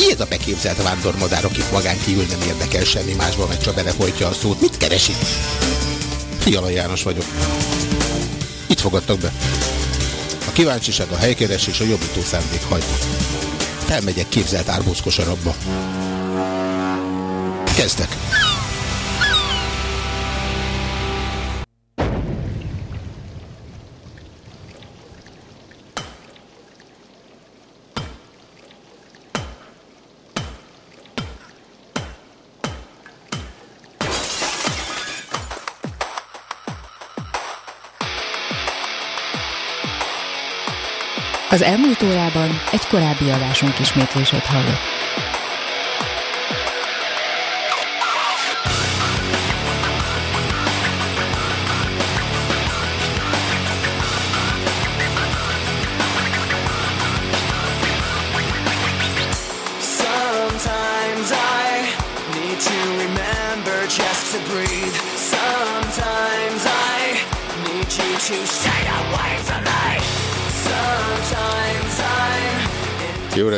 Ki ez a beképzelt vándormadár, akit magán kívül nem érdekel semmi másban, meg csak belefolytja a szót? Mit keresi? Fiala János vagyok. Itt fogadtak be. A kíváncsiság, a helykeresés, a jobbító szándék hagy. Felmegyek képzelt árbózkosarabba. Kezdek. Az elmúlt órában egy korábbi adásunk ismétlését hallott.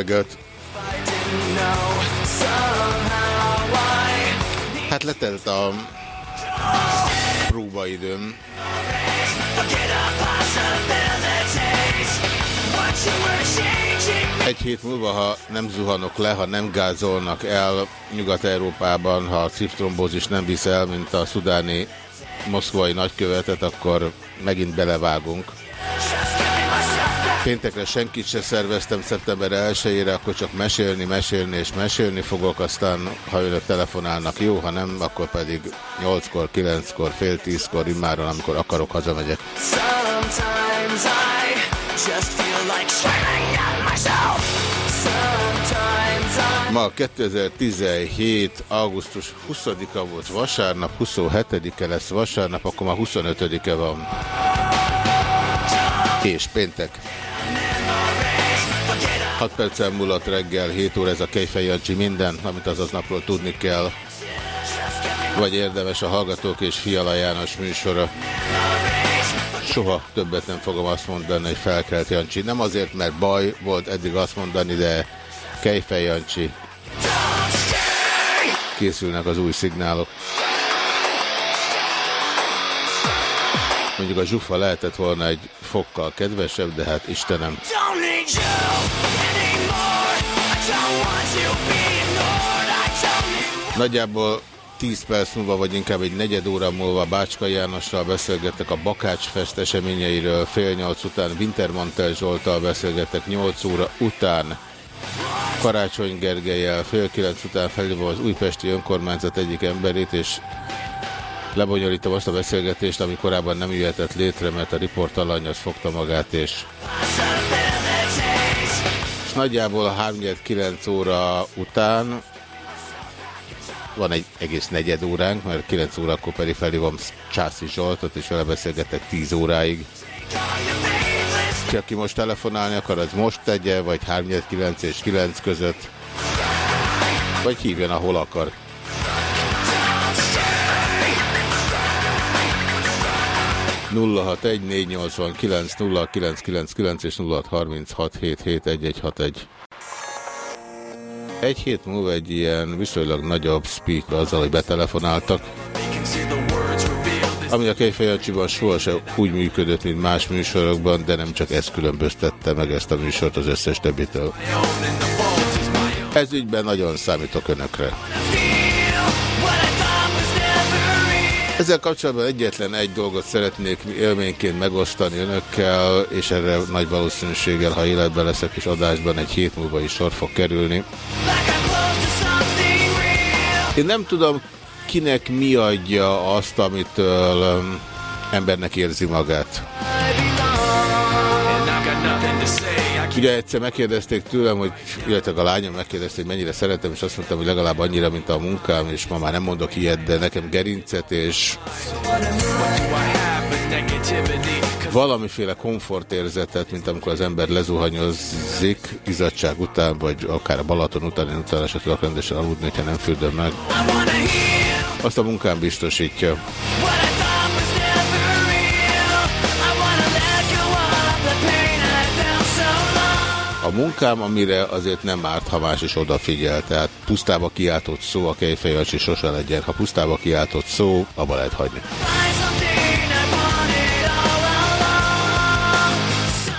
Reggelt! Hát letelt a próbaidőm. Egy hét múlva, ha nem zuhanok le, ha nem gázolnak el Nyugat-Európában, ha a szívtrombózis nem visz el, mint a szudáni moszkvai nagykövetet, akkor megint belevágunk. Péntekre senkit se szerveztem szeptember 1-ére, akkor csak mesélni, mesélni és mesélni fogok, aztán ha önök telefonálnak, jó, ha nem, akkor pedig 8-kor, 9-kor, fél 10-kor, immáron, amikor akarok, hazamegyek. Sometimes I just feel like screaming at myself. Sometimes I Ma 2017. augusztus 20-a volt vasárnap, 27-e lesz vasárnap, akkor már 25-e van. És péntek. 6 percen múlott reggel, 7 óra ez a Kejfej Jancsi minden, amit azaz napról tudni kell. Vagy érdemes a Hallgatók és Fiala János műsora. Soha többet nem fogom azt mondani, hogy felkelt Jancsi. Nem azért, mert baj volt eddig azt mondani, de Kejfej Jancsi. Készülnek az új szignálok. Mondjuk a zsufa lehetett volna egy fokkal kedvesebb, de hát Istenem. Nagyjából 10 perc múlva, vagy inkább egy negyed óra múlva Bácska Jánossal beszélgettek a Bakács Fest eseményeiről, fél nyolc után Wintermantel Zsoltal beszélgettek, 8 óra után. Karácsony Gergelyel, fél kilenc után felhívom az újpesti önkormányzat egyik emberét, és Lebonyolítom azt a beszélgetést, ami korábban nem jöhetett létre, mert a riportalany az fogta magát, és... és nagyjából 3-9 óra után van egy egész negyed óránk, mert 9 órakor pedig felhívom Császi Zsoltot, és vele beszélgetek 10 óráig. Ki, aki most telefonálni akar, az most tegye, vagy 39 és 9 között, vagy hívjon, ahol akar. 061 és 0636771161. Egy hét múlva egy ilyen viszonylag nagyobb speaker azzal, hogy betelefonáltak. Ami a Kejfejancsiban sohasem úgy működött, mint más műsorokban, de nem csak ez különböztette meg ezt a műsort az összes többitől. Ez ügyben nagyon számítok önökre. Ezzel kapcsolatban egyetlen egy dolgot szeretnék élményként megosztani önökkel, és erre nagy valószínűséggel, ha életben leszek és adásban egy hét múlva is sor fog kerülni. Én nem tudom, kinek mi adja azt, amitől um, embernek érzi magát. Ugye egyszer megkérdezték tőlem, hogy, illetve a lányom megkérdezte, hogy mennyire szeretem, és azt mondtam, hogy legalább annyira, mint a munkám, és ma már nem mondok ilyet, de nekem gerincet és valamiféle komfortérzetet, mint amikor az ember lezuhanyozik izadság után, vagy akár a Balaton után, én utána se tudok rendesen aludni, ha nem fürdöm meg. Azt a munkám biztosítja. Munkám, amire azért nem árt, ha más is odafigyel. Tehát pusztába kiáltott szó a kejfejancsi sose legyen. Ha pusztába kiáltott szó, abba lehet hagyni.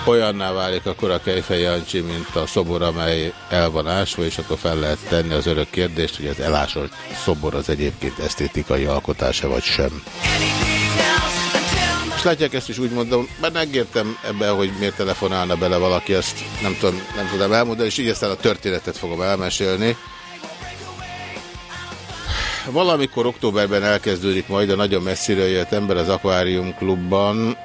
olyanná válik akkor a Kejfej Jancsi, mint a szobor, amely el van ásva, és akkor fel lehet tenni az örök kérdést, hogy az elásott szobor az egyébként esztétikai alkotása, vagy sem. És látják, ezt is úgy mondom, mert megértem ebben, hogy miért telefonálna bele valaki, ezt nem tudom, nem tudom elmondani, és így aztán a történetet fogom elmesélni. Valamikor októberben elkezdődik majd a nagyon messziről jött ember az Aquarium Klubban,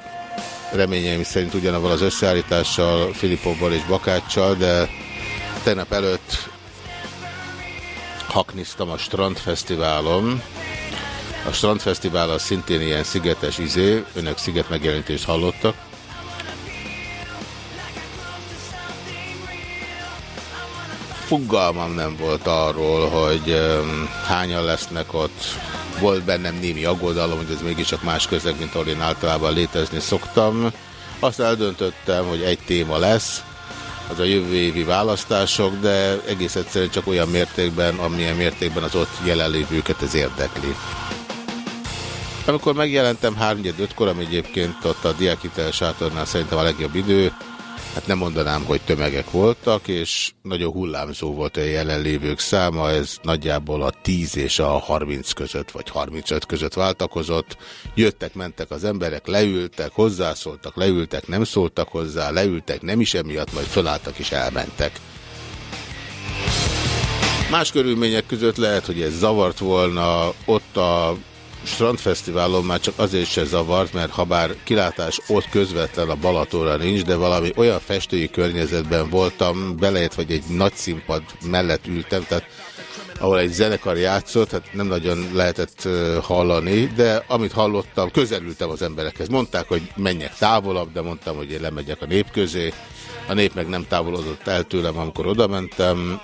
reményeim szerint ugyanavval az összeállítással, Filipovval és Bakáccsal, de tegnap előtt hakniztam a Strandfesztiválon. A Strandfesztivál az szintén ilyen szigetes izé, önök sziget megjelentést hallottak. Fogalmam nem volt arról, hogy um, hányan lesznek ott, volt bennem némi aggodalom, hogy ez mégiscsak más közeg, mint ahol én általában létezni szoktam. Azt eldöntöttem, hogy egy téma lesz, az a jövő évi választások, de egész egyszerűen csak olyan mértékben, amilyen mértékben az ott jelenlévőket ez érdekli. Amikor megjelentem 3-5-kor, ami egyébként ott a Diákitel sátornál szerintem a legjobb idő, hát nem mondanám, hogy tömegek voltak, és nagyon hullámzó volt a jelenlévők száma, ez nagyjából a 10 és a 30 között, vagy 35 között váltakozott. Jöttek, mentek az emberek, leültek, hozzászóltak, leültek, nem szóltak hozzá, leültek, nem is emiatt, majd fölálltak és elmentek. Más körülmények között lehet, hogy ez zavart volna, ott a strandfesztiválon már csak azért se zavart, mert ha bár kilátás ott közvetlen a Balatóra nincs, de valami olyan festői környezetben voltam, belejött, vagy egy nagy színpad mellett ültem, tehát ahol egy zenekar játszott, hát nem nagyon lehetett hallani, de amit hallottam, közelültem az emberekhez. Mondták, hogy menjek távolabb, de mondtam, hogy én lemegyek a nép közé. A nép meg nem távolodott el tőlem, amikor oda mentem.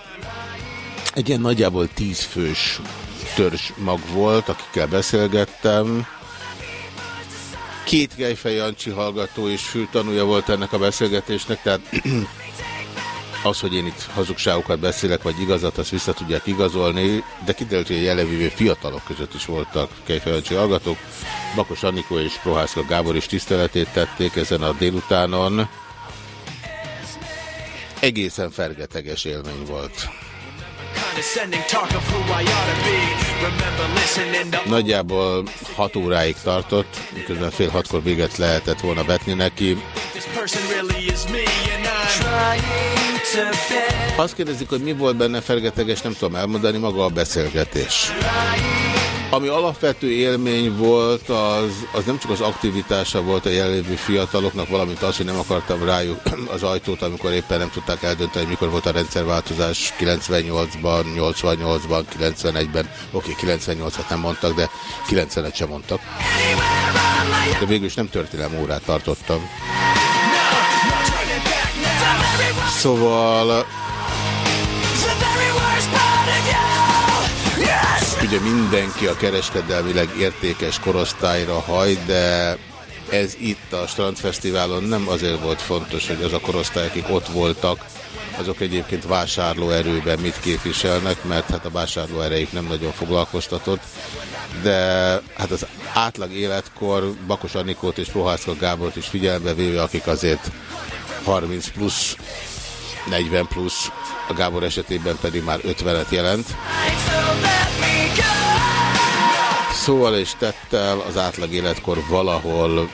Egy ilyen nagyjából tíz fős törzs mag volt, akikkel beszélgettem. Két Gejfej Jancsi hallgató és fültanúja volt ennek a beszélgetésnek, tehát az, hogy én itt hazugságokat beszélek, vagy igazat, azt vissza tudják igazolni, de kiderült, hogy a jelenlévő fiatalok között is voltak Kejfej Jancsi hallgatók. Bakos Anikó és Prohászka Gábor is tiszteletét tették ezen a délutánon. Egészen fergeteges élmény volt. Nagyjából 6 óráig tartott, miközben fél hatkor véget lehetett volna vetni neki. Azt kérdezik, hogy mi volt benne fergeteges, nem tudom elmondani, maga a beszélgetés. Ami alapvető élmény volt, az, az nem csak az aktivitása volt a jelenlévő fiataloknak, valamint az, hogy nem akartam rájuk az ajtót, amikor éppen nem tudták eldönteni, mikor volt a rendszerváltozás 98-ban, 88-ban, 91-ben. Oké, okay, 98-at nem mondtak, de 90-et sem mondtak. De végül is nem történelem órát tartottam. Szóval ugye mindenki a kereskedelmileg értékes korosztályra haj, de ez itt a Strandfesztiválon nem azért volt fontos, hogy az a korosztály, akik ott voltak, azok egyébként vásárlóerőben mit képviselnek, mert hát a vásárlóerejük nem nagyon foglalkoztatott, de hát az átlag életkor Bakos Anikót és Prohászka Gábort is figyelembe véve, akik azért 30 plusz, 40 plusz, a Gábor esetében pedig már 50-et jelent. Szóval és tettel az átlag életkor valahol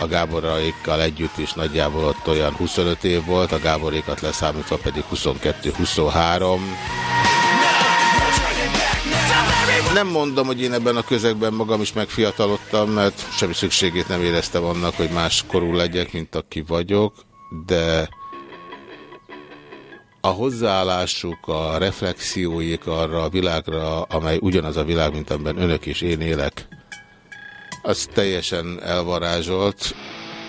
a Gáboraikkal együtt is nagyjából ott olyan 25 év volt, a Gáborékat leszámítva pedig 22-23. Nem mondom, hogy én ebben a közegben magam is megfiatalodtam, mert semmi szükségét nem éreztem annak, hogy más korú legyek, mint aki vagyok, de a hozzáállásuk, a reflexióik arra a világra, amely ugyanaz a világ, mint amiben önök és én élek, az teljesen elvarázsolt.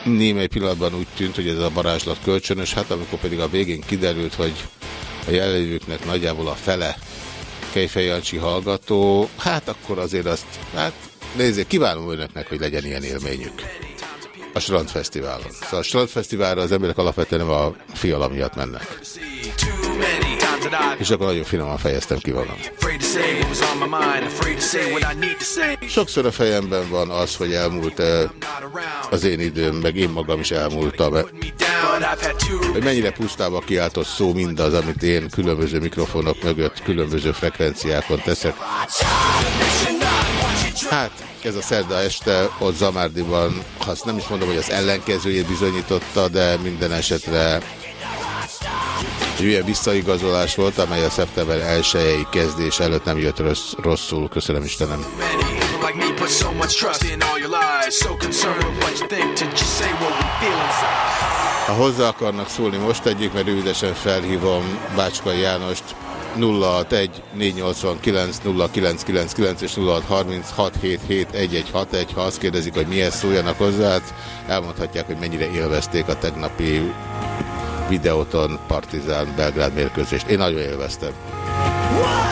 Némely pillanatban úgy tűnt, hogy ez a varázslat kölcsönös, hát amikor pedig a végén kiderült, hogy a jelenlévőknek nagyjából a fele Kejfej hallgató, hát akkor azért azt, hát nézzék, kívánom önöknek, hogy legyen ilyen élményük. A Strandfesztiválon. Szóval a Strandfesztiválra az emberek alapvetően nem a fiala miatt mennek. És akkor nagyon finoman fejeztem ki magam. Sokszor a fejemben van az, hogy elmúlt -e az én időm, meg én magam is elmúltam. Hogy mennyire pusztába kiáltott szó mindaz, amit én különböző mikrofonok mögött, különböző frekvenciákon teszek. Hát, ez a szerda este ott Zamárdiban, azt nem is mondom, hogy az ellenkezőjét bizonyította, de minden esetre egy olyan visszaigazolás volt, amely a szeptember 1 kezdés előtt nem jött rossz, rosszul. Köszönöm Istenem. Ha hozzá akarnak szólni, most egyik, mert rövidesen felhívom Bácskai Jánost 061 489 0999 és 0636771161. Ha azt kérdezik, hogy mihez szóljanak hozzá, hát elmondhatják, hogy mennyire élvezték a tegnapi videóton Partizán Belgrád mérkőzést. Én nagyon élveztem. beszélek,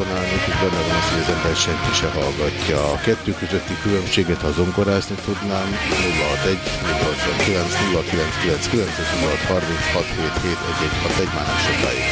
telefonálni, és benne van az, hogy az ember senki se hallgatja. A kettő közötti különbséget, ha zongorázni tudnám, 061 889 0999 és 0636 771161 már nem sokáig.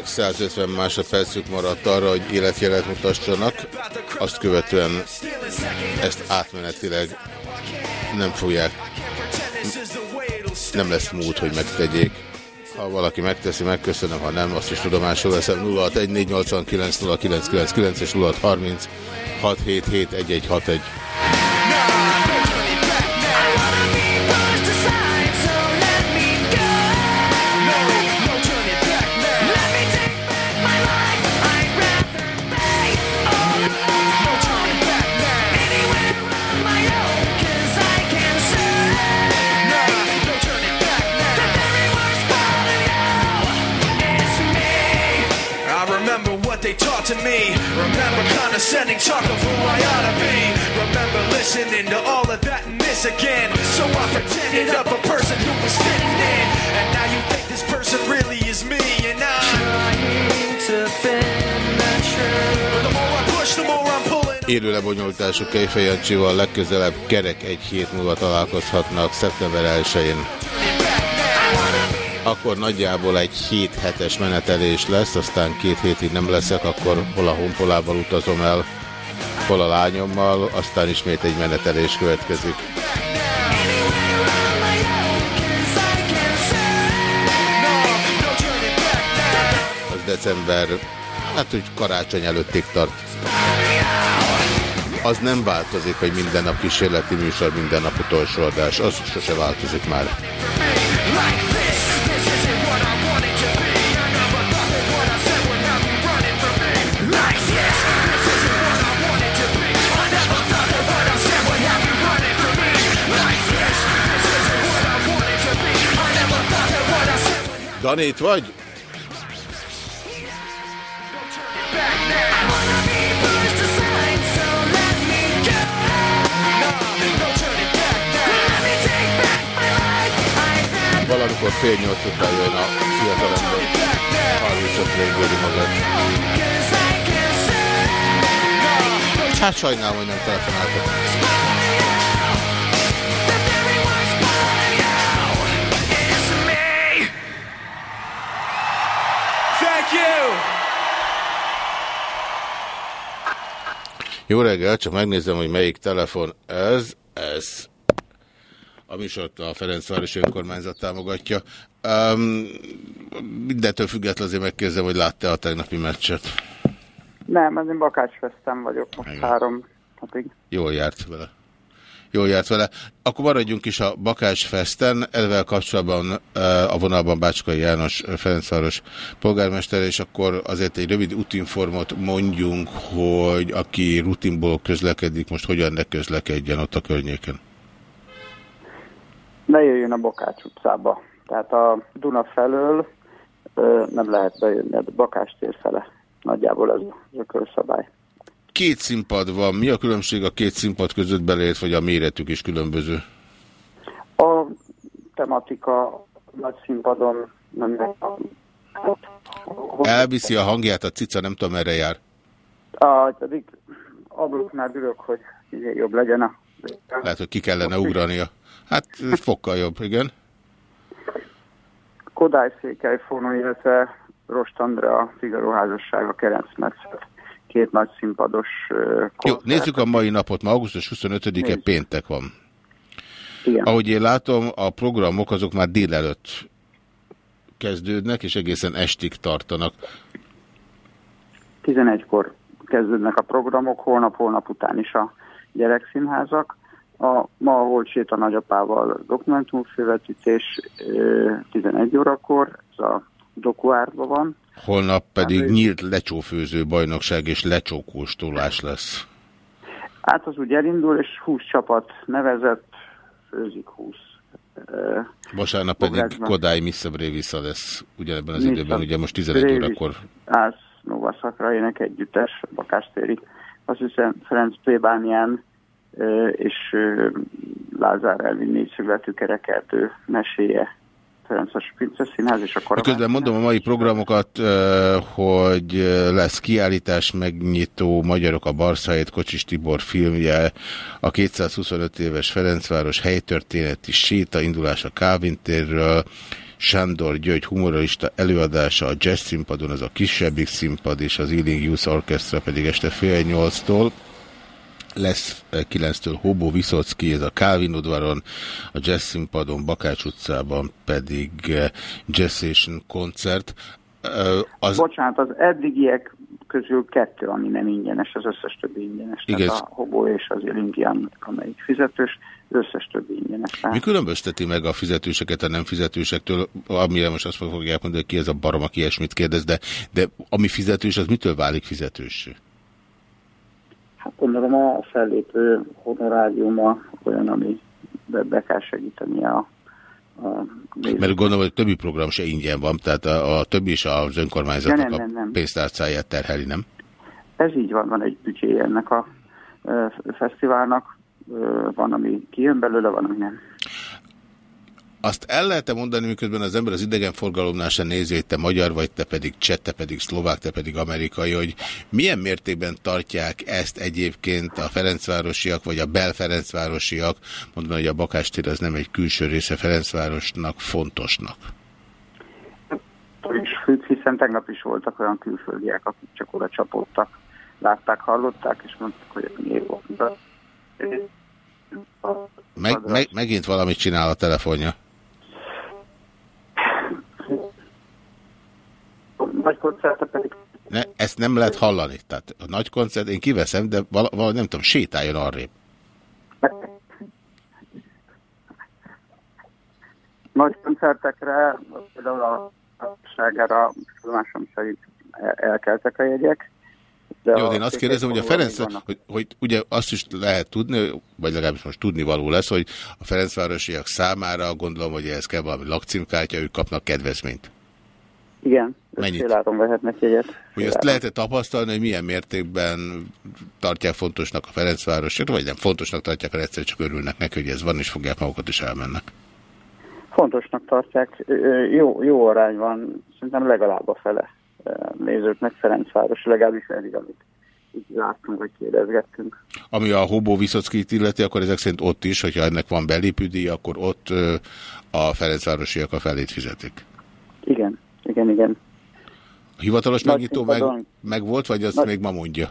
Kerek 150 másodpercük maradt arra, hogy életjelet mutassanak, azt követően ezt átmenetileg nem fogják nem lesz mód, hogy megtegyék. Ha valaki megteszi, megköszönöm, ha nem, azt is tudomásul veszem. 0614890999 és 0630 677 to me. Remember condescending talk of who I ought to be. Remember listening to all of that and this again. So I pretended up a person who was fitting in. And now you think this person really is me. And I'm trying to bend the truth. But The more I push, the more I'm pulling. Élő lebonyolítású Kejfejancsival legközelebb kerek egy hét múlva találkozhatnak szeptember 1-én akkor nagyjából egy 7 hetes menetelés lesz, aztán két hétig nem leszek, akkor hol a honpolával utazom el, hol a lányommal, aztán ismét egy menetelés következik. Az december, hát úgy karácsony előttig tart. Az nem változik, hogy minden nap kísérleti műsor, minden nap utolsó adás. Az sose változik már. Itt vagy? Valamikor fél nyolc után jön a fiatalember. 35 végéli magad. Hát sajnálom, hogy nem Jó reggel, csak megnézem, hogy melyik telefon ez. Ez a műsort a Ferencvárosi Önkormányzat támogatja. Um, mindentől függetlenül azért megkérdezem, hogy látta a tegnapi meccset. Nem, én Bakács vagyok most Igen. három napig. Jól járt vele jól járt vele. Akkor maradjunk is a Bakás Festen, ezzel kapcsolatban a vonalban Bácskai János Ferencváros polgármester, és akkor azért egy rövid útinformot mondjunk, hogy aki rutinból közlekedik, most hogyan ne közlekedjen ott a környéken? Ne jöjjön a Bakács utcába. Tehát a Duna felől nem lehet bejönni, a Bakás tér fele. Nagyjából ez a körszabály két színpad van. Mi a különbség a két színpad között beleért, vagy a méretük is különböző? A tematika nagy színpadon nem Elviszi a hangját a cica, nem tudom, merre jár. A, pedig abluknál ülök, hogy jobb legyen a... Lehet, hogy ki kellene ugrania. Hát fokkal jobb, igen. Kodály Székelyfónó, illetve Rost Andrea Figaro házassága Kerenc Metszet két nagy színpados koncert. Jó, nézzük a mai napot, ma augusztus 25-e péntek van. Igen. Ahogy én látom, a programok azok már délelőtt kezdődnek, és egészen estig tartanak. 11-kor kezdődnek a programok, holnap-holnap után is a gyerekszínházak. A, ma a Holt a nagyapával dokumentumfővetítés 11 órakor, ez a dokuárban van. Holnap pedig hát, nyílt lecsófőző bajnokság és lecsókóstolás lesz. Hát az úgy elindul, és 20 csapat nevezett, főzik 20. Vasárnap pedig Kodály Missa Brévisza lesz ugyanebben az időben, ugye most 11 Brévis, órakor. Ász Nova Szakrainek együttes, Bakástéri, azt hiszem Ferenc Plébánián és Lázár Elvin négyszögletű kerekertő meséje Ferences Színház, és akkor... Közben mondom a mai programokat, hogy lesz kiállítás megnyitó Magyarok a Barszájét Kocsis Tibor filmje, a 225 éves Ferencváros helytörténeti séta indulás a Kávintérről, Sándor György humorista előadása a jazz színpadon, az a kisebbik színpad, és az Ealing Youth Orchestra pedig este fél nyolctól lesz 9-től Hobo Viszocki, ez a Calvin udvaron, a Jazz színpadon, Bakács utcában pedig Jazzation koncert. Az... Bocsánat, az eddigiek közül kettő, ami nem ingyenes, az összes többi ingyenes. Igen. Tehát a Hobo és az Olimpián, amelyik fizetős, az összes többi ingyenes. Tehát... Mi különbözteti meg a fizetőseket a nem fizetősektől, amire most azt fogják mondani, hogy ki ez a barom, aki ilyesmit kérdez, de, de ami fizetős, az mitől válik fizetős? Hát gondolom a fellépő honoráriuma olyan, ami be, be kell segíteni a mert gondolom, hogy a többi program se ingyen van, tehát a, a többi is az önkormányzatnak nem, nem, nem. a pénztárcáját terheli, nem? Ez így van, van egy büdzsé ennek a fesztiválnak, van, ami kijön belőle, van, ami nem. Azt el lehet -e mondani, miközben az ember az idegenforgalomnál sem nézi, hogy te magyar vagy, te pedig cseh, te pedig szlovák, te pedig amerikai, hogy milyen mértékben tartják ezt egyébként a Ferencvárosiak, vagy a belferencvárosiak, mondom, hogy a Bakástér az nem egy külső része Ferencvárosnak, fontosnak. is függ, hiszen tegnap is voltak olyan külföldiek, akik csak oda csapódtak, látták, hallották, és mondták, hogy miért volt. Meg, meg, megint valamit csinál a telefonja. Nagy koncert pedig... Ne, ezt nem lehet hallani. Tehát a nagy koncert, én kiveszem, de valahogy nem tudom, sétáljon arrébb. Nagy koncertekre, például a ságára, tudomásom szerint elkeltek a jegyek. De Jó, én azt kérdezem, hogy a Ferenc, hogy, hogy ugye azt is lehet tudni, vagy legalábbis most tudni való lesz, hogy a Ferencvárosiak számára gondolom, hogy ehhez kell valami lakcímkártya, ők kapnak kedvezményt. Igen, féláron vehetnek jegyet. Hogy azt lehet -e tapasztalni, hogy milyen mértékben tartják fontosnak a Ferencváros, vagy nem fontosnak tartják, mert egyszer csak örülnek neki, hogy ez van, és fogják magukat is elmennek. Fontosnak tartják, jó, jó arány van, szerintem legalább a fele nézőknek Ferencváros, legalábbis eddig, amit így láttunk, vagy kérdezgettünk. Ami a Hobó Viszockit illeti, akkor ezek szerint ott is, hogyha ennek van belépődíj, akkor ott a Ferencvárosiak a felét fizetik. Igen, igen, igen. A hivatalos Nagy megnyitó meg, meg volt, vagy azt Nagy... még ma mondja?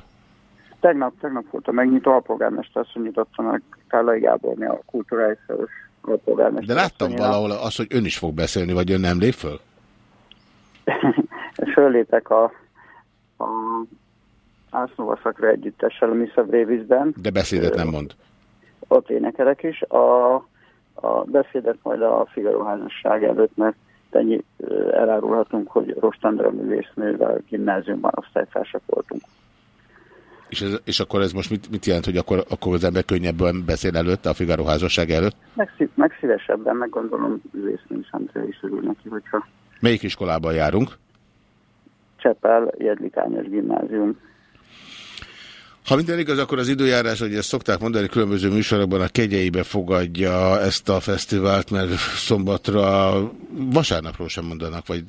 Tegnap, tegnap volt a megnyitó, alpolgármester azt nyitotta meg Kállai Gáborni, a kulturális alpolgármester. De láttam valahol azt, hogy ön is fog beszélni, vagy ön nem lép föl? Föllépek a, a Ásznóvaszakra együttessel a Missa Brévisben. De beszédet nem mond. Ott énekelek is. A, a beszédet majd a Figaro házasság előtt, mert ennyi elárulhatunk, hogy Rostandra művésznővel gimnáziumban osztálytársak voltunk. És, ez, és akkor ez most mit, mit jelent, hogy akkor, akkor az ember könnyebben beszél előtt, a Figaro házasság előtt? Meg, meg szívesebben, meg gondolom művésznő Szántre is örül neki, hogyha... Melyik iskolában járunk? Csepel, Jedlikányos gimnázium. Ha minden igaz, akkor az időjárás, hogy ezt szokták mondani, különböző műsorokban a kegyeibe fogadja ezt a fesztivált, mert szombatra, vasárnapról sem mondanak, vagy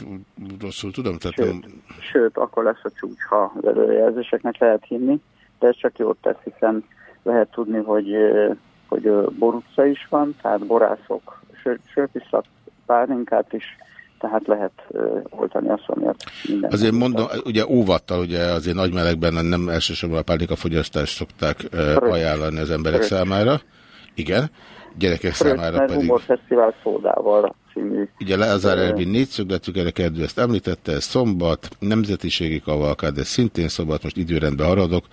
rosszul tudom? Tehát sőt, nem... sőt, akkor lesz a csúcs, ha az előrejelzéseknek lehet hinni, de ez csak jót tesz, hiszen lehet tudni, hogy, hogy borutca is van, tehát borászok sőt, iszak, pálinkát is, tehát lehet uh, oltani a szomjat. Azért mondom, ugye óvattal, ugye azért nagy melegben nem elsősorban a pálinkafogyasztást szokták uh, ajánlani az emberek Fröccs. számára. Igen. Gyerekek Fröccs, számára pedig... Humor Fesztivál szódával című. Ugye Lázár Ervin négyszögletű kerekedő, ezt említette, ez szombat, nemzetiségi kavalkád, de szintén szombat, most időrendben haradok.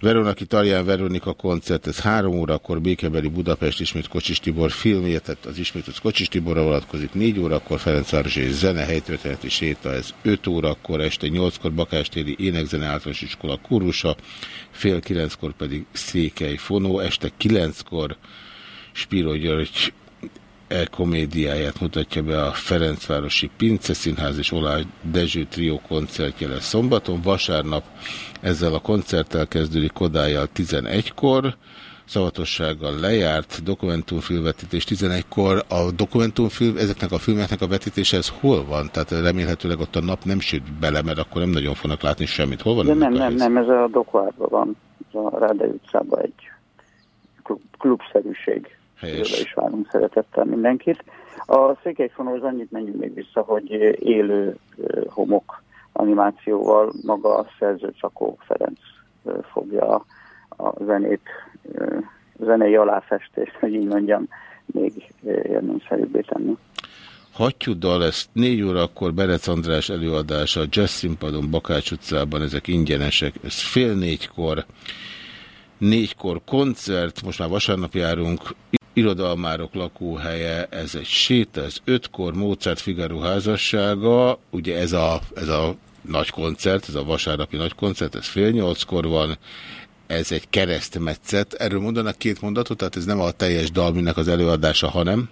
Veronaki Tarján Veronika koncert, ez három órakor, Békebeli Budapest, ismét Kocsis Tibor filmje, tehát az ismét az Kocsis Tiborra vonatkozik, négy órakor Ferencváros és zene, helytörténeti séta, ez öt órakor, este nyolckor Bakástéri Énekzene általános iskola kurusa, fél kilenckor pedig Székely Fonó, este kilenckor Spiro György e komédiáját mutatja be a Ferencvárosi Pince Színház és Olá Dezső Trio koncertje lesz szombaton. Vasárnap ezzel a koncerttel kezdődik Kodályjal 11-kor, szavatossággal lejárt dokumentumfilmvetítés 11-kor. A dokumentumfilm, ezeknek a filmeknek a vetítése, ez hol van? Tehát remélhetőleg ott a nap nem süt bele, mert akkor nem nagyon fognak látni semmit. Hol van? De nem, nem, nem, ez a dokuárban van. Ez a Rádai utcában egy klubszerűség. Helyes. is várunk szeretettel mindenkit. A székelyfonóhoz annyit menjünk még vissza, hogy élő homok animációval maga a szerző Csakó Ferenc fogja a zenét, zenei aláfestést, hogy így mondjam, még élményszerűbbé tenni. Hattyúddal lesz négy órakor Berec András előadása a Jazz Színpadon, Bakács utcában, ezek ingyenesek, ez fél négykor, négykor koncert, most már vasárnap járunk, irodalmárok lakóhelye, ez egy séta, ez ötkor Mozart Figaro házassága, ugye ez a, ez a nagy koncert, ez a vasárnapi nagy koncert, ez fél nyolckor van, ez egy keresztmetszet. Erről mondanak két mondatot, tehát ez nem a teljes dalminek az előadása, hanem?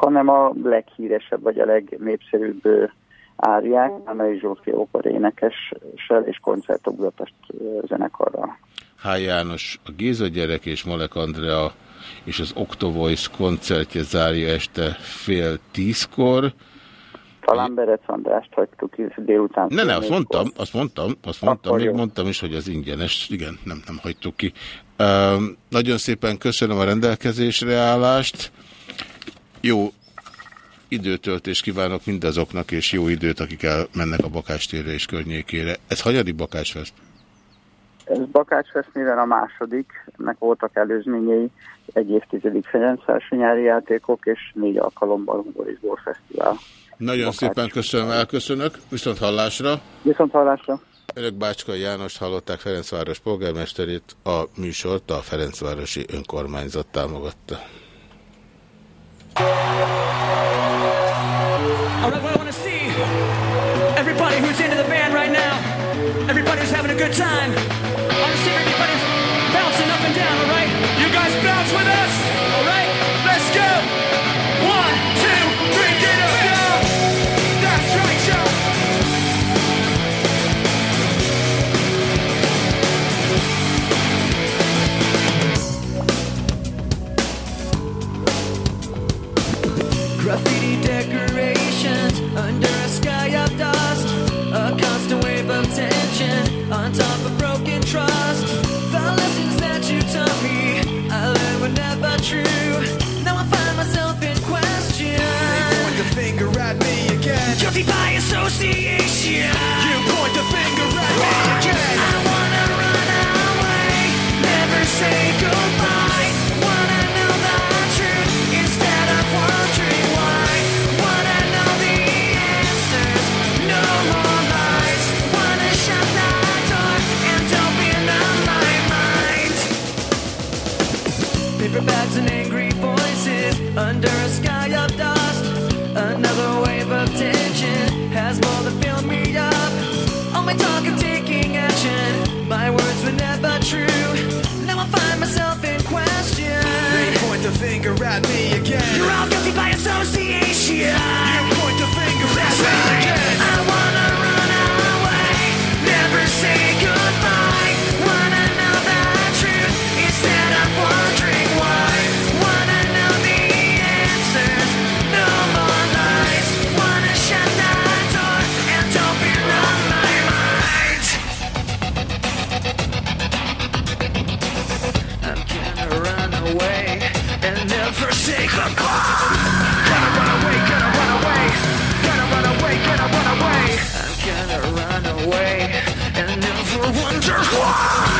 Hanem a leghíresebb, vagy a legnépszerűbb áriák, amely Zsófi énekessel és koncertokzatast zenekarral. H. János, a Géza gyerek és Malek Andrea és az Octovoice koncertje zárja este fél tízkor. Talán Berec Andrást hagytuk délután. Ne, ne, azt mondtam, azt mondtam, azt mondtam, még jó. mondtam is, hogy az ingyenes. Igen, nem, nem hagytuk ki. Uh, nagyon szépen köszönöm a rendelkezésre állást. Jó időtöltést kívánok mindazoknak, és jó időt, akik elmennek a Bakástérre és környékére. Ez hagyadik Bakásfest? Ez Bakácsfest mivel a második, ennek voltak előzményei, egy évtizedik Ferencvárosi nyári játékok, és négy alkalommal Boris Bor Fesztivál. Nagyon Bakács. szépen köszönöm, elköszönök. Viszont hallásra. Viszont hallásra. Önök Bácska János hallották Ferencváros polgármesterét, a műsort a Ferencvárosi Önkormányzat támogatta. Everybody who's into the band right now, everybody who's having a good time. 去。acrobats and angry voices under a sky of dust. Another wave of tension has more than filled me up. All my talk of taking action, my words were never true. Now I find myself in question. They point the finger at me again. You're all guilty by association. away and never wonder why.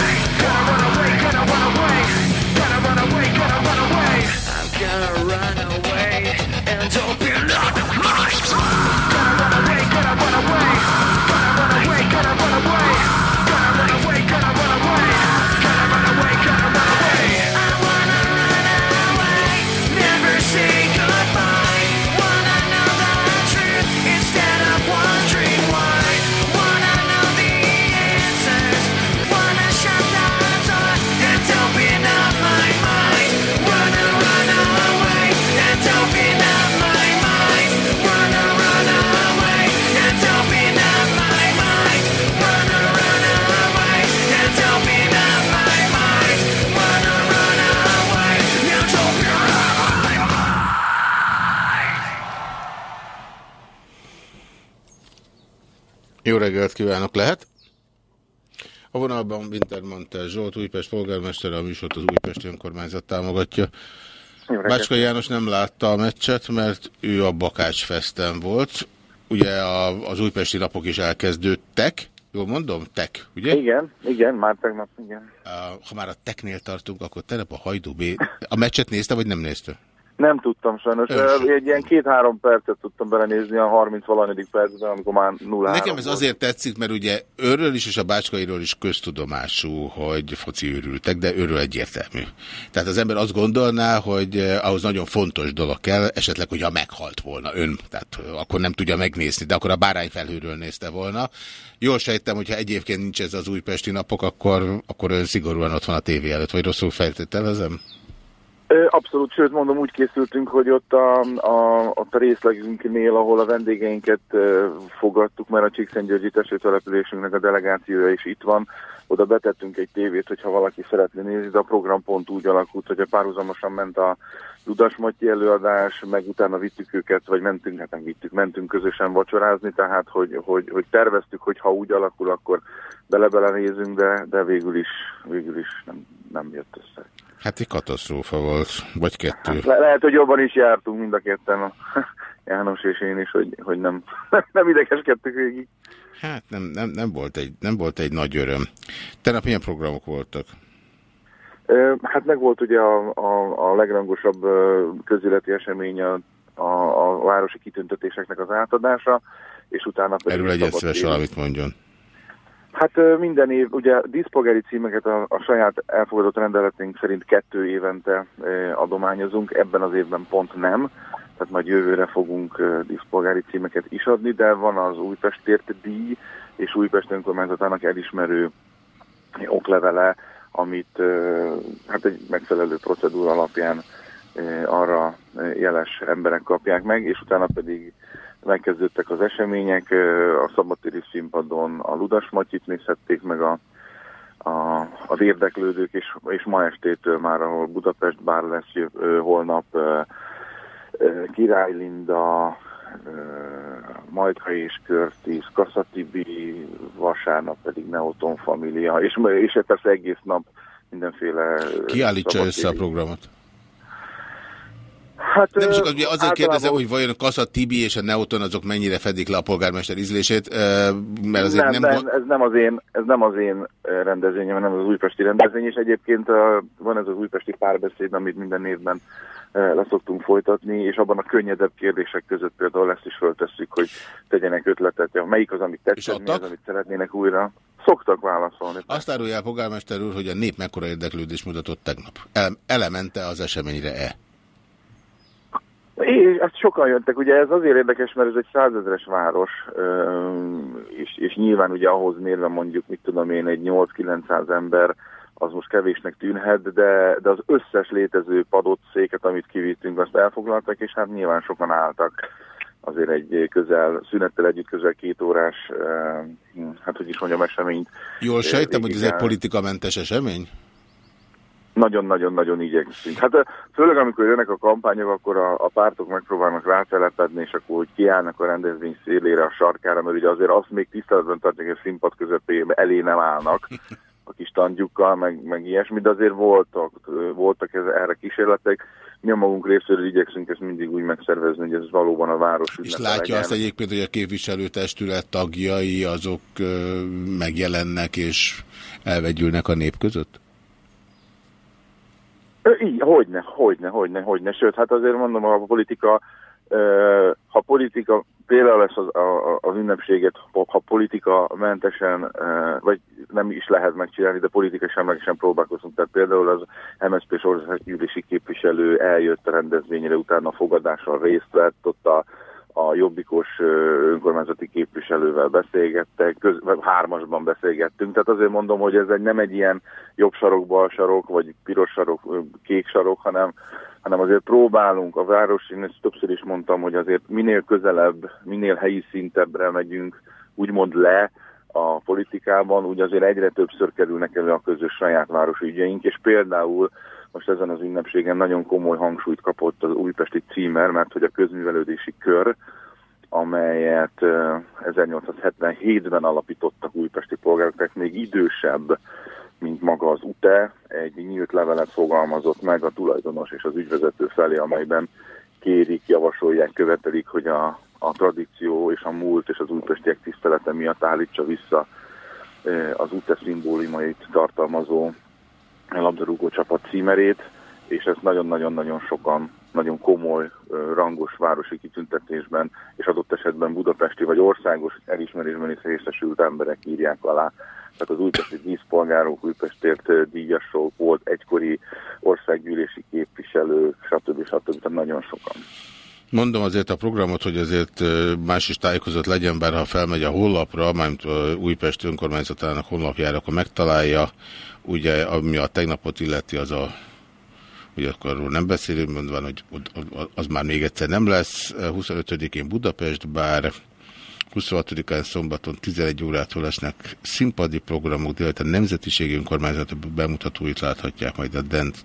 Jó reggelt kívánok, lehet? A vonalban Wintermantel Zsolt, Újpest polgármester, a műsort az Újpesti Önkormányzat támogatja. Bácska János nem látta a meccset, mert ő a Bakács Festen volt. Ugye a, az újpesti napok is elkezdődtek, Jól mondom? Tek, ugye? Igen, igen, már tegnap, igen. Ha már a teknél tartunk, akkor tegnap a Hajdú B... A meccset nézte, vagy nem nézte? Nem tudtam sajnos. Ön egy ilyen két-három percet tudtam belenézni a 30 valanyadik percben, amikor már 0 Nekem ez azért tetszik, mert ugye őről is és a bácskairól is köztudomású, hogy foci őrültek, de őről egyértelmű. Tehát az ember azt gondolná, hogy ahhoz nagyon fontos dolog kell, esetleg, hogyha meghalt volna ön, tehát akkor nem tudja megnézni, de akkor a bárányfelhőről nézte volna. Jól sejtem, hogyha egyébként nincs ez az újpesti napok, akkor, akkor ön szigorúan ott van a tévé előtt, vagy rosszul feltételezem? Abszolút, sőt mondom, úgy készültünk, hogy ott a, a, ott a részlegünknél, ahol a vendégeinket fogadtuk, mert a Csíkszentgyörgyi településünknek a delegációja is itt van, oda betettünk egy tévét, hogyha valaki szeretné nézni, de a program pont úgy alakult, hogy a párhuzamosan ment a Ludas Matyi előadás, meg utána vittük őket, vagy mentünk, hát nem vittük, mentünk közösen vacsorázni, tehát hogy, hogy, hogy terveztük, hogy ha úgy alakul, akkor bele-bele nézünk, de, de végül is, végül is nem, nem jött össze. Hát egy katasztrófa volt, vagy kettő. Hát le lehet, hogy jobban is jártunk mind a ketten, a János és én is, hogy, hogy nem, nem idegeskedtük végig. Hát nem, nem, nem, volt egy, nem volt egy nagy öröm. Tegnap milyen programok voltak? Hát meg volt ugye a, a, a legrangosabb közéleti esemény a, a, a városi kitüntetéseknek az átadása, és utána pedig... Erről egy szíves valamit mondjon. Hát minden év, ugye diszpolgári címeket a, a saját elfogadott rendeletünk szerint kettő évente adományozunk, ebben az évben pont nem, tehát majd jövőre fogunk diszpolgári címeket is adni, de van az Újpestért díj, és Újpest önkormányzatának elismerő oklevele, amit hát egy megfelelő procedúra alapján arra jeles emberek kapják meg, és utána pedig megkezdődtek az események, a szabadtéri színpadon a Ludas Matyit nézhették meg a, a, az érdeklődők, és, és ma estétől már, ahol Budapest bár lesz holnap, Király Linda, Majka és Körtis, Kasszatibi, vasárnap pedig Neoton Família, és, és persze egész nap mindenféle... Kiállítsa össze a programot? Hát, nem csak azért általában... kérdezem, hogy vajon a Kassa Tibi és a Neoton azok mennyire fedik le a polgármester ízlését, mert azért nem... nem, nem ez, nem az én, ez nem az én rendezvényem, hanem az újpesti rendezvény, és egyébként van ez az újpesti párbeszéd, amit minden évben leszoktunk folytatni, és abban a könnyedebb kérdések között például ezt is föltesszük, hogy tegyenek ötletet, melyik az, amit tetszett, mi az, amit szeretnének újra. Szoktak válaszolni. Azt árulja a polgármester úr, hogy a nép mekkora érdeklődést mutatott tegnap. Ele elemente az eseményre-e? É, ezt sokan jöttek, ugye ez azért érdekes, mert ez egy százezres város, és, és nyilván ugye ahhoz mérve mondjuk, mit tudom én, egy 8-900 ember, az most kevésnek tűnhet, de, de az összes létező padott széket, amit kivittünk, azt elfoglaltak, és hát nyilván sokan álltak azért egy közel, szünettel együtt közel két órás, hát hogy is mondjam, eseményt. Jól sejtem, hogy ez egy politikamentes esemény? Nagyon-nagyon-nagyon igyekszünk. Hát főleg amikor jönnek a kampányok, akkor a, a pártok megpróbálnak rátelepedni, és akkor hogy kiállnak a rendezvény szélére, a sarkára, mert ugye azért azt még tiszteletben tartják, hogy a színpad közepén elé nem állnak a kis tandjukkal, meg, meg ilyesmi, de azért voltak, voltak ez, erre kísérletek. Mi a magunk részéről igyekszünk ezt mindig úgy megszervezni, hogy ez valóban a város És látja legyen. azt egyébként, hogy a képviselőtestület tagjai azok megjelennek és elvegyülnek a nép között? Így, hogyne, hogyne, hogyne, hogyne. Sőt, hát azért mondom, a politika, ha politika, például lesz az, az ünnepséget, ha politika mentesen, vagy nem is lehet megcsinálni, de politika semlegesen próbálkozunk. Tehát például az MSZP-s országgyűlési képviselő eljött a rendezvényre, utána a fogadással részt vett, ott a a jobbikos önkormányzati képviselővel beszélgettek, köz, hármasban beszélgettünk, tehát azért mondom, hogy ez egy, nem egy ilyen jobb sarok, bal sarok, vagy piros sarok, kék sarok, hanem, hanem azért próbálunk a város, én ezt többször is mondtam, hogy azért minél közelebb, minél helyi szintebbre megyünk, úgymond le a politikában, úgy azért egyre többször kerülnek elő a közös saját városi ügyeink, és például most ezen az ünnepségen nagyon komoly hangsúlyt kapott az újpesti címer, mert hogy a közművelődési kör, amelyet 1877-ben alapítottak újpesti polgárok, még idősebb, mint maga az UTE, egy nyílt levelet fogalmazott meg a tulajdonos és az ügyvezető felé, amelyben kérik, javasolják, követelik, hogy a, a tradíció és a múlt és az újpestiek tisztelete miatt állítsa vissza az UTE szimbólumait tartalmazó labdarúgó csapat címerét, és ezt nagyon-nagyon-nagyon sokan nagyon komoly, rangos városi kitüntetésben, és adott esetben budapesti vagy országos elismerésben is részesült emberek írják alá. Tehát az újpesti díszpolgárok, újpestért díjasok volt, egykori országgyűlési képviselők, stb. stb. stb. nagyon sokan. Mondom azért a programot, hogy azért más is tájékozott legyen, bár ha felmegy a honlapra, mármint Újpest önkormányzatának honlapjára, akkor megtalálja, ugye ami a tegnapot illeti, az a hogy akkor nem beszélünk, mondván, hogy az már még egyszer nem lesz. 25-én Budapest, bár 26-án szombaton 11 órától lesznek színpadi programok, de a Nemzetiségi Önkormányzat bemutatóit láthatják majd a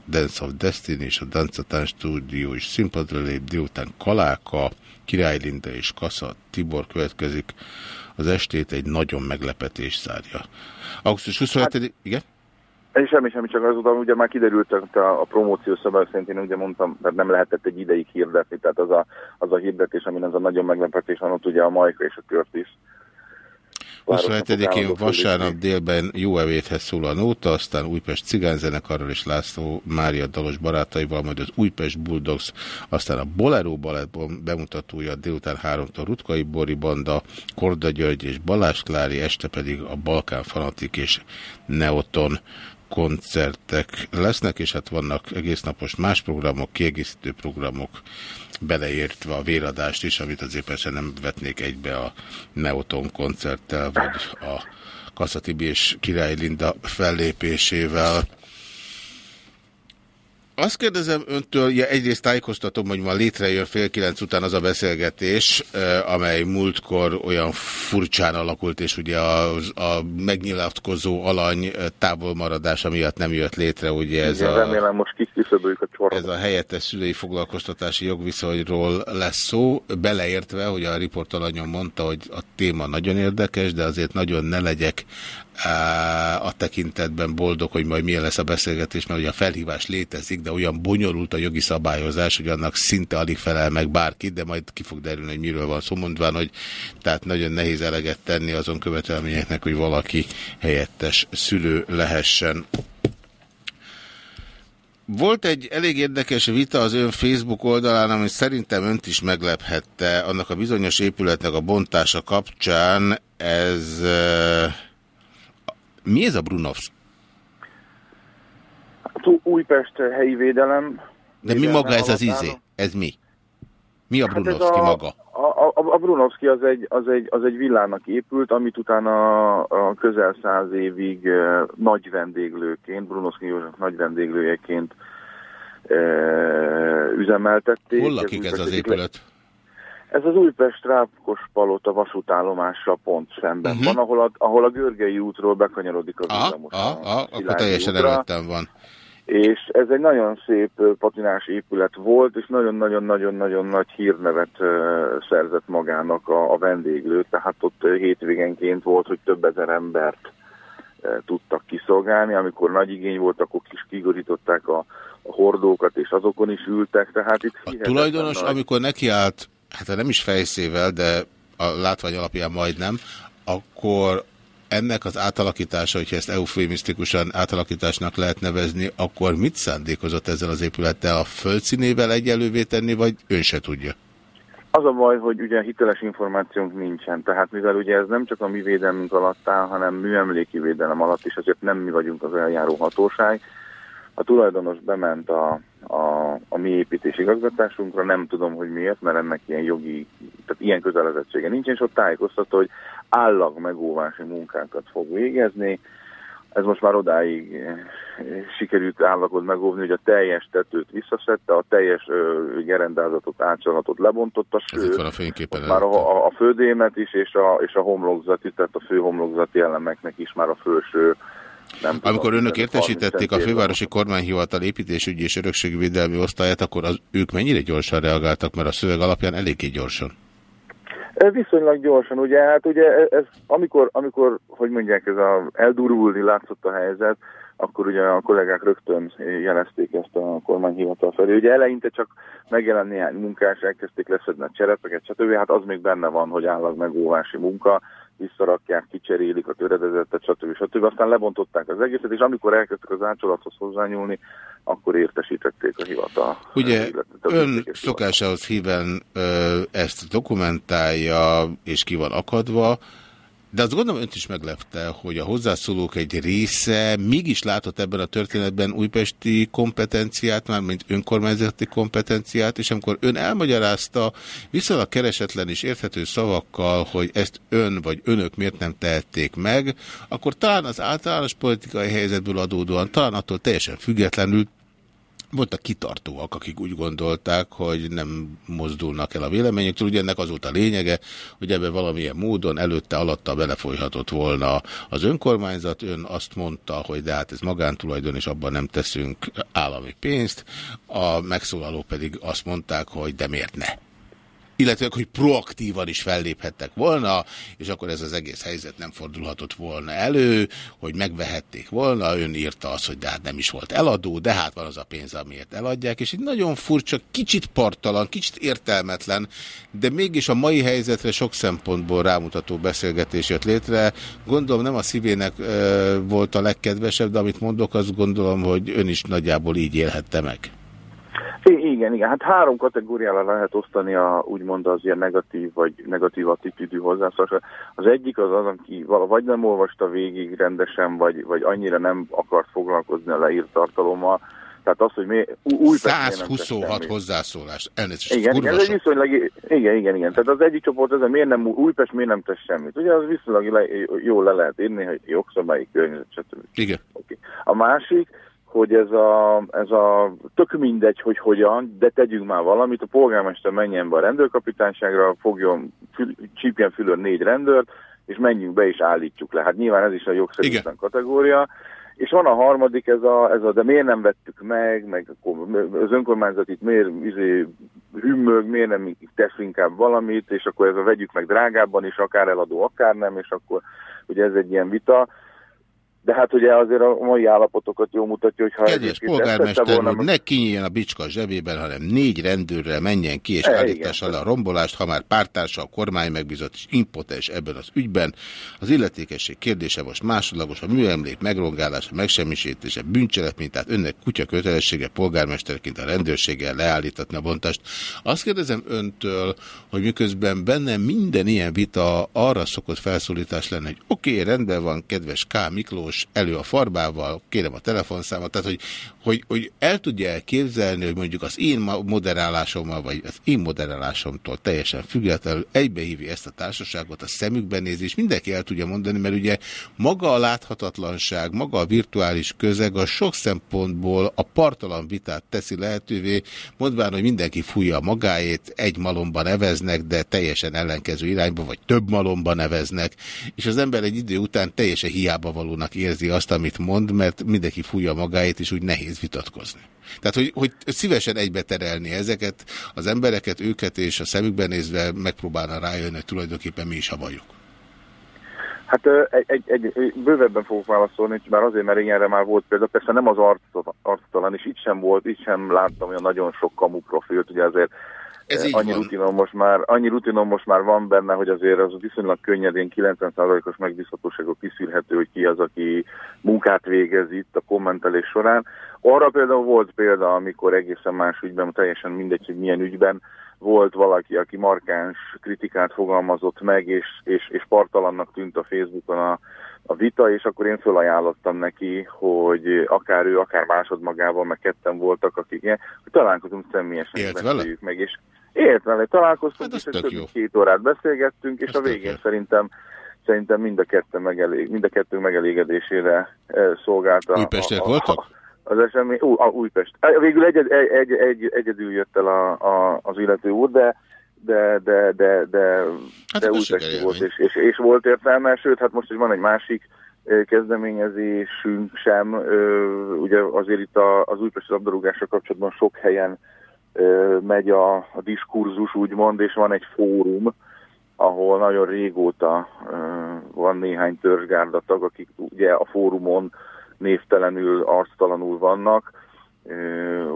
Dance of Destiny és a Dancatán stúdió is színpadra lép, délután Kaláka, Király Linda és Kassa Tibor következik. Az estét egy nagyon meglepetés szárja. Augusztus 27 hát, igen? Egy semmi, semmi, csak azután ugye már kiderült a, a promóció szabály szerint, én ugye mondtam, mert nem lehetett egy ideig hirdetni, tehát az a, az a hirdetés, amin az a nagyon meglepetés van, ott ugye a Majka és a Kört is. 27-én vasárnap délben jó evéthez szól a nóta, aztán Újpest cigányzenekarral és László Mária Dalos barátaival, majd az Újpest Bulldogs, aztán a Bolero Balett bemutatója délután háromtól Rutkai Bori Banda, Korda György és Balázs Klári, este pedig a Balkán Fanatik és Neoton koncertek lesznek, és hát vannak egésznapos más programok, kiegészítő programok, beleértve a véradást is, amit azért persze nem vetnék egybe a Neoton koncerttel, vagy a Kasszatibi és Király Linda fellépésével. Azt kérdezem öntől, ja, egyrészt tájékoztatom, hogy ma létrejön fél kilenc után az a beszélgetés, amely múltkor olyan furcsán alakult, és ugye a, a megnyilatkozó alany távolmaradása miatt nem jött létre, ugye ez Igen, a... Remélem most a csorba. Ez a helyettes szülői foglalkoztatási jogviszonyról lesz szó, beleértve, hogy a riportalanyon mondta, hogy a téma nagyon érdekes, de azért nagyon ne legyek a tekintetben boldog, hogy majd milyen lesz a beszélgetés, mert ugye a felhívás létezik, de olyan bonyolult a jogi szabályozás, hogy annak szinte alig felel meg bárki, de majd ki fog derülni, hogy miről van szó, mondván, hogy tehát nagyon nehéz eleget tenni azon követelményeknek, hogy valaki helyettes szülő lehessen. Volt egy elég érdekes vita az ön Facebook oldalán, ami szerintem önt is meglephette, annak a bizonyos épületnek a bontása kapcsán. Ez... Mi ez a Brunovsz? Újpest helyi védelem. De mi maga ez az izé? Ez mi? Mi a Brunovszki hát a, maga? A, a, a Brunovszki az egy, az, egy, az egy villának épült, amit utána a, közel száz évig nagy vendéglőként, Brunovszki József nagy vendéglőjeként üzemeltették. Hol lakik ez, ez az épület? Le, ez az Újpest Rápkos Palota vasútállomásra pont szemben uh mhm. -huh. van, ahol a, ahol a Görgei útról bekanyarodik a villamos. Ah, ah, ah, akkor teljesen előttem van. És ez egy nagyon szép patinás épület volt, és nagyon-nagyon-nagyon-nagyon nagy hírnevet szerzett magának a, a vendéglő, tehát ott hétvégenként volt, hogy több ezer embert tudtak kiszolgálni, amikor nagy igény volt, akkor kis kigorították a, a hordókat, és azokon is ültek, tehát itt... A tulajdonos, nagy... amikor nekiállt hát nem is fejszével, de a látvány alapján majdnem, akkor ennek az átalakítása, hogyha ezt eufémisztikusan átalakításnak lehet nevezni, akkor mit szándékozott ezzel az épülettel? A földszínével egyelővé tenni, vagy ön se tudja? Az a baj, hogy ugye hiteles információnk nincsen, tehát mivel ugye ez nem csak a mi védelmünk alatt áll, hanem műemléki védelem alatt is, azért nem mi vagyunk az eljáró hatóság, a tulajdonos bement a, a, a mi építési igazgatásunkra, nem tudom, hogy miért, mert ennek ilyen jogi, tehát ilyen közelezettsége nincs, és ott tájékoztat, hogy állag megóvási munkákat fog végezni. Ez most már odáig eh, sikerült állagot megóvni, hogy a teljes tetőt visszaszedte, a teljes gerendázatot, átcsalatot lebontotta, sőt, a fényképen már a, a földémet is, és a, és a homlokzati, tehát a fő homlokzati elemeknek is már a felső nem Amikor tudom, önök értesítették a fővárosi kormányhivatal építésügyi és örökségvédelmi osztályát, akkor az, ők mennyire gyorsan reagáltak, mert a szöveg alapján eléggé gyorsan? Viszonylag gyorsan, ugye, hát ugye ez, amikor, amikor, hogy mondják, ez a eldurulni látszott a helyzet, akkor ugye a kollégák rögtön jelezték ezt a kormányhivatal felé. Ugye eleinte csak megjelent néhány munkás, elkezdték leszedni a cserepeket, stb. Hát az még benne van, hogy állag megóvási munka, visszarakják, kicserélik a töredezettet, stb. stb. Aztán lebontották az egészet, és amikor elkezdtek az átcsolathoz hozzányúlni, akkor értesítették a hivatal. Ugye ön szokásához híven ezt dokumentálja, és ki van akadva, de azt gondolom önt is meglepte, hogy a hozzászólók egy része mégis látott ebben a történetben újpesti kompetenciát, már mint önkormányzati kompetenciát, és amikor ön elmagyarázta viszonylag keresetlen és érthető szavakkal, hogy ezt ön vagy önök miért nem tehették meg, akkor talán az általános politikai helyzetből adódóan, talán attól teljesen függetlenül voltak kitartóak, akik úgy gondolták, hogy nem mozdulnak el a véleményektől. Ugye ennek az volt a lényege, hogy ebben valamilyen módon előtte, alatta belefolyhatott volna az önkormányzat. Ön azt mondta, hogy de hát ez magántulajdon, és abban nem teszünk állami pénzt. A megszólalók pedig azt mondták, hogy de miért ne? Illetve hogy proaktívan is felléphettek volna, és akkor ez az egész helyzet nem fordulhatott volna elő, hogy megvehették volna, ön írta azt, hogy de hát nem is volt eladó, de hát van az a pénz, amiért eladják, és egy nagyon furcsa, kicsit partalan, kicsit értelmetlen, de mégis a mai helyzetre sok szempontból rámutató beszélgetés jött létre. Gondolom nem a szívének e, volt a legkedvesebb, de amit mondok, azt gondolom, hogy ön is nagyjából így élhette meg. Igen, igen. Hát három kategóriára lehet osztani a, úgymond az ilyen negatív vagy negatív attitűdű hozzászólás. Az egyik az az, aki vagy nem olvasta végig rendesen, vagy, vagy annyira nem akart foglalkozni a leírt tartalommal. Tehát az, hogy mi, új 126 hozzászólás. Elnézést, igen, igen, ez viszonylag, igen, igen, igen. Tehát az egyik csoport hogy miért nem, Újpest miért nem tesz semmit. Ugye az viszonylag le, jól le lehet írni, hogy jogszabályi környezet, stb. Igen. Okay. A másik, hogy ez a, ez a tök mindegy, hogy hogyan, de tegyünk már valamit, a polgármester menjen be a rendőrkapitányságra, fogjon, fül, csípjen fülön négy rendőrt, és menjünk be és állítjuk le. Hát nyilván ez is a jogszerűtlen kategória. És van a harmadik, ez a, ez a, de miért nem vettük meg, meg az önkormányzat itt miért izé, hümmög, miért nem tesz inkább valamit, és akkor ez a vegyük meg drágábban is, akár eladó, akár nem, és akkor ugye ez egy ilyen vita. De hát ugye azért a mai állapotokat jól mutatja, hogy ha Kedves polgármester volna, úr, ne kinyíljen a bicska zsebében, hanem négy rendőrre menjen ki és e, állítása le a rombolást, ha már pártársa a kormány megbízott és impotens ebben az ügyben. Az illetékesség kérdése most másodlagos, a műemlék megrongálása, megsemmisítése, bűncselekmény, tehát önnek kutya kötelessége polgármesterként a rendőrséggel leállítatni a bontást. Azt kérdezem öntől, hogy miközben benne minden ilyen vita arra szokott felszólítás lenne, hogy oké, okay, rendben van, kedves K. Miklós, János elő a farbával, kérem a telefonszámot, tehát hogy, hogy, hogy el tudja elképzelni, hogy mondjuk az én moderálásommal, vagy az én moderálásomtól teljesen függetlenül egybehívja ezt a társaságot, a szemükben nézi, és mindenki el tudja mondani, mert ugye maga a láthatatlanság, maga a virtuális közeg a sok szempontból a partalan vitát teszi lehetővé, mondván, hogy mindenki fújja magáét, egy malomban neveznek, de teljesen ellenkező irányba, vagy több malomban neveznek, és az ember egy idő után teljesen hiába valónak érzi azt, amit mond, mert mindenki fújja magáét, és úgy nehéz vitatkozni. Tehát, hogy, hogy szívesen egybe terelni ezeket, az embereket, őket, és a szemükben nézve megpróbálna rájönni, hogy tulajdonképpen mi is a bajuk. Hát egy, egy, egy, bővebben fogok válaszolni, már azért, mert ilyenre már volt például, persze nem az arctalan, és itt sem volt, itt sem láttam olyan nagyon sok kamu profilt, ugye azért ez így annyi, van. Rutinom most már, annyi rutinom most már van benne, hogy azért az viszonylag könnyedén 90%-os megbízhatóságok kiszűrhető, hogy ki az, aki munkát végez itt a kommentelés során. Arra például volt példa, amikor egészen más ügyben, teljesen mindegy, hogy milyen ügyben, volt valaki, aki markáns kritikát fogalmazott meg, és, és, és partalannak tűnt a Facebookon a, a vita, és akkor én felajánlottam neki, hogy akár ő, akár másodmagával, meg ketten voltak, akik ilyen, hogy találkozunk személyesen, Élt vele? meg, és Ért vele, találkoztunk, hát és egy két órát beszélgettünk, és ez a végén szerintem szerintem mind a, kettő megelég, mind a kettő megelégedésére e, szolgálta. Újpestek voltak? Az esemény, ú, a Újpest. Végül egyed, egy, egy, egy, egyedül jött el a, a, az illető úr, de de, de, de, de, hát de Újpesti volt, és, és, és volt értelme, sőt, hát most is van egy másik kezdeményezésünk sem, ugye azért itt az Újpesti labdarúgásra kapcsolatban sok helyen megy a, a diskurzus, úgymond, és van egy fórum, ahol nagyon régóta van néhány törzsgárdatag, akik ugye a fórumon névtelenül, arctalanul vannak,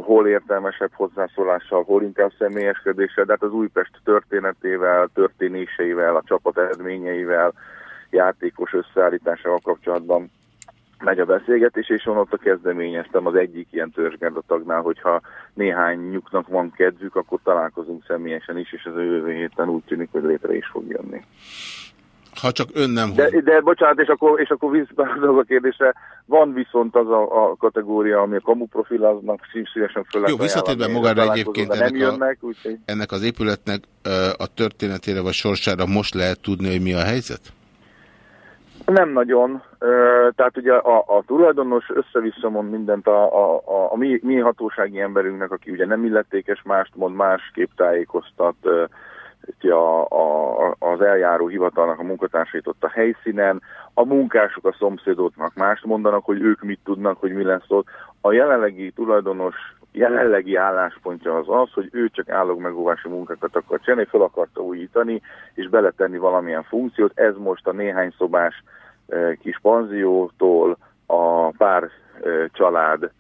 hol értelmesebb hozzászólással, hol inkább személyeskedéssel, de hát az Újpest történetével, történéseivel, a csapat eredményeivel, játékos összeállításával kapcsolatban megy a beszélgetés, és onnantól kezdeményeztem az egyik ilyen törzsgárda tagnál, hogyha néhány nyugnak van kedvük, akkor találkozunk személyesen is, és az jövő héten úgy tűnik, hogy létre is fog jönni. Ha csak ön nem de, de bocsánat, és akkor, és akkor vissza a kérdésre, van viszont az a, a kategória, ami a kamuprofilaznak szívszívesen föl Jó, visszatérve magára egyébként ennek, jönnek, a, ennek az épületnek a történetére vagy sorsára most lehet tudni, hogy mi a helyzet? Nem nagyon. Tehát ugye a, a tulajdonos össze-vissza mond mindent a, a, a, a mi, mi hatósági emberünknek, aki ugye nem illetékes, mást mond, másképp tájékoztat a, a, az eljáró hivatalnak a munkatársait ott a helyszínen, a munkások a szomszédoknak mást mondanak, hogy ők mit tudnak, hogy mi lesz ott. A jelenlegi tulajdonos jelenlegi álláspontja az az, hogy ő csak állagmegóvási munkákat akar csinálni, fel akarta újítani, és beletenni valamilyen funkciót. Ez most a néhány szobás kis panziótól a pár család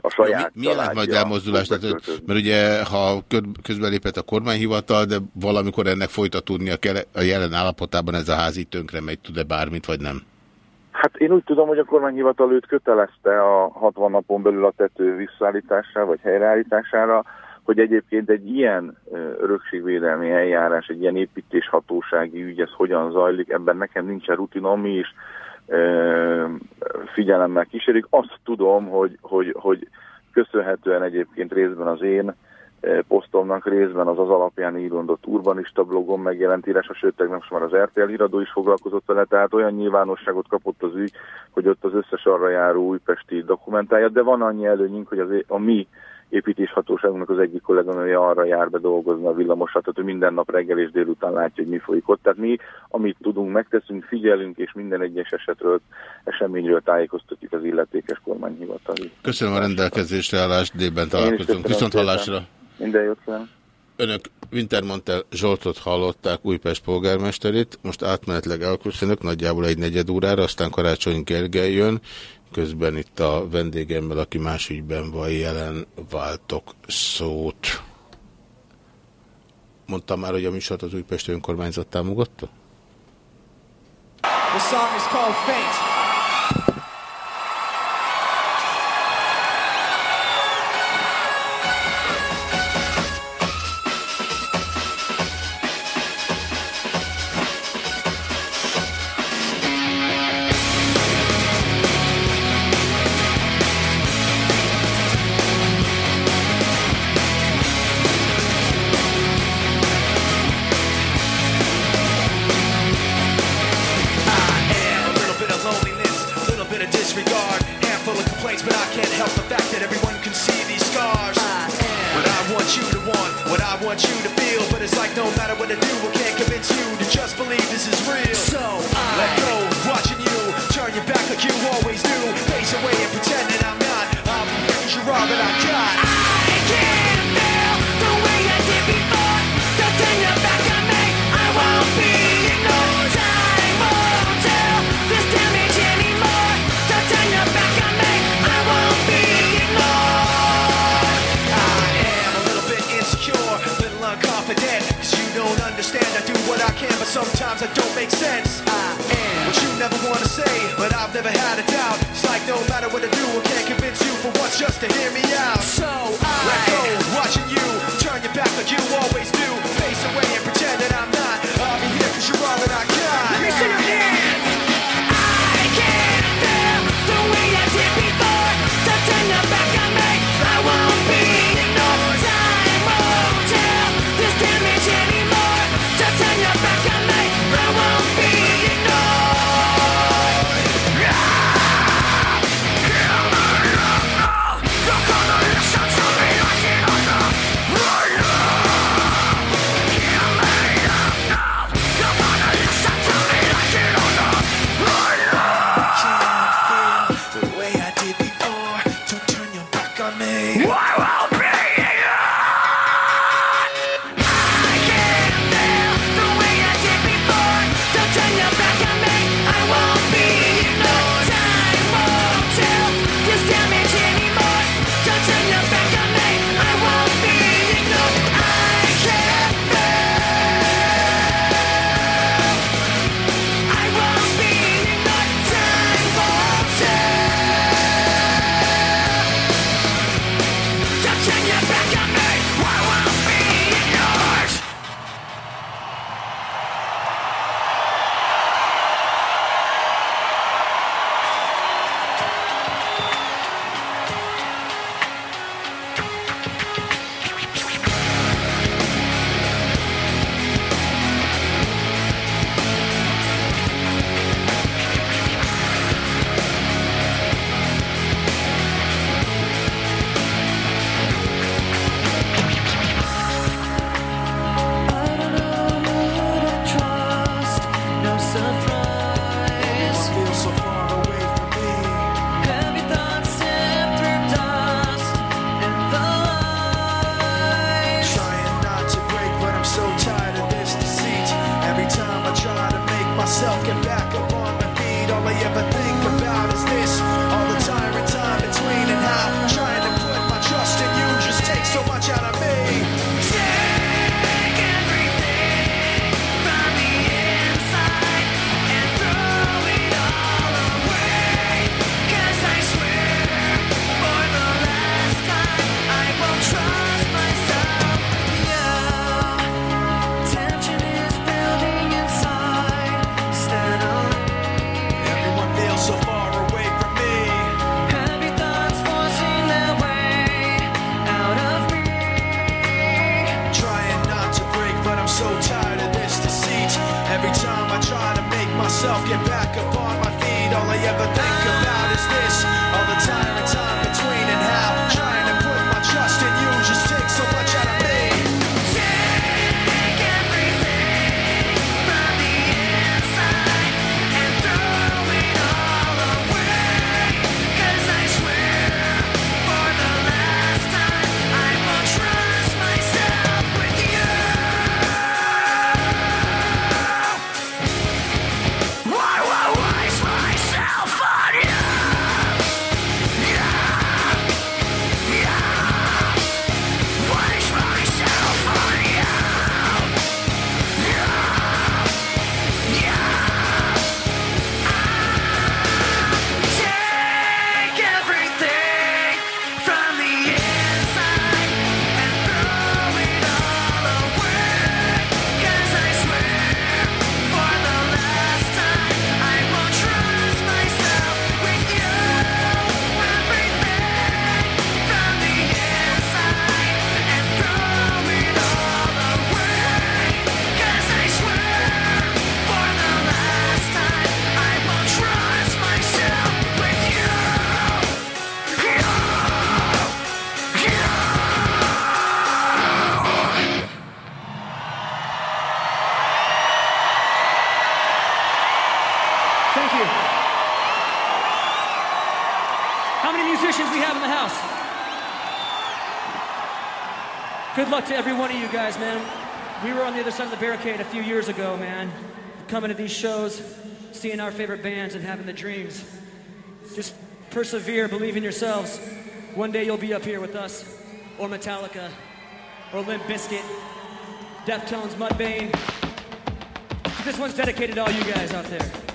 a saját mi, mi lehet majd elmozdulás? Tehát, mert ugye, ha közbelépett a kormányhivatal, de valamikor ennek folytatódnia kell, a jelen állapotában ez a házi tönkre megy, tud-e bármit, vagy nem? Hát én úgy tudom, hogy a kormányhivatal őt kötelezte a 60 napon belül a tető visszaállítására, vagy helyreállítására, hogy egyébként egy ilyen örökségvédelmi eljárás, egy ilyen építéshatósági ügy, ez hogyan zajlik, ebben nekem nincsen rutinom, mi is figyelemmel kísérik. Azt tudom, hogy, hogy, hogy köszönhetően egyébként részben az én posztomnak részben az az alapján írondott urbanista blogon megjelent írása, sőt, tegnap már az RTL híradó is foglalkozott vele, tehát olyan nyilvánosságot kapott az ügy, hogy ott az összes arra járó újpesti dokumentálja, de van annyi előnyünk, hogy az, a mi építéshatóságunknak az egyik kolléganője arra jár be dolgozni a villamosat, tehát ő minden nap reggel és délután látja, hogy mi folyik ott. Tehát mi, amit tudunk, megteszünk, figyelünk, és minden egyes esetről, eseményről tájékoztatjuk az illetékes kormányhivatali. Köszönöm a rendelkezésre állást, délben találkozunk. Viszont hallásra! Minden jót kívánok! Önök Wintermantel Zsoltot hallották, Újpest polgármesterét, most átmenetleg elköszönök, nagyjából egy negyed órára, aztán Karácsony Gergely jön, közben itt a vendégemmel, aki más ügyben van jelen, váltok szót. Mondtam már, hogy a műsort az Újpesti önkormányzat támogatta? The song is called Faint. the barricade a few years ago, man. Coming to these shows, seeing our favorite bands, and having the dreams. Just persevere, believe in yourselves. One day you'll be up here with us, or Metallica, or Limp Bizkit, Deftones, Mudvayne. This one's dedicated to all you guys out there.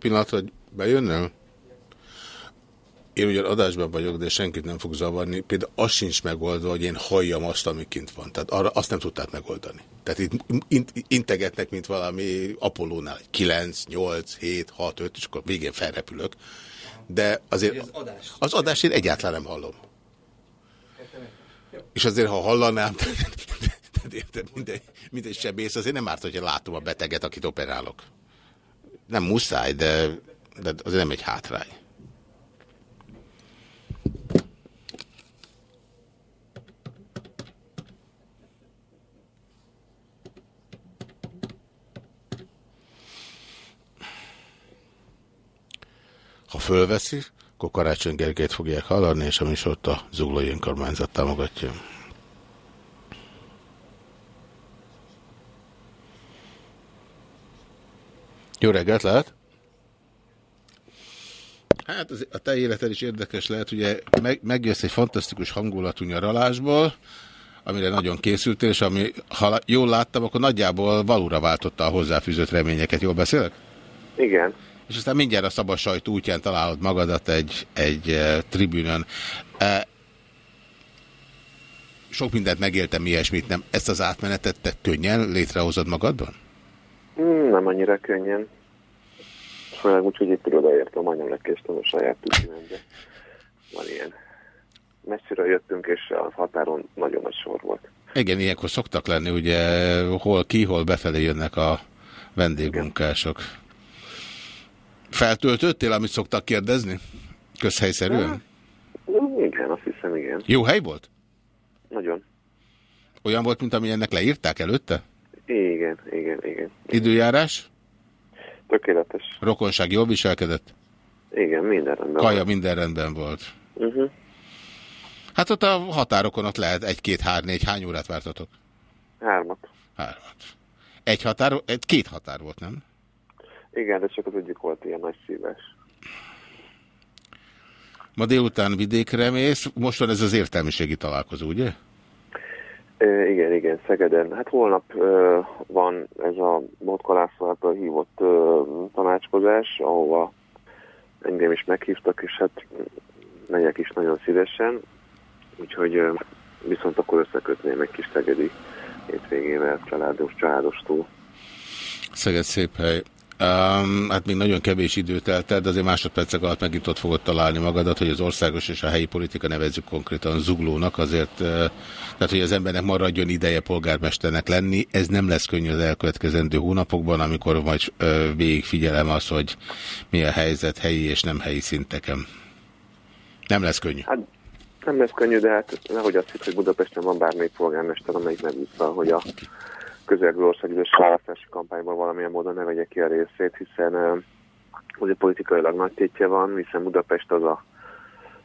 pillanatra, hogy bejönnöl? Én ugyan adásban vagyok, de senkit nem fog zavarni. Például az sincs megoldva, hogy én halljam azt, ami kint van. Tehát arra azt nem tudták megoldani. Tehát itt integetnek, mint valami Apollónál. 9, 8, 7, 6, 5, és akkor végén felrepülök. De azért az, adás. az adást én egyáltalán nem hallom. És azért, ha hallanám, érted, mindegy, mindegy sebész, azért nem árt, hogyha látom a beteget, akit operálok nem muszáj, de, de az nem egy hátrány. Ha fölveszi, akkor Karácsony Gergelyt fogják hallani, és a műsort a Zuglói Önkormányzat támogatja. Jó reggelt lehet! Hát az, a te életed is érdekes lehet, ugye meg, megjössz egy fantasztikus hangulatú nyaralásból, amire nagyon készültél, és ami, ha jól láttam, akkor nagyjából valóra váltotta a hozzáfűzött reményeket. Jól beszélek? Igen. És aztán mindjárt a szabad sajtó útján találod magadat egy, egy uh, tribünön. Uh, sok mindent megéltem, ilyesmit nem. Ezt az átmenetet te könnyen létrehozod magadban? Hmm, nem annyira könnyen. Főleg úgy, hogy itt odaértem, majdnem lekéstem a saját tűzően, de van ilyen. Messziről jöttünk, és a határon nagyon nagy sor volt. Igen, ilyenkor szoktak lenni, ugye hol ki, hol befelé jönnek a vendégmunkások. Feltöltöttél, amit szoktak kérdezni? Közhelyszerűen? Igen, azt hiszem, igen. Jó hely volt? Nagyon. Olyan volt, mint ami ennek leírták előtte? Igen, igen, igen. Időjárás? Tökéletes. Rokonság jól viselkedett? Igen, minden rendben Kaja minden rendben volt. Uh -huh. Hát ott a határokon ott lehet egy-két, hár, négy, hány órát vártatok? Hármat. Hármat. Egy határ, egy, két határ volt, nem? Igen, de csak az egyik volt ilyen nagy szíves. Ma délután vidékre mész, most van ez az értelmiségi találkozó, ugye? Igen, igen, Szegeden. Hát holnap e, van ez a Botka László által hívott e, tanácskozás, ahova engem is meghívtak, és hát megyek is nagyon szívesen, úgyhogy e, viszont akkor összekötném egy kis szegedi hétvégével, családos, családos túl. Szeged szép hely. Um, hát még nagyon kevés időt eltelt, de azért másodpercek alatt megint ott fogod találni magadat, hogy az országos és a helyi politika nevezzük konkrétan zuglónak, azért, tehát hogy az embernek maradjon ideje polgármesternek lenni, ez nem lesz könnyű az elkövetkezendő hónapokban, amikor majd végigfigyelem az, hogy mi a helyzet helyi és nem helyi szinteken. Nem lesz könnyű. Hát nem lesz könnyű, de hát nehogy azt hitt, hogy Budapesten van bármelyik polgármester, amelyik vissza, hogy a közelgő országgyűlés választási kampányban valamilyen módon ne vegye ki a részét, hiszen ugye politikailag nagy tétje van, hiszen Budapest az a,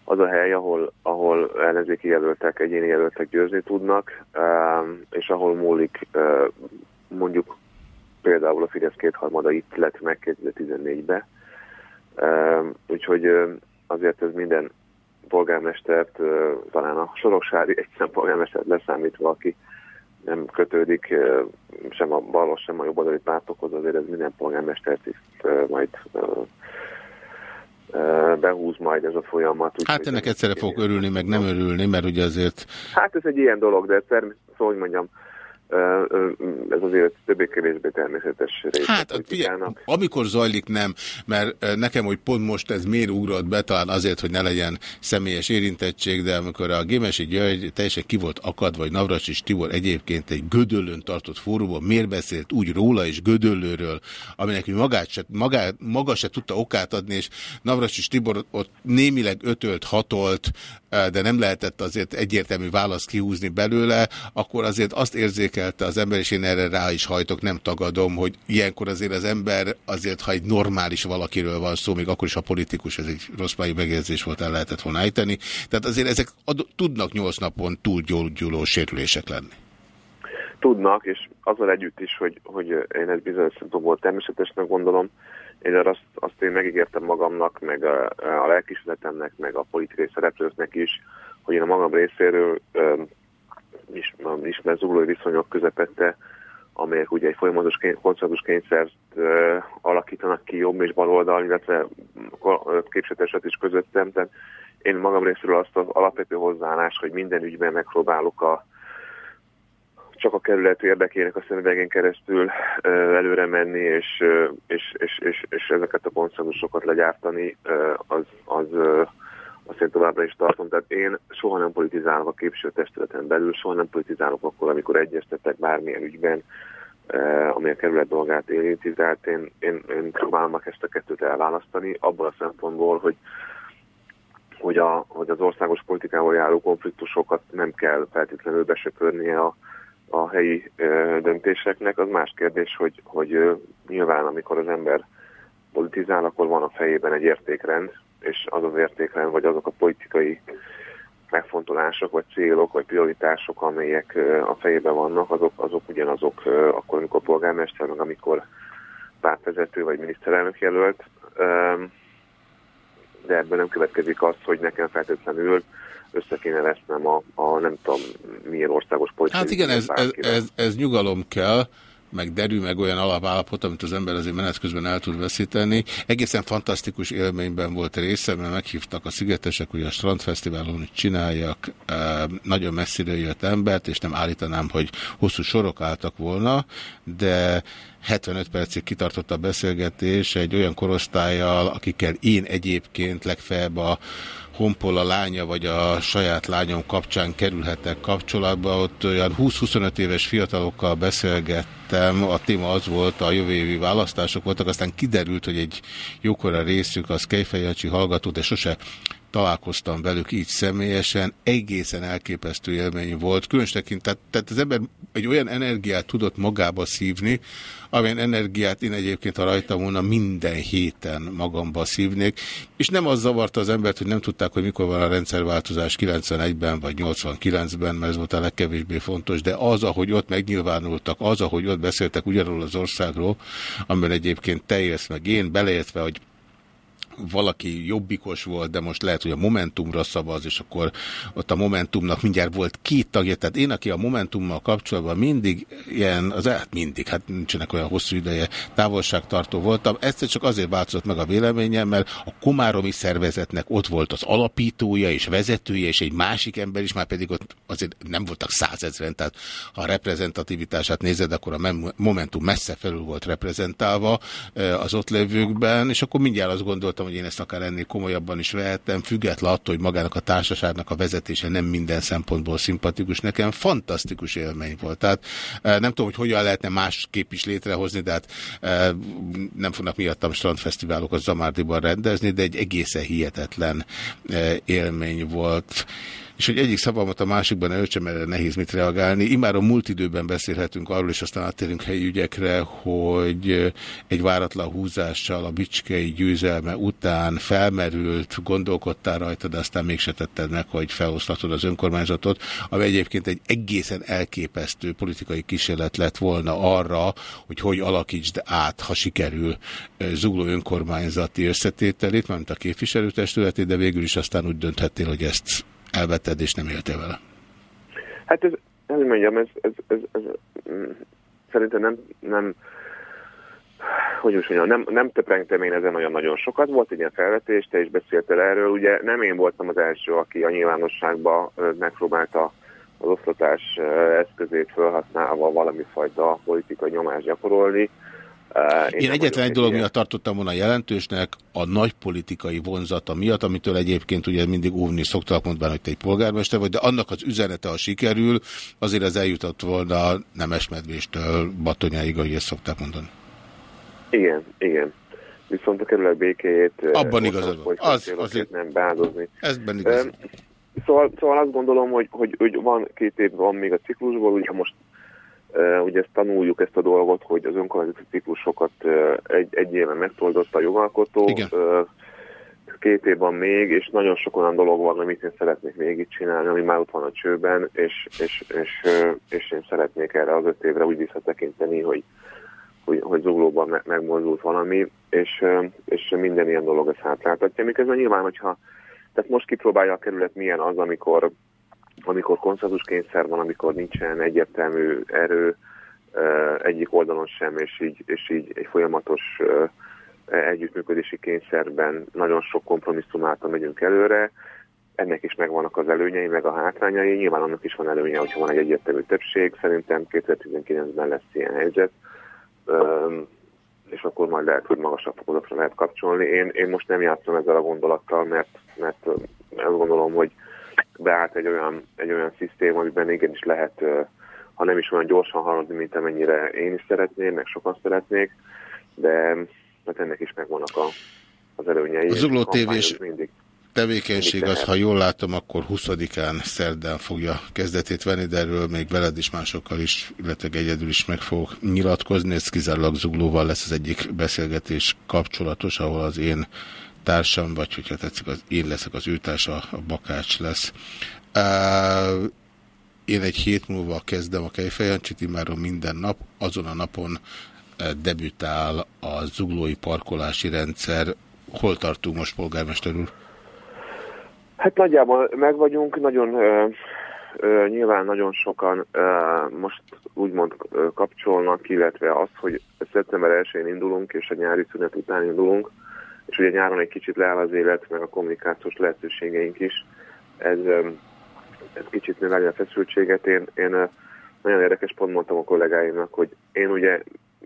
az a hely, ahol, ahol ellenzéki jelöltek, egyéni jelöltek győzni tudnak, és ahol múlik mondjuk például a Fidesz kétharmada itt lett meg 2014-be. Uh, úgyhogy azért ez minden polgármestert, talán a Soroksári egy polgármestert leszámítva, aki nem kötődik sem a balos, sem a jobboldali pártokhoz, azért ez minden polgármestert is majd behúz majd ez a folyamat. Hát ennek egyszerre fog örülni, meg nem örülni, mert ugye azért... Hát ez egy ilyen dolog, de természetesen, szóval, hogy mondjam, ez azért többé-kevésbé természetes része Hát, figyelj, amikor zajlik nem, mert nekem, hogy pont most ez miért ugrott be, talán azért, hogy ne legyen személyes érintettség, de amikor a Gémesi György teljesen ki volt akad, vagy Navracsis Tibor egyébként egy Gödöllőn tartott fórumon miért beszélt úgy róla és Gödöllőről, aminek magát se, magá, maga se tudta okát adni, és Navracsis Tibor ott némileg ötölt, hatolt, de nem lehetett azért egyértelmű választ kihúzni belőle, akkor azért azt érzékelte az ember, és én erre rá is hajtok, nem tagadom, hogy ilyenkor azért az ember, azért ha egy normális valakiről van szó, még akkor is a politikus, ez egy rossz megjegyzés volt, el lehetett volna ejteni. Tehát azért ezek tudnak nyolc napon túl gyógyuló sérülések lenni. Tudnak, és azzal együtt is, hogy, hogy én ezt bizonyos szempontból természetesnek gondolom, én azt, azt én megígértem magamnak, meg a, a lelkismeretemnek, meg a politikai szereplőknek is, hogy én a magam részéről is, ismer zuglói viszonyok közepette, amelyek ugye egy folyamatos konszenzus kényszert uh, alakítanak ki jobb és bal oldal, illetve képviselőtestet is közöttem. Tehát én magam részéről azt az alapvető hozzáállás, hogy minden ügyben megpróbálok a csak a kerület érdekének a szemüvegén keresztül előre menni, és, és, és, és, és ezeket a konszenzusokat legyártani, az, az azt én továbbra is tartom. Tehát én soha nem politizálok a képviselőtestületen belül, soha nem politizálok akkor, amikor egyeztetek bármilyen ügyben, ami a kerület dolgát érinti. Tehát én, én, én próbálom ezt a kettőt elválasztani, abból a szempontból, hogy hogy, a, hogy az országos politikával járó konfliktusokat nem kell feltétlenül besöpörnie a, a helyi ö, döntéseknek. Az más kérdés, hogy, hogy ö, nyilván amikor az ember politizál, akkor van a fejében egy értékrend, és az az értékrend, vagy azok a politikai megfontolások, vagy célok, vagy prioritások, amelyek a fejében vannak, azok, azok ugyanazok akkor, amikor polgármester, meg amikor pártvezető vagy miniszterelnök jelölt, de ebből nem következik az, hogy nekem feltétlenül össze kéne vesznem a, a nem tudom milyen országos politikai... Hát igen, ez, ez, ez, ez nyugalom kell, meg derű, meg olyan alapállapot, amit az ember azért menet közben el tud veszíteni. Egészen fantasztikus élményben volt része, mert meghívtak a szigetesek, hogy a Strandfesztiválon csináljak e, nagyon messziről jött embert, és nem állítanám, hogy hosszú sorok álltak volna, de 75 percig kitartott a beszélgetés egy olyan korosztályjal, akikkel én egyébként legfeljebb a Honpol a lánya, vagy a saját lányom kapcsán kerülhetek kapcsolatba. Ott olyan 20-25 éves fiatalokkal beszélgettem, a téma az volt, a jövő évi választások voltak, aztán kiderült, hogy egy jókora részük az Kejfejancsi hallgató, de sose találkoztam velük így személyesen, egészen elképesztő élmény volt. Különös tekintet, tehát az ember egy olyan energiát tudott magába szívni, amilyen energiát én egyébként, ha rajtam volna, minden héten magamba szívnék, és nem az zavarta az embert, hogy nem tudták, hogy mikor van a rendszerváltozás 91-ben vagy 89-ben, mert ez volt a legkevésbé fontos, de az, ahogy ott megnyilvánultak, az, ahogy ott beszéltek ugyanról az országról, amiben egyébként te élsz meg én, beleértve, hogy valaki jobbikos volt, de most lehet, hogy a Momentumra szavaz, és akkor ott a Momentumnak mindjárt volt két tagja, tehát én, aki a Momentummal kapcsolatban mindig ilyen, az hát mindig, hát nincsenek olyan hosszú ideje távolságtartó voltam, ezt csak azért változott meg a véleményem, mert a Komáromi szervezetnek ott volt az alapítója és vezetője, és egy másik ember is, már pedig ott azért nem voltak százezren, tehát ha a reprezentativitását nézed, akkor a Momentum messze felül volt reprezentálva eh, az ott lévőkben, és akkor mindjárt azt gondoltam, hogy én ezt akár ennél komolyabban is vehettem, független attól, hogy magának a társaságnak a vezetése nem minden szempontból szimpatikus. Nekem fantasztikus élmény volt. Tehát eh, nem tudom, hogy hogyan lehetne másképp is létrehozni, de hát eh, nem fognak miattam strandfesztiválokat Zamárdiban rendezni, de egy egészen hihetetlen eh, élmény volt és hogy egyik szavamat a másikban öltsem, erre nehéz mit reagálni. Imáron múlt időben beszélhetünk arról, és aztán áttérünk helyi ügyekre, hogy egy váratlan húzással a Bicskei győzelme után felmerült, gondolkodtál rajta, de aztán mégse tetted meg, hogy feloszlatod az önkormányzatot, ami egyébként egy egészen elképesztő politikai kísérlet lett volna arra, hogy hogy alakítsd át, ha sikerül zugló önkormányzati összetételét, mert a képviselőtestületét, de végül is aztán úgy dönthettél, hogy ezt elvetted és nem éltél vele? Hát ez, ez mondjam, ez, ez, ez, ez mm, szerintem nem, nem hogy is mondjam, nem, nem töprengtem én ezen olyan nagyon sokat, volt egy ilyen felvetés, te is beszéltél erről, ugye nem én voltam az első, aki a nyilvánosságba megpróbálta az osztatás eszközét felhasználva valami fajta politikai nyomást gyakorolni. Én, Én egyetlen egy dolog miatt tartottam volna jelentősnek, a nagy politikai vonzata miatt, amitől egyébként ugye mindig óvni szoktak mondani, hogy te egy polgármester vagy, de annak az üzenete, ha sikerül, azért ez eljutott volna Nemesmedvéstől Batonyáig, ahogy ezt szokták mondani. Igen, igen. Viszont a kerület békéjét... Abban igazad van. Az, azért nem beáldozni. Ezben igazad. Szóval, szóval azt gondolom, hogy, hogy, hogy van két év van még a ciklusból, ugye most ugye ezt tanuljuk ezt a dolgot, hogy az önkormányzati ciklusokat egy, egy éve megtoldotta a jogalkotó, Igen. két évben még, és nagyon sok olyan dolog van, amit én szeretnék még itt csinálni, ami már ott van a csőben, és, és, és, és én szeretnék erre az öt évre úgy visszatekinteni, hogy, hogy, hogy zuglóban me megmozdult valami, és, és minden ilyen dolog ezt hátráltatja. Miközben nyilván, hogyha tehát most kipróbálja a kerület milyen az, amikor amikor konszenzuskényszer van, amikor nincsen egyértelmű erő egyik oldalon sem, és így, és így egy folyamatos együttműködési kényszerben nagyon sok kompromisszum által megyünk előre, ennek is megvannak az előnyei, meg a hátrányai. Nyilván annak is van előnye, hogyha van egy egyértelmű többség. Szerintem 2019-ben lesz ilyen helyzet, és akkor majd lehet, hogy magasabb fokozatra lehet kapcsolni. Én, én most nem játszom ezzel a gondolattal, mert, mert azt gondolom, hogy beállt egy olyan, egy olyan szisztém, amiben igenis lehet, ha nem is olyan gyorsan haladni, mint amennyire én is szeretném, meg sokan szeretnék, de hát ennek is megvannak a, az előnyei. Az Zugló tévés mindig tevékenység az, ha jól látom, akkor 20-án szerdán fogja kezdetét venni, de erről még veled is másokkal is, illetve egyedül is meg fogok nyilatkozni. Ez kizárólag Zuglóval lesz az egyik beszélgetés kapcsolatos, ahol az én társam, vagy hogyha tetszik, az én leszek az ő társa, a Bakács lesz. Én egy hét múlva kezdem a Kejfejancsit, immáron minden nap, azon a napon debütál a zuglói parkolási rendszer. Hol tartunk most, polgármester úr? Hát nagyjából meg vagyunk, nagyon ö, ö, nyilván nagyon sokan ö, most úgymond ö, kapcsolnak, illetve az, hogy szeptember 1-én indulunk, és a nyári szünet után indulunk, és ugye nyáron egy kicsit leáll az élet, meg a kommunikációs lehetőségeink is. Ez, ez kicsit növelni a feszültséget. Én, én ö, nagyon érdekes pont mondtam a kollégáimnak, hogy én ugye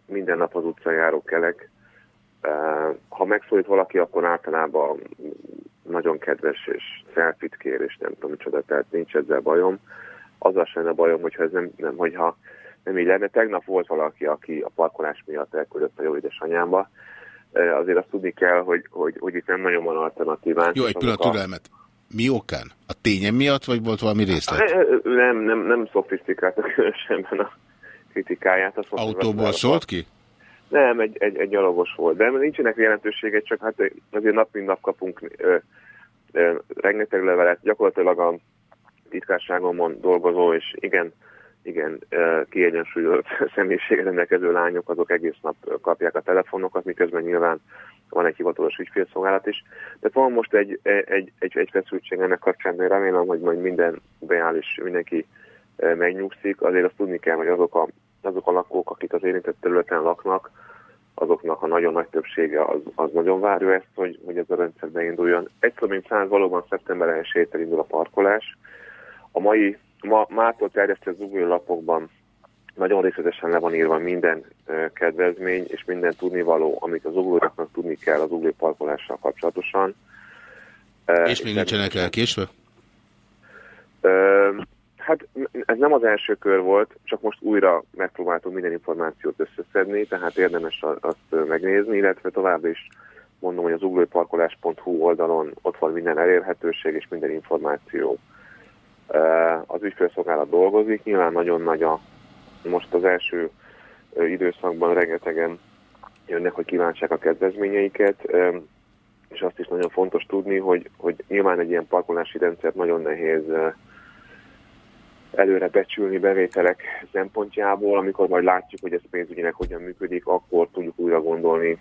minden nap az utcán járok kelek. Ha megszólít valaki, akkor általában nagyon kedves és szelfit kér, és nem tudom micsoda, tehát nincs ezzel bajom. Azzal sem a bajom, hogyha ez nem, nem, hogyha nem így lenne. Tegnap volt valaki, aki a parkolás miatt elküldött a jó édesanyámba. Azért azt tudni kell, hogy, hogy, hogy itt nem nagyon van alternatíván. Jó, egy pillanat a... türelmet. Mi okán? A tényem miatt, vagy volt valami részlet? Nem, nem, nem szofisztikáltak különösen a kritikáját. Azt Autóból szólt ki? Nem, egy, egy, egy gyalogos volt. De nincsenek jelentősége, csak hát azért nap mint nap kapunk ö, ö, rengeteg levelet. Gyakorlatilag a titkárságomon dolgozó, és igen, igen, kiegyensúlyozott személyiséggel rendelkező lányok, azok egész nap kapják a telefonokat, miközben nyilván van egy hivatalos ügyfélszolgálat is. De van most egy, egy, egy, egy feszültség ennek kapcsán, de remélem, hogy majd minden beáll és mindenki megnyugszik. Azért azt tudni kell, hogy azok a azok a lakók, akik az érintett területen laknak, azoknak a nagyon nagy többsége az, az nagyon várja ezt, hogy, hogy ez a rendszer beinduljon. Egy szó mint száz valóban szeptember 1 indul a parkolás. A mai, ma, mától terjesztett zugó lapokban nagyon részletesen le van írva minden kedvezmény és minden tudnivaló, amit az uglóraknak tudni kell az ugló parkolással kapcsolatosan. És még nincsenek elkésve? Hát ez nem az első kör volt, csak most újra megpróbáltunk minden információt összeszedni, tehát érdemes azt megnézni, illetve tovább is mondom, hogy az uglóparkolás.hu oldalon ott van minden elérhetőség és minden információ. Az ügyfélszolgálat dolgozik, nyilván nagyon nagy a, most az első időszakban rengetegen jönnek, hogy kívántsák a kedvezményeiket, és azt is nagyon fontos tudni, hogy, hogy nyilván egy ilyen parkolási rendszert nagyon nehéz előre becsülni bevételek szempontjából, amikor majd látjuk, hogy ez pénzügyileg hogyan működik, akkor tudjuk újra gondolni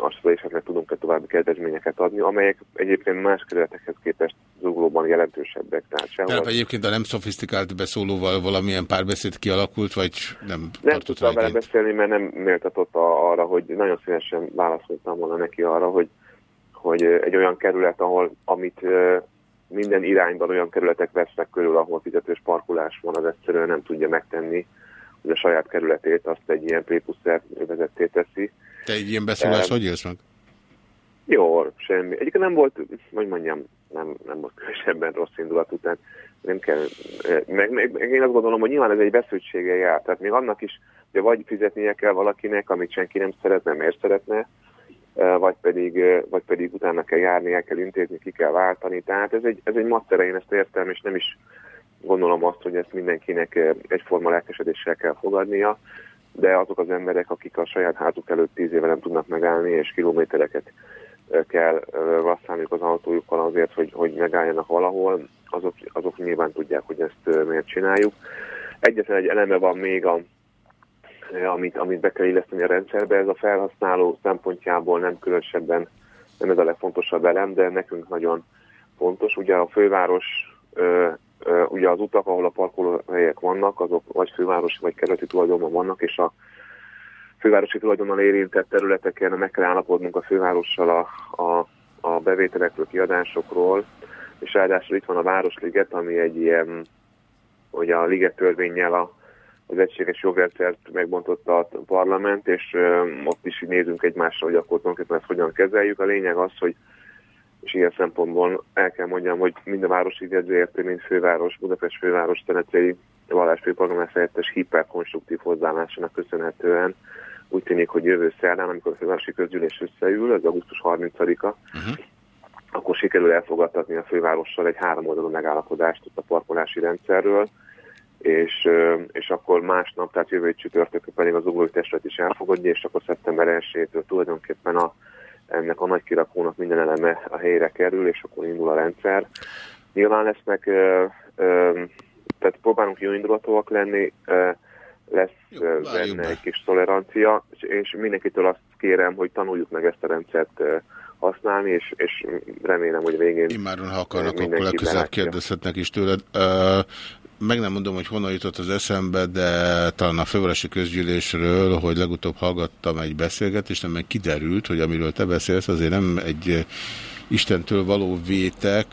azt, hogy esetleg tudunk-e további kedvezményeket adni, amelyek egyébként más kerületekhez képest zuglóban jelentősebbek. Tehát, sehol... tehát egyébként a nem szofisztikált beszólóval valamilyen párbeszéd kialakult, vagy nem Nem tudtam vele beszélni, mert nem méltatott arra, hogy nagyon szívesen válaszoltam volna neki arra, hogy, hogy egy olyan kerület, ahol amit minden irányban olyan kerületek vesznek körül, ahol fizetős parkolás van, az egyszerűen nem tudja megtenni, hogy a saját kerületét azt egy ilyen prépuszert vezetté teszi. Te egy ilyen beszólást um, hogy élsz meg? Jó, semmi. Egyébként nem volt, hogy mondjam, nem, nem volt különösebben rossz indulatú, tehát nem kell, meg, meg, meg én azt gondolom, hogy nyilván ez egy veszültsége jár, tehát még annak is, hogy vagy fizetnie kell valakinek, amit senki nem szeretne, miért szeretne, vagy pedig, vagy pedig utána kell járni, el kell intézni, ki kell váltani. Tehát ez egy, ez egy masszere, én ezt értem, és nem is gondolom azt, hogy ezt mindenkinek egyforma lelkesedéssel kell fogadnia, de azok az emberek, akik a saját házuk előtt tíz éve nem tudnak megállni, és kilométereket kell vasszámjuk az autójukkal azért, hogy, hogy megálljanak valahol, azok, azok nyilván tudják, hogy ezt miért csináljuk. Egyetlen egy eleme van még a amit, amit be kell illeszteni a rendszerbe. Ez a felhasználó szempontjából nem különösebben nem ez a legfontosabb elem, de nekünk nagyon fontos. Ugye a főváros, ö, ö, ugye az utak, ahol a parkolóhelyek vannak, azok vagy fővárosi, vagy kerületi tulajdonban vannak, és a fővárosi tulajdonnal érintett területeken meg kell állapodnunk a fővárossal a, a, a bevételekről, kiadásokról, és ráadásul itt van a Városliget, ami egy ilyen, hogy a liget törvényel a az egységes jogrendszert megbontotta a parlament, és ott is nézünk egymásra, hogy akkor tulajdonképpen ezt hogyan kezeljük. A lényeg az, hogy és ilyen szempontból el kell mondjam, hogy mind a városi jegyzőértő, mind főváros, Budapest főváros tenetei vallásfőpolgármester helyettes hiperkonstruktív hozzáállásának köszönhetően úgy tűnik, hogy jövő szerdán, amikor a fővárosi közgyűlés összeül, ez augusztus 30-a, uh-huh. akkor sikerül elfogadtatni a fővárossal egy három oldalú megállapodást a parkolási rendszerről, és, és akkor másnap, tehát jövő csütörtökön pedig az ugrói testület is elfogadja, és akkor szeptember 1-től tulajdonképpen a ennek a nagy kirakónak minden eleme a helyére kerül, és akkor indul a rendszer. Nyilván lesznek, ö, ö, tehát próbálunk jó indulatúak lenni, ö, lesz Jó, benne be. egy kis tolerancia, és, és mindenkitől azt kérem, hogy tanuljuk meg ezt a rendszert ö, használni, és, és remélem, hogy végén Immáron, ha akarnak, akkor legközelebb kérdezhetnek is tőled. Ö, Meg nem mondom, hogy honnan jutott az eszembe, de talán a fővárosi közgyűlésről, hogy legutóbb hallgattam egy beszélgetést, amely kiderült, hogy amiről te beszélsz, azért nem egy Istentől való vétek,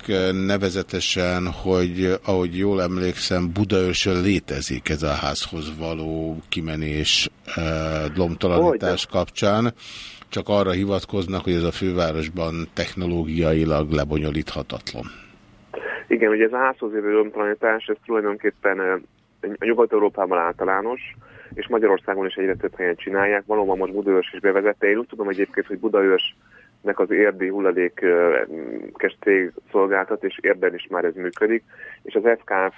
nevezetesen, hogy ahogy jól emlékszem, Budaörsön létezik ez a házhoz való kimenés, eh, lomtalanítás kapcsán, csak arra hivatkoznak, hogy ez a fővárosban technológiailag lebonyolíthatatlan. Igen, ugye ez a házhoz jövő öntalanítás, ez tulajdonképpen a Nyugat-Európában általános, és Magyarországon is egyre több helyen csinálják. Valóban most Budaörs is bevezette. Én úgy tudom egyébként, hogy Budaörsnek az érdi hulladékes cég szolgáltat, és érden is már ez működik. És az FKF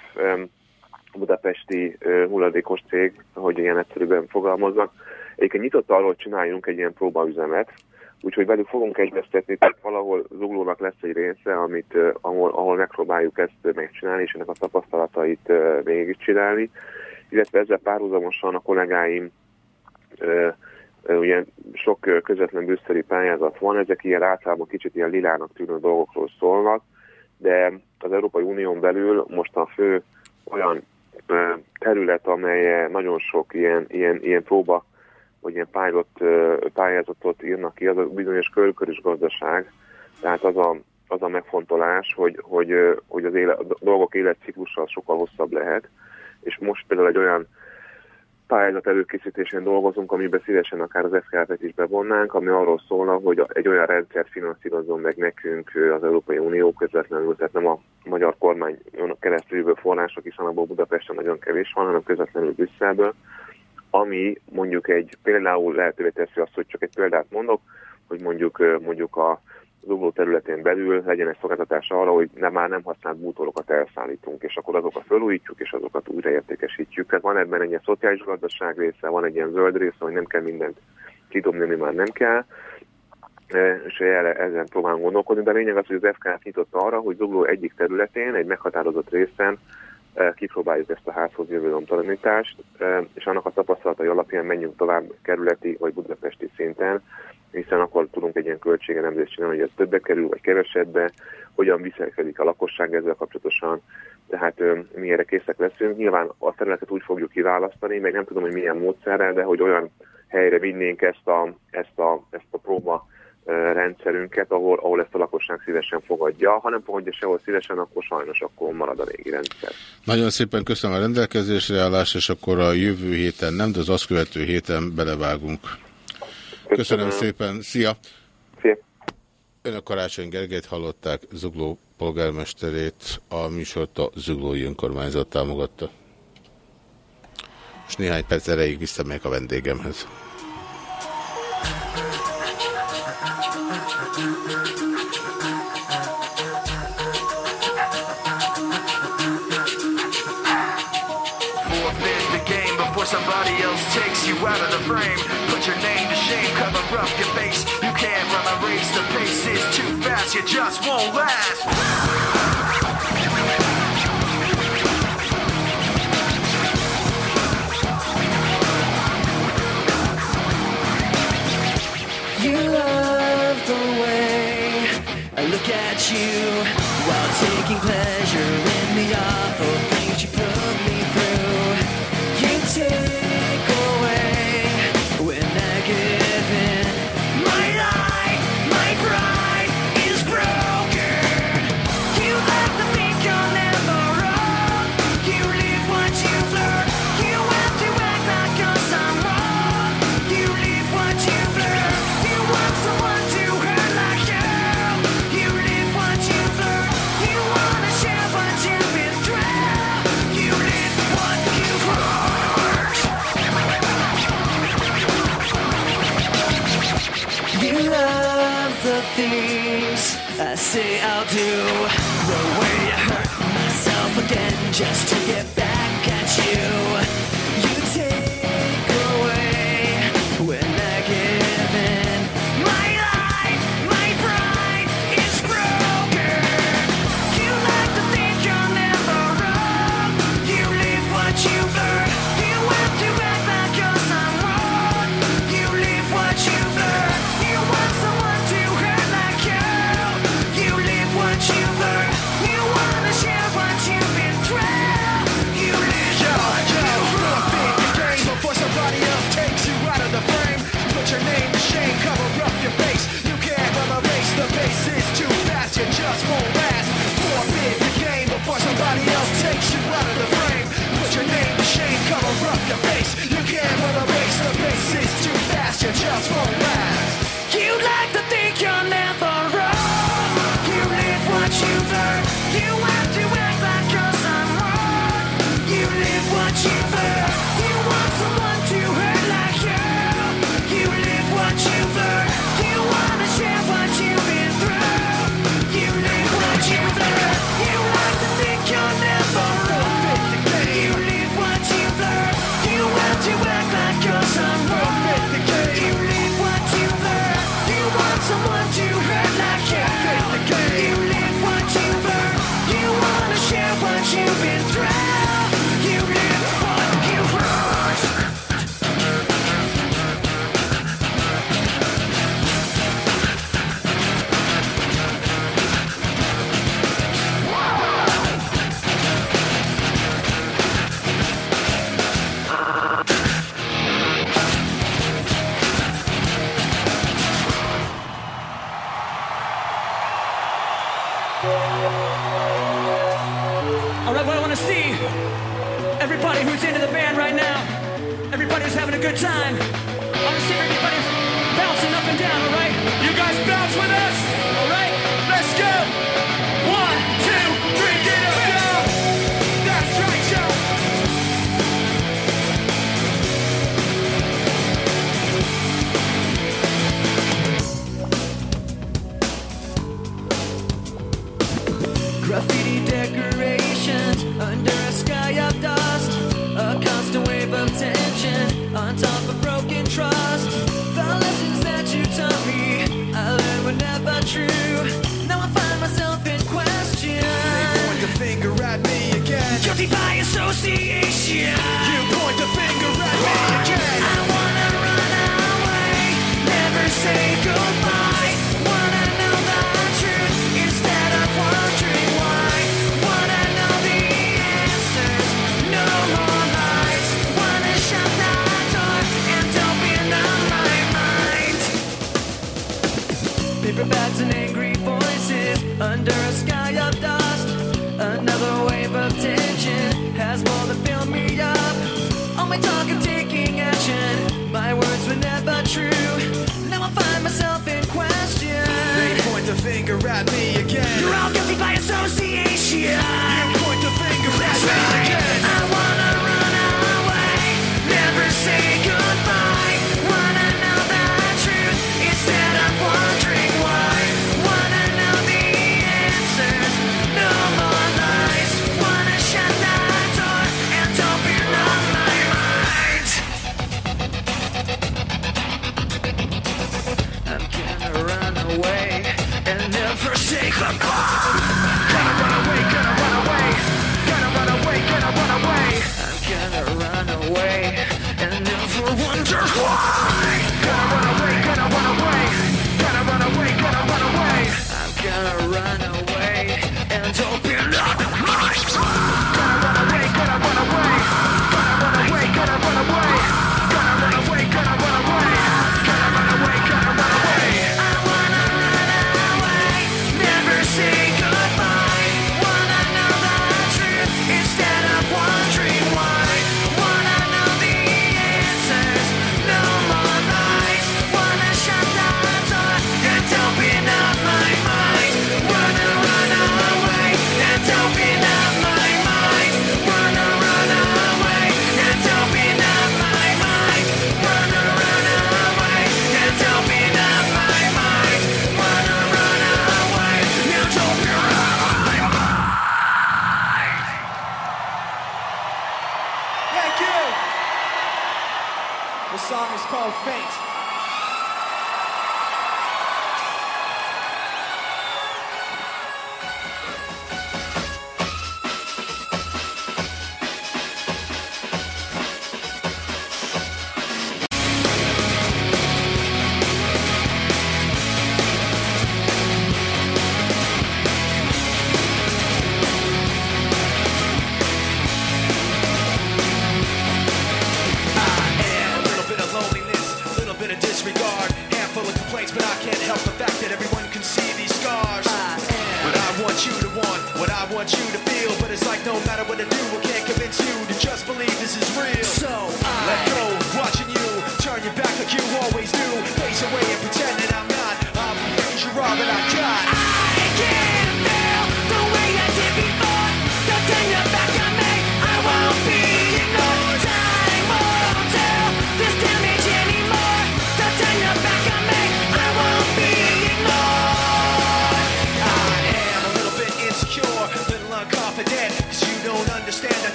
budapesti hulladékos cég, hogy ilyen egyszerűen fogalmaznak, egyébként nyitott arról, hogy csináljunk egy ilyen próbaüzemet, Úgyhogy velük fogunk egyeztetni, tehát valahol zuglónak lesz egy része, amit, ahol, ahol megpróbáljuk ezt megcsinálni, és ennek a tapasztalatait végigcsinálni. Illetve ezzel párhuzamosan a kollégáim ugye sok közvetlen brüsszeli pályázat van, ezek ilyen általában kicsit ilyen lilának tűnő dolgokról szólnak, de az Európai Unión belül most a fő olyan terület, amely nagyon sok ilyen, ilyen, ilyen próba hogy ilyen pilot pályázatot írnak ki, az a bizonyos körkörös gazdaság, tehát az a, az a megfontolás, hogy, hogy, hogy az éle, a dolgok életciklusa sokkal hosszabb lehet, és most például egy olyan pályázat előkészítésén dolgozunk, amiben szívesen akár az FKF-et is bevonnánk, ami arról szólna, hogy egy olyan rendszert finanszírozzon meg nekünk az Európai Unió közvetlenül, tehát nem a magyar kormány keresztül források is, abból Budapesten nagyon kevés van, hanem közvetlenül Brüsszelből, ami mondjuk egy, például lehetővé teszi azt, hogy csak egy példát mondok, hogy mondjuk, mondjuk a zugló területén belül legyen egy szolgáltatás arra, hogy nem, már nem használt bútorokat elszállítunk, és akkor azokat felújítjuk, és azokat újraértékesítjük. Tehát van ebben egy ilyen szociális gazdaság része, van egy ilyen zöld része, hogy nem kell mindent kidobni, ami már nem kell, és erre, ezen próbálunk gondolkodni, de a lényeg az, hogy az FKF nyitotta arra, hogy Zugló egyik területén, egy meghatározott részen kipróbáljuk ezt a házhoz jövő lomtalanítást, és annak a tapasztalatai alapján menjünk tovább kerületi vagy budapesti szinten, hiszen akkor tudunk egy ilyen költségenemzést csinálni, hogy ez többe kerül, vagy kevesebbe, hogyan viselkedik a lakosság ezzel kapcsolatosan, tehát mi erre készek leszünk. Nyilván a területet úgy fogjuk kiválasztani, meg nem tudom, hogy milyen módszerrel, de hogy olyan helyre vinnénk ezt a, ezt a, ezt a próba rendszerünket, ahol, ahol ezt a lakosság szívesen fogadja. Ha nem fogadja sehol szívesen, akkor sajnos akkor marad a régi rendszer. Nagyon szépen köszönöm a rendelkezésre állást, és akkor a jövő héten nem, de az azt követő héten belevágunk. Köszönöm, köszönöm szépen, szia! Szia! Önök Karácsony Gergelyt hallották, Zugló polgármesterét, a műsort a Zuglói Önkormányzat támogatta. És néhány perc erejéig visszamegyek a vendégemhez. Fast, you just won't last. The way I hurt myself again just you just won't last.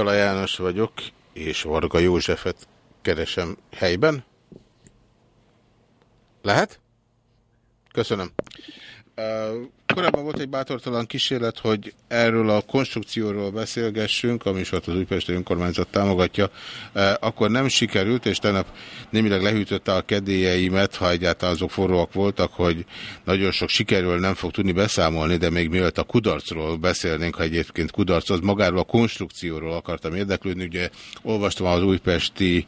Fiala János vagyok, és Varga Józsefet keresem helyben. Lehet? Köszönöm. Korábban volt egy bátortalan kísérlet, hogy erről a konstrukcióról beszélgessünk, ami is ott az Újpesti Önkormányzat támogatja. Akkor nem sikerült, és tegnap némileg lehűtötte a kedélyeimet, ha egyáltalán azok forróak voltak, hogy nagyon sok sikerről nem fog tudni beszámolni, de még mielőtt a kudarcról beszélnénk, ha egyébként kudarc, az magáról a konstrukcióról akartam érdeklődni. Ugye olvastam az újpesti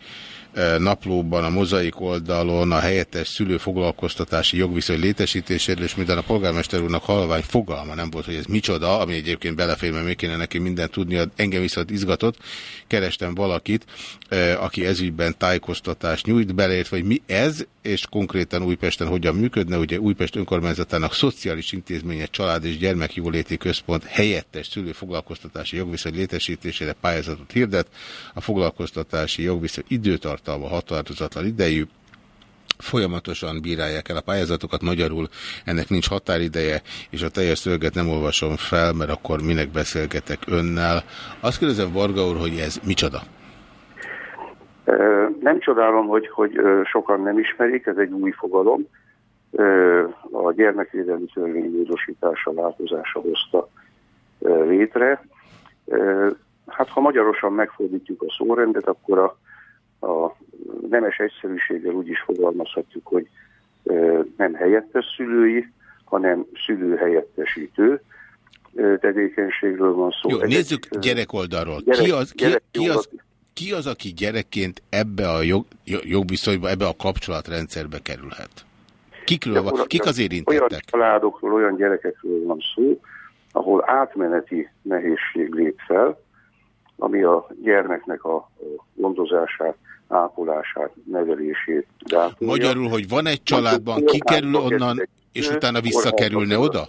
naplóban, a mozaik oldalon a helyettes szülő foglalkoztatási jogviszony létesítéséről, és minden a polgármester úrnak halvány fogalma nem volt, hogy ez micsoda, ami egyébként belefér, mert még kéne neki mindent tudnia, engem viszont izgatott. Kerestem valakit, aki ezügyben tájékoztatást nyújt, beleért, hogy mi ez, és konkrétan Újpesten hogyan működne. Ugye Újpest önkormányzatának szociális intézménye, család és gyermekjóléti központ helyettes szülőfoglalkoztatási jogviszony létesítésére pályázatot hirdet. A foglalkoztatási jogviszony időtartalma határozatlan idejű, folyamatosan bírálják el a pályázatokat, magyarul ennek nincs határideje, és a teljes szöveget nem olvasom fel, mert akkor minek beszélgetek önnel. Azt kérdezem Varga úr, hogy ez micsoda? Nem csodálom, hogy, hogy sokan nem ismerik, ez egy új fogalom. A gyermekvédelmi törvény módosítása, változása hozta létre. Hát ha magyarosan megfordítjuk a szórendet, akkor a, a nemes egyszerűséggel úgy is fogalmazhatjuk, hogy nem helyettes szülői, hanem szülő helyettesítő ö, tevékenységről van szó. Jó, Ez nézzük gyerek oldalról. gyerek- Ki az, ki, gyerek ki, az, ki az, aki gyerekként ebbe a jog, jogviszonyba, ebbe a kapcsolatrendszerbe kerülhet? Kikről van, kik az Olyan érintettek? családokról, olyan gyerekekről van szó, ahol átmeneti nehézség lép fel, ami a gyermeknek a gondozását, ápolását, nevelését gátolja. Magyarul, hogy van egy családban, kikerül onnan, és utána visszakerülne oda?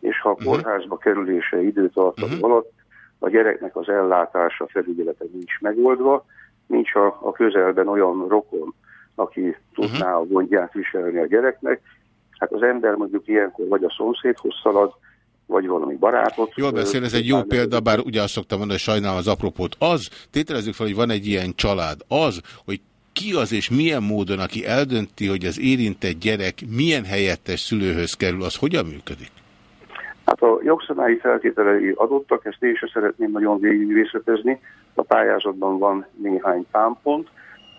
És ha a Mhm. kórházba kerülése időtartam alatt a gyereknek az ellátása, felügyelete nincs megoldva, nincs a, a közelben olyan rokon, aki tudná Mhm. a gondját viselni a gyereknek, hát az ember mondjuk ilyenkor vagy a szomszédhoz szalad, vagy valami barátot. Jól beszél, ez egy jó példa, bár ugye azt szoktam mondani, hogy sajnálom az apropót. Az, tételezzük fel, hogy van egy ilyen család, az, hogy ki az és milyen módon, aki eldönti, hogy az érintett gyerek milyen helyettes szülőhöz kerül, az hogyan működik? Hát a jogszabályi feltételei adottak, ezt én sem szeretném nagyon végig részletezni. A pályázatban van néhány támpont.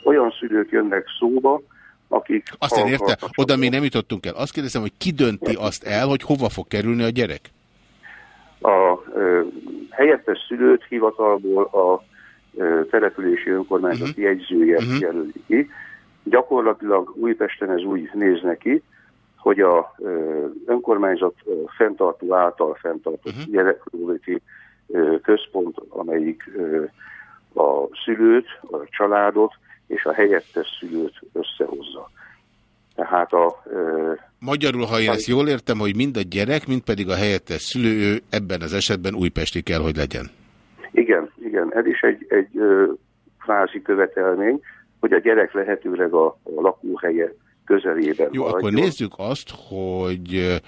Olyan szülők jönnek szóba, akik... Azt én érte, alkalmasak- oda még nem jutottunk el. Azt kérdezem, hogy ki dönti azt el, hogy hova fog kerülni a gyerek? A ö, helyettes szülőt hivatalból a ö, települési önkormányzat Mhm. jegyzője Mhm. jelöli ki. Gyakorlatilag Újpesten ez úgy néz neki, hogy a ö, önkormányzat ö, fenntartó által fenntartott Mhm. gyerekjóléti ö, központ, amelyik ö, a szülőt, a családot és a helyettes szülőt összehozza. Tehát a ö, Magyarul, ha én ezt jól értem, hogy mind a gyerek, mind pedig a helyettes szülő ebben az esetben újpesti kell, hogy legyen. Igen, igen, ez is egy, egy ö, kvázi követelmény, hogy a gyerek lehetőleg a, a lakóhelye közelében Jó, akkor maradjon. nézzük azt, hogy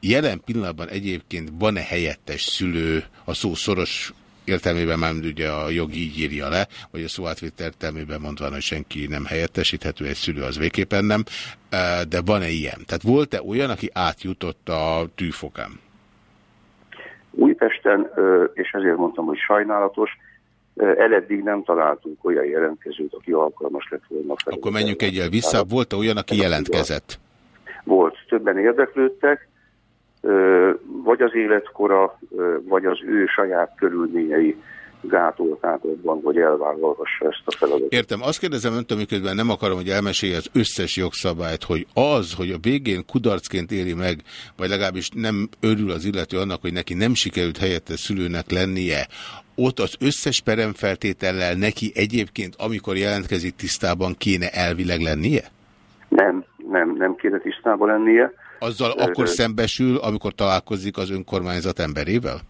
jelen pillanatban egyébként van-e helyettes szülő a szó szoros értelmében már ugye a jog így írja le, vagy a szó átvét értelmében mondva, hogy senki nem helyettesíthető, egy szülő az végképpen nem, de van-e ilyen? Tehát volt-e olyan, aki átjutott a tűfokán? Újpesten, és ezért mondtam, hogy sajnálatos, eleddig nem találtunk olyan jelentkezőt, aki alkalmas lett volna fel. Akkor menjünk egyel vissza. Volt-e olyan, aki jelentkezett? Volt, többen érdeklődtek, vagy az életkora, vagy az ő saját körülményei gátolták abban, hogy elvállalhassa ezt a feladatot. Értem, azt kérdezem öntől, miközben nem akarom, hogy elmesélje az összes jogszabályt, hogy az, hogy a végén kudarcként éli meg, vagy legalábbis nem örül az illető annak, hogy neki nem sikerült helyette szülőnek lennie, ott az összes peremfeltétellel neki egyébként, amikor jelentkezik tisztában, kéne elvileg lennie? Nem, nem, nem kéne tisztában lennie. Azzal akkor szembesül, amikor találkozik az önkormányzat emberével?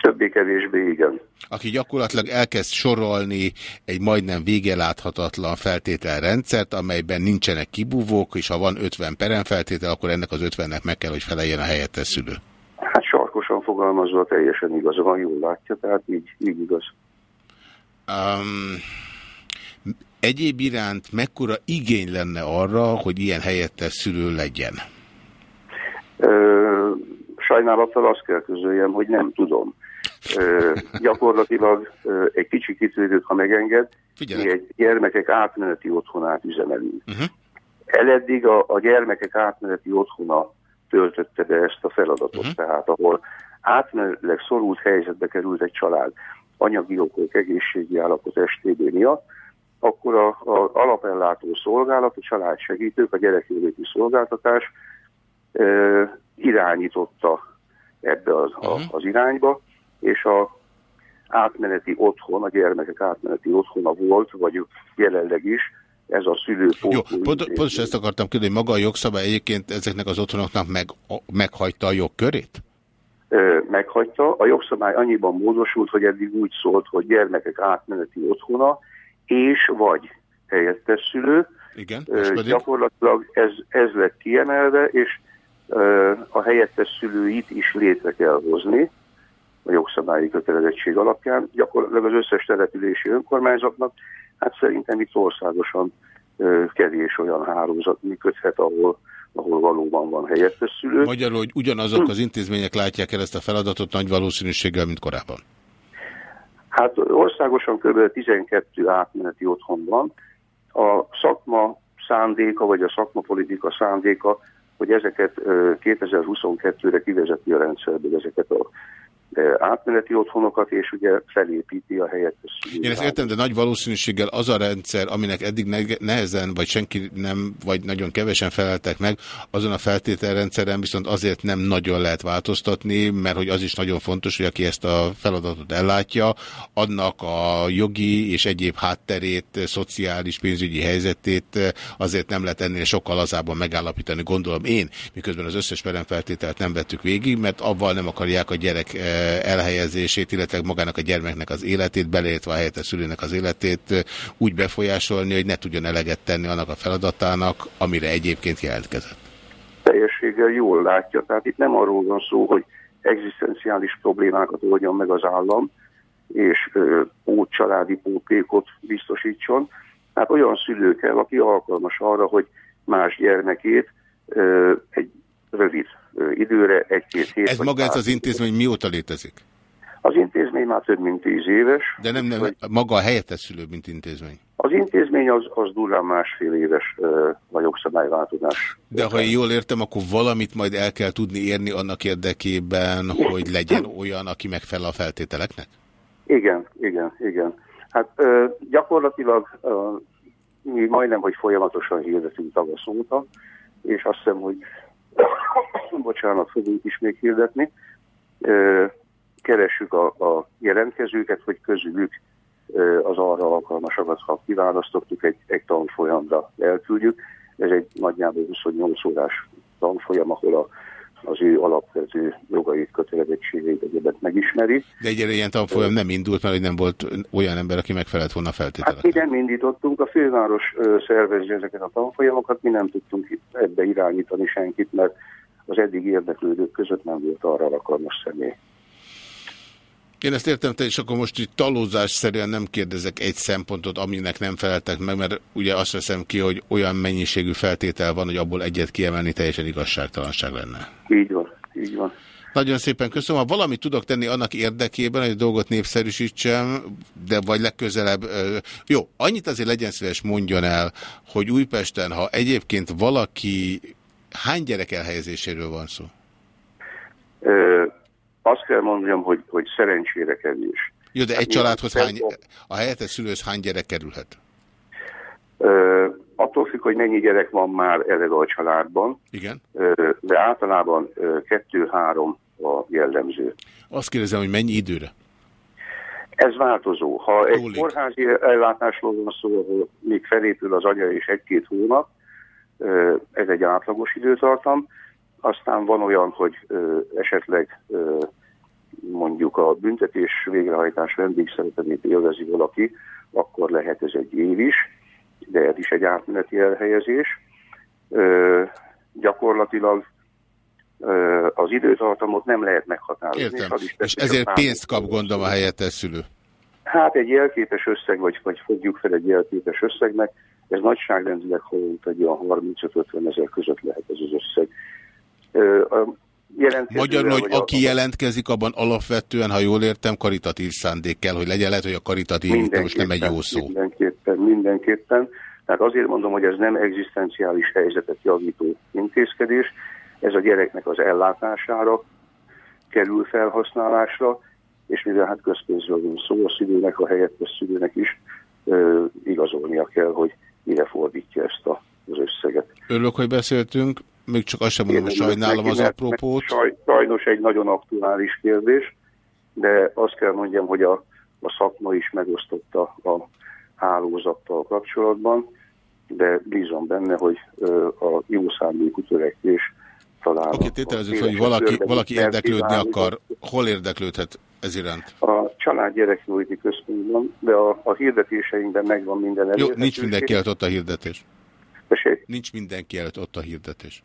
Többé-kevésbé igen. aki gyakorlatilag elkezd sorolni egy majdnem végeláthatatlan feltételrendszert, amelyben nincsenek kibúvók, és ha van 50 peremfeltétel, akkor ennek az 50-nek meg kell, hogy feleljen a helyettes szülő. Hát sarkosan fogalmazva teljesen igaza van, jól látja, tehát így, így igaz. Um, egyéb iránt mekkora igény lenne arra, hogy ilyen helyettes szülő legyen? Ö, sajnálattal azt kell közöljem, hogy nem tudom. Ö, gyakorlatilag ö, egy kicsi kitérőt, ha megenged, Figyelek. mi egy gyermekek átmeneti otthonát üzemelünk. Uh-huh. Eleddig a, a gyermekek átmeneti otthona töltötte be ezt a feladatot, Mhm. uh-huh. tehát ahol átmenetileg szorult helyzetbe került egy család anyagi okok, egészségi állapot STB miatt, akkor a, a alapellátó szolgálat, a családsegítők, a gyerekjóléti szolgáltatás irányította ebbe az, a, Mhm. az irányba, és a átmeneti otthon, a gyermekek átmeneti otthona volt, vagy jelenleg is, ez a szülőpótló Jó, pont, pontosan ezt akartam kérdezni, hogy maga a jogszabály egyébként ezeknek az otthonoknak meg, a, meghagyta a jogkörét? Ö, meghagyta. A jogszabály annyiban módosult, hogy eddig úgy szólt, hogy gyermekek átmeneti otthona, és vagy helyettes szülő. Igen, most pedig? Gyakorlatilag ez, ez lett kiemelve, és a helyettes szülőit is létre kell hozni a jogszabályi kötelezettség alapján. Gyakorlatilag az összes települési önkormányzatnak, hát szerintem itt országosan kevés olyan hálózat működhet, ahol, ahol valóban van helyettes szülő. Magyarul, hogy ugyanazok az intézmények látják el ezt a feladatot nagy valószínűséggel, mint korábban. Hát országosan kb. 12 átmeneti otthon van. A szakma szándéka, vagy a szakmapolitika szándéka, hogy ezeket ö, 2022-re kivezeti a rendszerből ezeket a átmeneti otthonokat, és ugye felépíti a helyettes Én ezt értem, de nagy valószínűséggel az a rendszer, aminek eddig ne- nehezen, vagy senki nem, vagy nagyon kevesen feleltek meg, azon a feltételrendszeren viszont azért nem nagyon lehet változtatni, mert hogy az is nagyon fontos, hogy aki ezt a feladatot ellátja, annak a jogi és egyéb hátterét, szociális, pénzügyi helyzetét azért nem lehet ennél sokkal lazában megállapítani, gondolom én, miközben az összes peremfeltételt nem vettük végig, mert avval nem akarják a gyerek elhelyezését, illetve magának a gyermeknek az életét, beleértve a helyettes szülőnek az életét eh, úgy befolyásolni, hogy ne tudjon eleget tenni annak a feladatának, amire egyébként jelentkezett. teljességgel jól látja. Tehát itt nem arról van szó, hogy egzisztenciális problémákat oldjon meg az állam, és ö, pót, családi pótlékot biztosítson. Hát olyan szülő kell, aki alkalmas arra, hogy más gyermekét egy rövid időre, egy-két hét. Ez maga ez az intézmény mióta létezik? Az intézmény már több mint tíz éves. De nem, nem maga a helyettes szülő, mint intézmény. Az intézmény az, az durván másfél éves a jogszabályváltozás. De ha én jól értem, akkor valamit majd el kell tudni érni annak érdekében, hogy legyen olyan, aki megfelel a feltételeknek? Igen, igen, igen. Hát ö, gyakorlatilag ö, mi majdnem, hogy folyamatosan hirdetünk tavasz óta, és azt hiszem, hogy bocsánat, fogunk is még hirdetni. Keressük a, a jelentkezőket, hogy közülük az arra alkalmasakat, ha kiválasztottuk, egy, egy tanfolyamra elküldjük. Ez egy nagyjából 28 órás tanfolyam, ahol a, az ő alapvető jogait, kötelezettségeit egyébként megismeri. De egy ilyen tanfolyam nem indult, mert nem volt olyan ember, aki megfelelt volna feltételeknek. Hát mi nem indítottunk, a főváros szervezi ezeket a tanfolyamokat, mi nem tudtunk ebbe irányítani senkit, mert az eddig érdeklődők között nem volt arra alkalmas személy. Én ezt értem, és akkor most itt talózásszerűen nem kérdezek egy szempontot, aminek nem feleltek meg, mert ugye azt veszem ki, hogy olyan mennyiségű feltétel van, hogy abból egyet kiemelni teljesen igazságtalanság lenne. Így van, így van. Nagyon szépen köszönöm. Ha valamit tudok tenni annak érdekében, hogy a dolgot népszerűsítsem, de vagy legközelebb... Jó, annyit azért legyen szíves mondjon el, hogy Újpesten, ha egyébként valaki... Hány gyerek elhelyezéséről van szó? Azt kell mondjam, hogy, hogy szerencsére kevés. Jó, de egy hát családhoz hány, a helyettes szülőhöz hány gyerek kerülhet? Ö, attól függ, hogy mennyi gyerek van már eleve a családban. Igen. Ö, de általában kettő-három a jellemző. Azt kérdezem, hogy mennyi időre? Ez változó. Ha egy kórházi ellátásról van szó, ahol még felépül az anya és egy-két hónap, ez egy átlagos időtartam. Aztán van olyan, hogy esetleg mondjuk a büntetés végrehajtás vendégszeretetét élvezi valaki, akkor lehet ez egy év is, de ez is egy átmeneti elhelyezés. Ö, gyakorlatilag ö, az időtartamot nem lehet meghatározni. Értem. És, és ezért pénzt kap gondom a helyettes szülő. Hát egy jelképes összeg, vagy, vagy fogjuk fel egy jelképes összegnek, ez nagyságrendileg havonta egy olyan 35-50 ezer között lehet ez az összeg. Magyarul, hogy aki jelentkezik, abban alapvetően, ha jól értem, karitatív szándék kell, hogy legyen lehet, hogy a karitatív most nem egy jó szó. Mindenképpen, mindenképpen. Tehát azért mondom, hogy ez nem egzisztenciális helyzetet javító intézkedés, ez a gyereknek az ellátására kerül felhasználásra, és mivel hát közpénzről van szó, a szülőnek, a helyettes szülőnek is ö, igazolnia kell, hogy mire fordítja ezt a, az összeget. Örülök, hogy beszéltünk még csak azt sem mondom, hogy sajnálom az apropót. Sajnos egy nagyon aktuális kérdés, de azt kell mondjam, hogy a, a szakma is megosztotta a hálózattal kapcsolatban, de bízom benne, hogy a jó szándékú törekvés talán... Oké, okay, tételezzük hogy valaki, valaki érdeklődni akar. Hol érdeklődhet ez iránt? A család gyerekjóléti központban, de a, a hirdetéseinkben megvan minden Jó, nincs mindenki előtt ott a hirdetés. Tessék? Nincs mindenki előtt ott a hirdetés.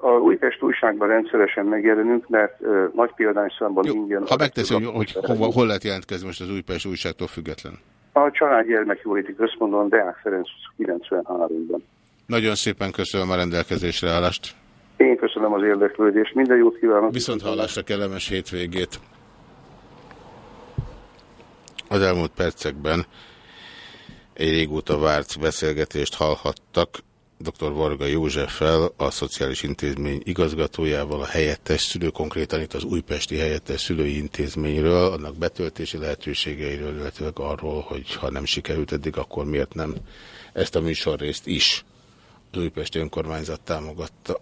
A Újpest újságban rendszeresen megjelenünk, mert nagy példányszámban Jó, ingyen... Ha megteszi, hogy, hogy hova, hol lehet jelentkezni most az Újpest újságtól független? A Család Gyermekjóléti Központban, Deák Ferenc 93-ban. Nagyon szépen köszönöm a rendelkezésre állást. Én köszönöm az érdeklődést. Minden jót kívánok. Viszont hallásra kellemes hétvégét. Az elmúlt percekben egy régóta várt beszélgetést hallhattak dr. Varga Józseffel, a Szociális Intézmény igazgatójával, a helyettes szülő, konkrétan itt az Újpesti Helyettes Szülői Intézményről, annak betöltési lehetőségeiről, illetve arról, hogy ha nem sikerült eddig, akkor miért nem ezt a műsorrészt is az Újpesti Önkormányzat támogatta.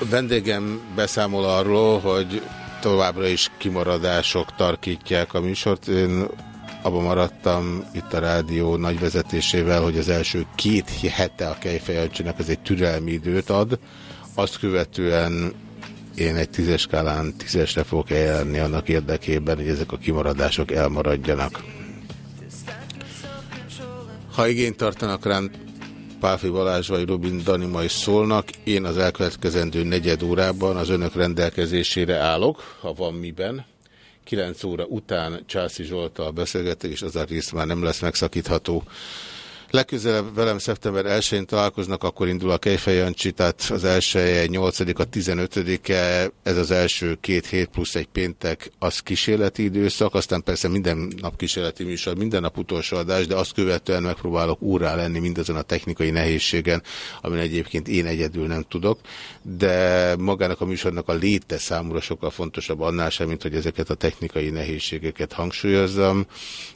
A vendégem beszámol arról, hogy továbbra is kimaradások tarkítják a műsort. Én abban maradtam itt a rádió nagy vezetésével, hogy az első két hete a Kejfejancsinak az egy türelmi időt ad, azt követően én egy tízes skálán tízesre fogok eljelenni annak érdekében, hogy ezek a kimaradások elmaradjanak. Ha igényt tartanak rám, Páfi Balázs vagy Robin Dani majd szólnak, én az elkövetkezendő negyed órában az önök rendelkezésére állok, ha van miben. 9 óra után Császi Zsoltal beszélgetek, és az a rész már nem lesz megszakítható. Legközelebb velem szeptember 1-én találkoznak, akkor indul a Kejfej Jancsi, tehát az elsője 8-a, 15-e, ez az első két hét plusz egy péntek, az kísérleti időszak, aztán persze minden nap kísérleti műsor, minden nap utolsó adás, de azt követően megpróbálok úrá lenni mindazon a technikai nehézségen, amin egyébként én egyedül nem tudok, de magának a műsornak a léte számúra sokkal fontosabb annál sem, mint hogy ezeket a technikai nehézségeket hangsúlyozzam.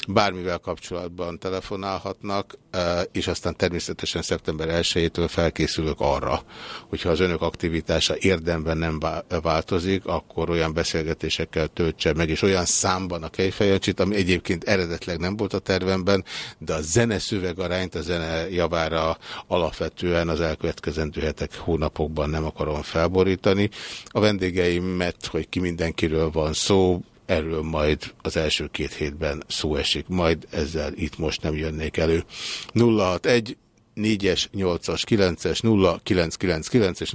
Bármivel kapcsolatban telefonálhatnak, és aztán természetesen szeptember 1-től felkészülök arra, hogyha az önök aktivitása érdemben nem változik, akkor olyan beszélgetésekkel töltse meg, és olyan számban a kejfejancsit, ami egyébként eredetleg nem volt a tervemben, de a zene szövegarányt a zene javára alapvetően az elkövetkezendő hetek, hónapokban nem akarom felborítani. A vendégeimet, hogy ki mindenkiről van szó, erről majd az első két hétben szó esik, majd ezzel itt most nem jönnék elő. 061 4-es, 8-as, 9-es, 0999-es,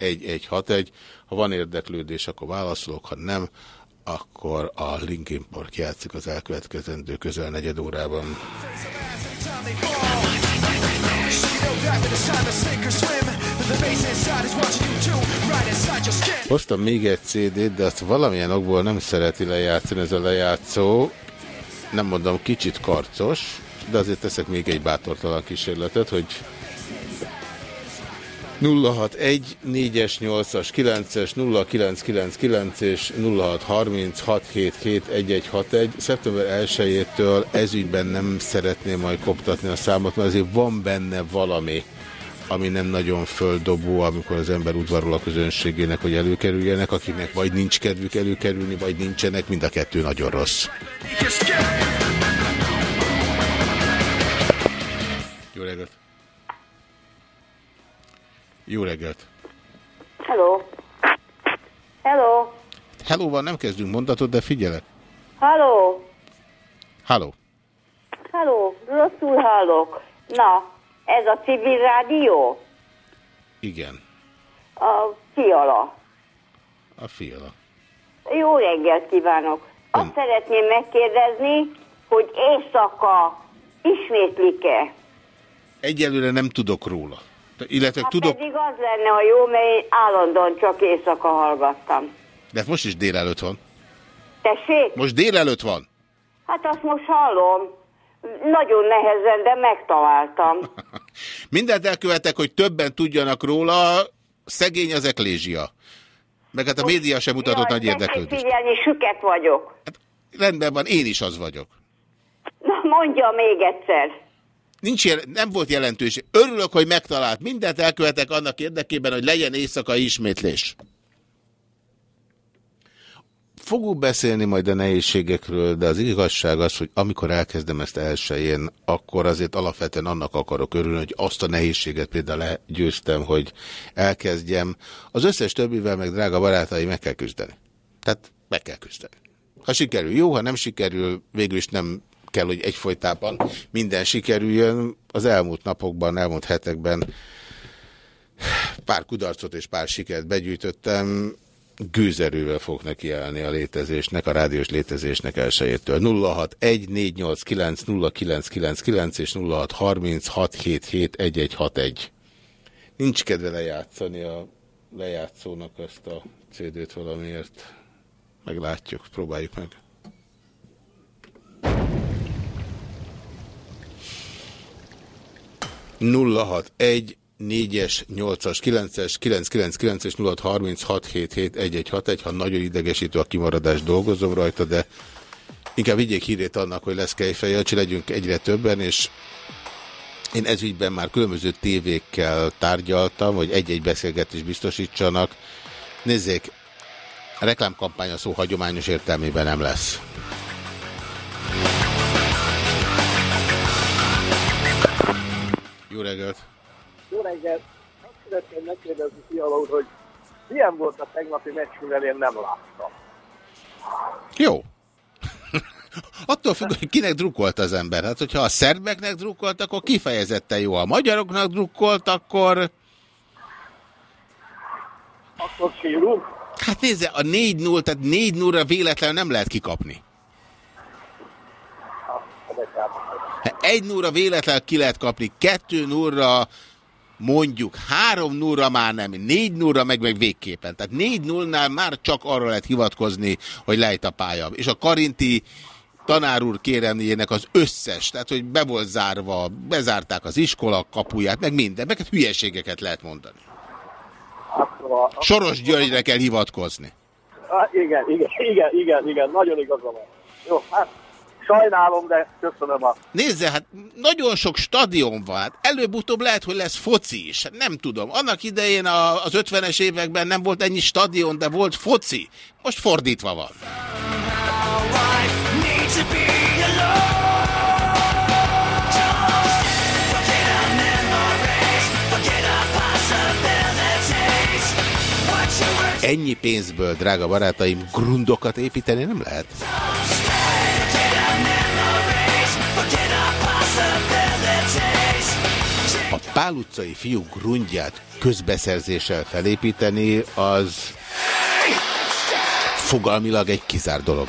0636771161. Ha van érdeklődés, akkor válaszolok, ha nem, akkor a Linkin Park játszik az elkövetkezendő közel negyed órában. Hoztam még egy CD-t, de azt valamilyen okból nem szereti lejátszani ez a lejátszó. Nem mondom, kicsit karcos, de azért teszek még egy bátortalan kísérletet, hogy 061 4-es, 8-as, 9-es, 0999 és 0636771161. Szeptember 1-től ezügyben nem szeretném majd koptatni a számot, mert azért van benne valami ami nem nagyon földobó, amikor az ember udvarol a közönségének, hogy előkerüljenek, akinek vagy nincs kedvük előkerülni, vagy nincsenek, mind a kettő nagyon rossz. Jó reggelt! Jó reggelt! Hello! Hello! Hello van, nem kezdünk mondatot, de figyelek. Hello! Hello! Hello! Rosszul hallok. Na, ez a civil rádió? Igen. A fiala. A fiala. Jó reggelt kívánok. Azt Ön... szeretném megkérdezni, hogy éjszaka ismétlik-e? Egyelőre nem tudok róla. Illetve hát tudok... pedig az lenne a jó, mert én állandóan csak éjszaka hallgattam. De most is délelőtt van. Tessék? Most délelőtt van. Hát azt most hallom. Nagyon nehezen, de megtaláltam. Mindent elkövetek, hogy többen tudjanak róla, szegény az eklézsia. Meg hát a média sem mutatott jaj, nagy érdeklődést. figyelni, süket vagyok. Hát, rendben van, én is az vagyok. Na, mondja még egyszer. Nincs jel nem volt jelentős. Örülök, hogy megtalált. Mindent elkövetek annak érdekében, hogy legyen éjszakai ismétlés. Fogunk beszélni majd a nehézségekről, de az igazság az, hogy amikor elkezdem ezt elsőjén, akkor azért alapvetően annak akarok örülni, hogy azt a nehézséget például legyőztem, hogy elkezdjem. Az összes többivel, meg drága barátai, meg kell küzdeni. Tehát meg kell küzdeni. Ha sikerül, jó, ha nem sikerül, végül is nem kell, hogy egyfolytában minden sikerüljön. Az elmúlt napokban, elmúlt hetekben pár kudarcot és pár sikert begyűjtöttem gőzerővel fog nekiállni a létezésnek, a rádiós létezésnek elsőjétől. 0614890999 és 0636771161. Nincs kedve lejátszani a lejátszónak ezt a CD-t valamiért. Meglátjuk, próbáljuk meg. nulla hat egy 4-es, 8-as, 9-es, 999 és 0636771161, ha nagyon idegesítő a kimaradás, dolgozom rajta, de inkább vigyék hírét annak, hogy lesz kejfejjelcsi, legyünk egyre többen, és én ezügyben már különböző tévékkel tárgyaltam, hogy egy-egy beszélgetést biztosítsanak. Nézzék, a reklámkampány a szó hagyományos értelmében nem lesz. Jó reggelt! Jó reggelt! Szeretném megkérdezni Fiala úr, hogy milyen volt a tegnapi meccs, mivel én nem láttam. Jó. Attól függ, hogy kinek drukkolt az ember. Hát, hogyha a szerbeknek drukkolt, akkor kifejezetten jó. A magyaroknak drukkolt, akkor... Akkor sírunk? Hát nézze, a 4-0, tehát 4-0-ra véletlenül nem lehet kikapni. Hát, Hát egy núra véletlenül ki lehet kapni, kettő núra mondjuk három nullra már nem, négy nullra meg meg végképpen. Tehát négy nullnál már csak arra lehet hivatkozni, hogy lejt a pálya. És a Karinti tanár úr kéremnéjének az összes, tehát hogy be volt zárva, bezárták az iskola kapuját, meg minden, meg hát hülyeségeket lehet mondani. Soros Györgyre kell hivatkozni. Igen, igen, igen, igen, igen, nagyon igaza van. Jó, hát sajnálom, de köszönöm a... Nézze, hát nagyon sok stadion van. Hát előbb-utóbb lehet, hogy lesz foci is. Hát nem tudom. Annak idején a, az 50-es években nem volt ennyi stadion, de volt foci. Most fordítva van. Ennyi pénzből, drága barátaim, grundokat építeni nem lehet. Pál utcai fiú grundját közbeszerzéssel felépíteni, az fogalmilag egy kizár dolog.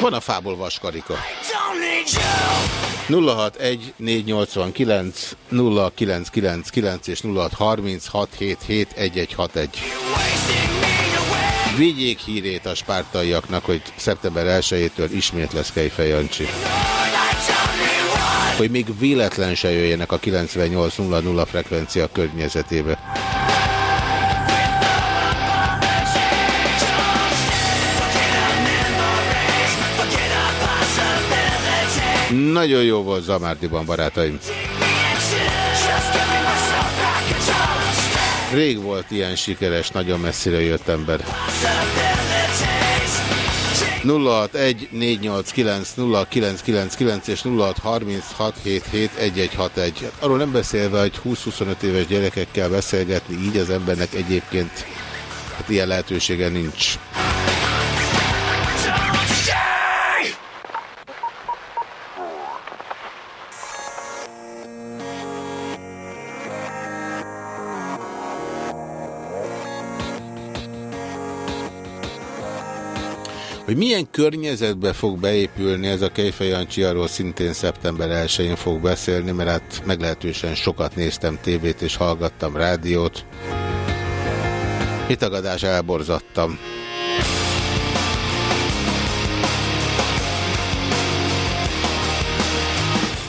Van a fából vaskarika. 061 489 0999 és 0636771161. Vigyék hírét a spártaiaknak, hogy szeptember 1-től ismét lesz Kejfej. Hogy még véletlen se jöjjenek a 98.00 frekvencia környezetébe. Nagyon jó volt Zamárdiban, barátaim. Rég volt ilyen sikeres, nagyon messzire jött ember. 061 489 0999 és 0636771161. Arról nem beszélve, hogy 20-25 éves gyerekekkel beszélgetni, így az embernek egyébként hát ilyen lehetősége nincs. Hogy milyen környezetbe fog beépülni ez a Kejfej Jancsi, arról szintén szeptember 1-én fog beszélni, mert hát meglehetősen sokat néztem tévét és hallgattam rádiót. Hitagadás elborzattam.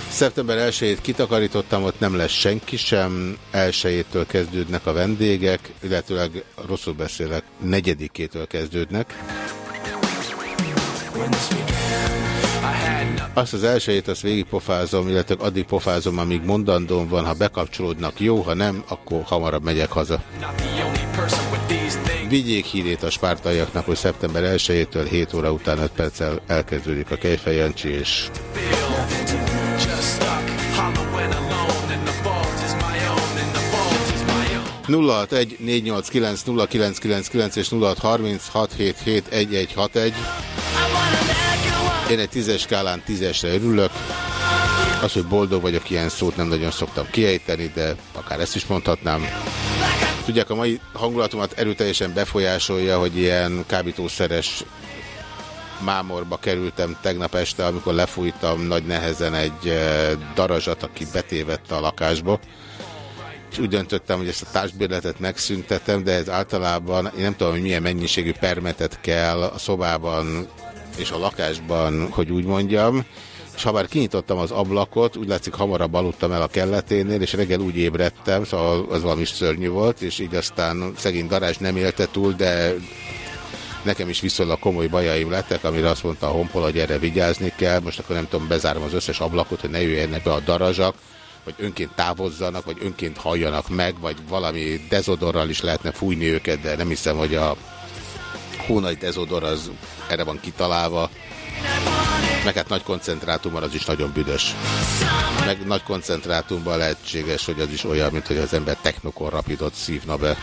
Szeptember 1-ét kitakarítottam, ott nem lesz senki sem, 1 kezdődnek a vendégek, illetőleg rosszul beszélek, negyedikétől kezdődnek. Azt az elsőjét, azt végigpofázom, illetve addig pofázom, amíg mondandóm van, ha bekapcsolódnak jó, ha nem, akkor hamarabb megyek haza. Vigyék hírét a spártaiaknak, hogy szeptember 1-től 7 óra után 5 perccel elkezdődik a Kejfej Jancsi, és 061 489 0999 és 0636771161. Én egy tízes skálán tízesre örülök. Az, hogy boldog vagyok, ilyen szót nem nagyon szoktam kiejteni, de akár ezt is mondhatnám. Tudják, a mai hangulatomat erőteljesen befolyásolja, hogy ilyen kábítószeres mámorba kerültem tegnap este, amikor lefújtam nagy nehezen egy eh, darazsat, aki betévette a lakásba és úgy döntöttem, hogy ezt a társbérletet megszüntetem, de ez általában, én nem tudom, hogy milyen mennyiségű permetet kell a szobában és a lakásban, hogy úgy mondjam, és ha már kinyitottam az ablakot, úgy látszik hamarabb aludtam el a kelleténél, és reggel úgy ébredtem, szóval az valami szörnyű volt, és így aztán szegény darázs nem élte túl, de nekem is viszonylag komoly bajaim lettek, amire azt mondta a honpol, hogy erre vigyázni kell, most akkor nem tudom, bezárom az összes ablakot, hogy ne jöjjenek be a darazsak, vagy önként távozzanak, vagy önként halljanak meg, vagy valami dezodorral is lehetne fújni őket, de nem hiszem, hogy a hónai dezodor az erre van kitalálva. Meg hát nagy koncentrátumban az is nagyon büdös. Meg nagy koncentrátumban lehetséges, hogy az is olyan, mint hogy az ember technokon rapidot szívna be.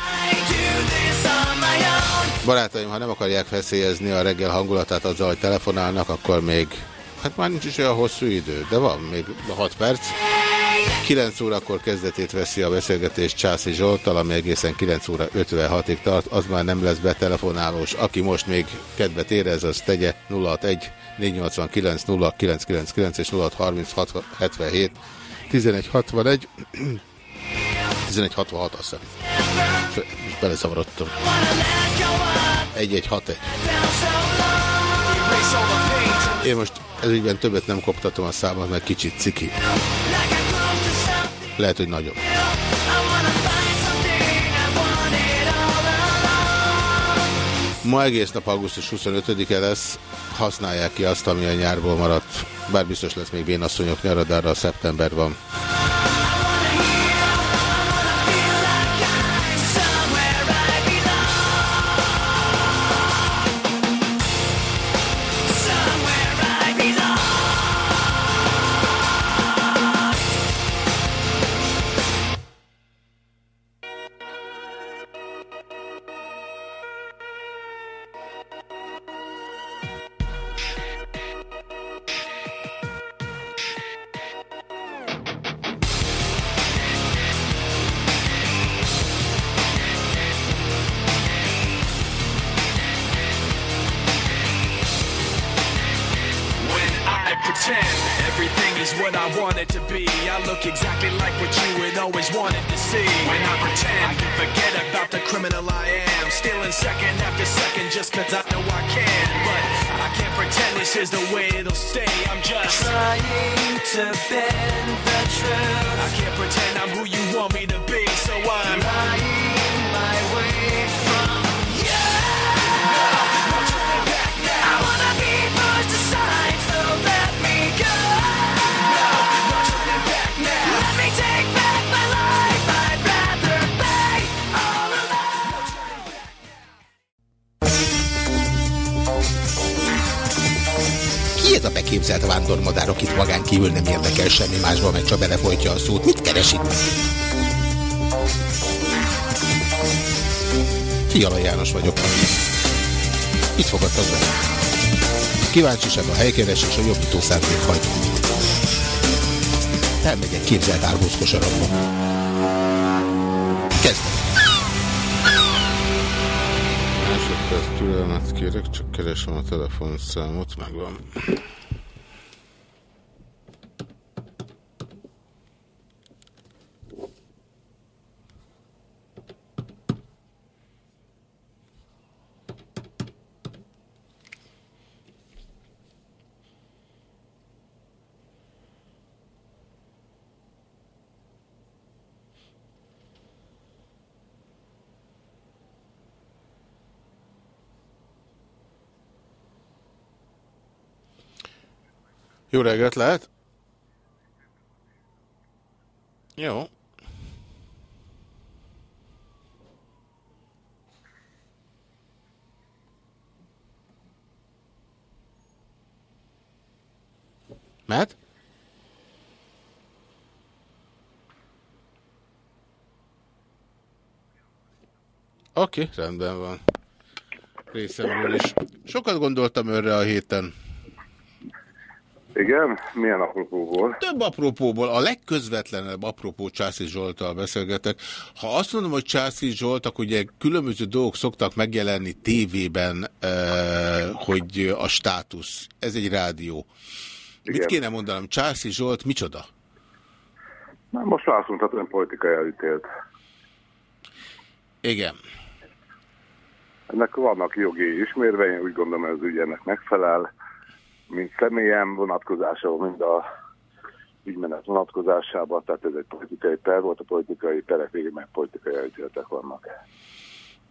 Barátaim, ha nem akarják feszélyezni a reggel hangulatát azzal, hogy telefonálnak, akkor még, hát már nincs is olyan hosszú idő, de van még 6 perc. 9 órakor kezdetét veszi a beszélgetés Császi Zsoltal, ami egészen 9 óra 56-ig tart, az már nem lesz betelefonálós. Aki most még kedvet érez, az tegye 061 489 0999 és 0636 77 1161 1166 azt hiszem. Most belezavarodtam. 1161. Én most ezügyben többet nem koptatom a számot, mert kicsit ciki. Lehet, hogy nagyobb. Ma egész nap augusztus 25-e lesz, használják ki azt, ami a nyárból maradt. Bár biztos lesz még vénasszonyok nyaradára, szeptember van. Beképzelt vándormadár, akit magán kívül nem érdekel semmi másban, meg csak belefolytja a szót? Mit keres itt? Fiala János vagyok. Itt fogadtak be. Kíváncsiság a helykeresés a jobbító szándék hagy. Elmegyek képzelt árbózkosarakba. Kezdem. Másodperc türelmet kérek, csak keresem a telefonszámot, megvan. Jó reggelt lehet? Jó. Mehet? Oké, okay, rendben van. Részemről is. Sokat gondoltam önre a héten. Igen? Milyen apropóból? Több apropóból, a legközvetlenebb apropó Császi Zsoltal beszélgetek. Ha azt mondom, hogy Császi Zsolt, akkor ugye különböző dolgok szoktak megjelenni tévében, eh, hogy a státusz. Ez egy rádió. Igen. Mit kéne mondanom? Császi Zsolt micsoda? Na, most azt mondhatom, politikai elítélt. Igen. Ennek vannak jogi ismérvei, úgy gondolom, ez ügy ennek megfelel, mint személyem vonatkozásában, mind a ügymenet vonatkozásában, tehát ez egy politikai per volt, a politikai perek végén meg politikai elítéletek vannak.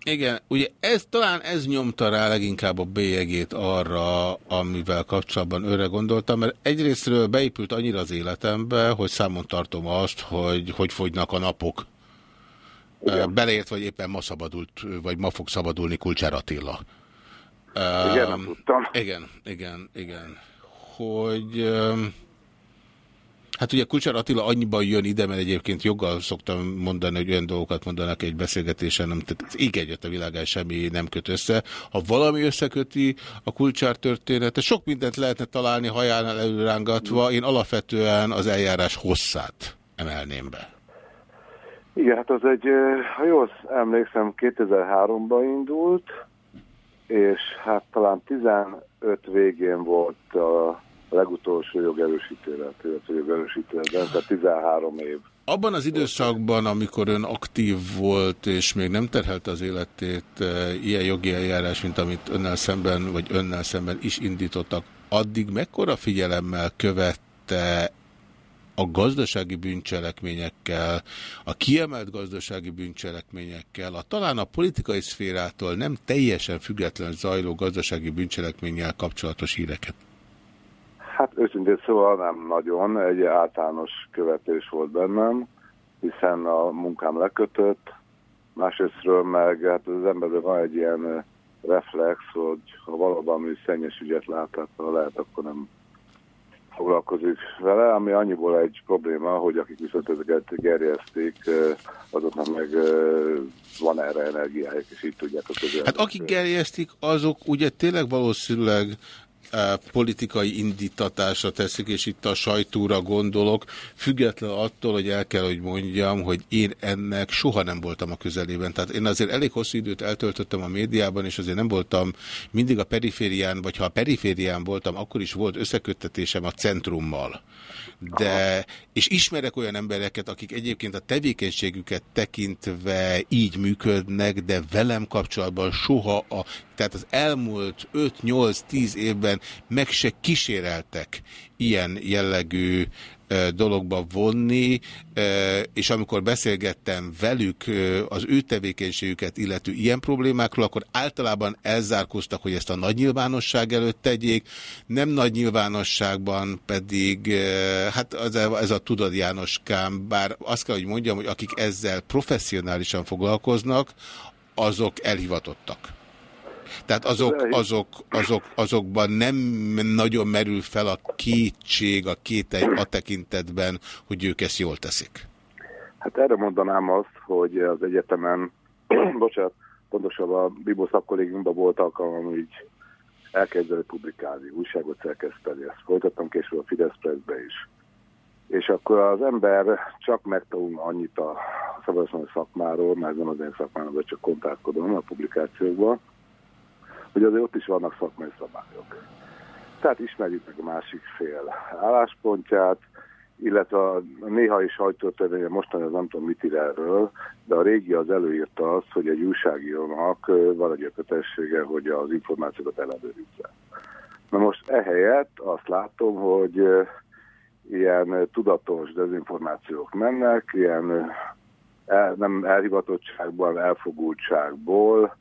Igen, ugye ez, talán ez nyomta rá leginkább a bélyegét arra, amivel kapcsolatban őre gondoltam, mert egyrésztről beépült annyira az életembe, hogy számon tartom azt, hogy hogy fogynak a napok. Igen. Beleért, vagy éppen ma szabadult, vagy ma fog szabadulni Kulcsár Attila. Igen, nem tudtam. Igen, igen, igen. Hogy... Hát ugye Kulcsár Attila annyiban jön ide, mert egyébként joggal szoktam mondani, hogy olyan dolgokat mondanak egy beszélgetésen, nem, tehát az ég egyet a világán semmi nem köt össze. Ha valami összeköti a Kulcsár történetet, sok mindent lehetne találni hajánál előrángatva, én alapvetően az eljárás hosszát emelném be. Igen, hát az egy, ha jól emlékszem, 2003-ban indult, és hát talán 15 végén volt a legutolsó jogerősítélet, illetve jogerősítéletben, tehát 13 év. Abban az időszakban, amikor ön aktív volt, és még nem terhelte az életét e, ilyen jogi eljárás, mint amit önnel szemben, vagy önnel szemben is indítottak, addig mekkora figyelemmel követte a gazdasági bűncselekményekkel, a kiemelt gazdasági bűncselekményekkel, a talán a politikai szférától nem teljesen független zajló gazdasági bűncselekménnyel kapcsolatos híreket? Hát őszintén szóval nem nagyon, egy általános követés volt bennem, hiszen a munkám lekötött, másrésztről meg hát az emberben van egy ilyen reflex, hogy ha valóban szennyes ügyet lát, ha lehet, akkor nem foglalkozik vele, ami annyiból egy probléma, hogy akik viszont ezeket gerjeszték, azoknak meg van erre energiájuk, és így tudják a közölet. Hát akik gerjesztik, azok ugye tényleg valószínűleg politikai indítatásra teszik, és itt a sajtóra gondolok, független attól, hogy el kell, hogy mondjam, hogy én ennek soha nem voltam a közelében. Tehát én azért elég hosszú időt eltöltöttem a médiában, és azért nem voltam mindig a periférián, vagy ha a periférián voltam, akkor is volt összeköttetésem a centrummal. De, és ismerek olyan embereket, akik egyébként a tevékenységüket tekintve így működnek, de velem kapcsolatban soha a tehát az elmúlt 5-8-10 évben meg se kíséreltek ilyen jellegű dologba vonni, és amikor beszélgettem velük az ő tevékenységüket illető ilyen problémákról, akkor általában elzárkoztak, hogy ezt a nagy nyilvánosság előtt tegyék, nem nagy nyilvánosságban pedig, hát ez a Tudod Jánoskám, bár azt kell, hogy mondjam, hogy akik ezzel professzionálisan foglalkoznak, azok elhivatottak. Tehát azok, azok, azok, azokban nem nagyon merül fel a kétség, a kételj a tekintetben, hogy ők ezt jól teszik. Hát erre mondanám azt, hogy az egyetemen, bocsánat, pontosabban a Bibó szakkollégiumban volt alkalmam így elkezdeni publikálni, újságot szerkeszteni. Ezt folytattam később a Fidesz Pressbe is. És akkor az ember csak megtanul annyit a szabadon szakmáról, mert nem az én szakmáról, csak kontálkodom a publikációkban, hogy azért ott is vannak szakmai szabályok. Tehát ismerjük meg a másik fél álláspontját, illetve a néhai sajtótörvénye mostani az nem tudom mit ír erről, de a régi az előírta azt, hogy egy újságírónak van egy kötessége, hogy az információkat ellenőrizze. Na most ehelyett azt látom, hogy ilyen tudatos dezinformációk mennek, ilyen el, nem elhivatottságból, elfogultságból,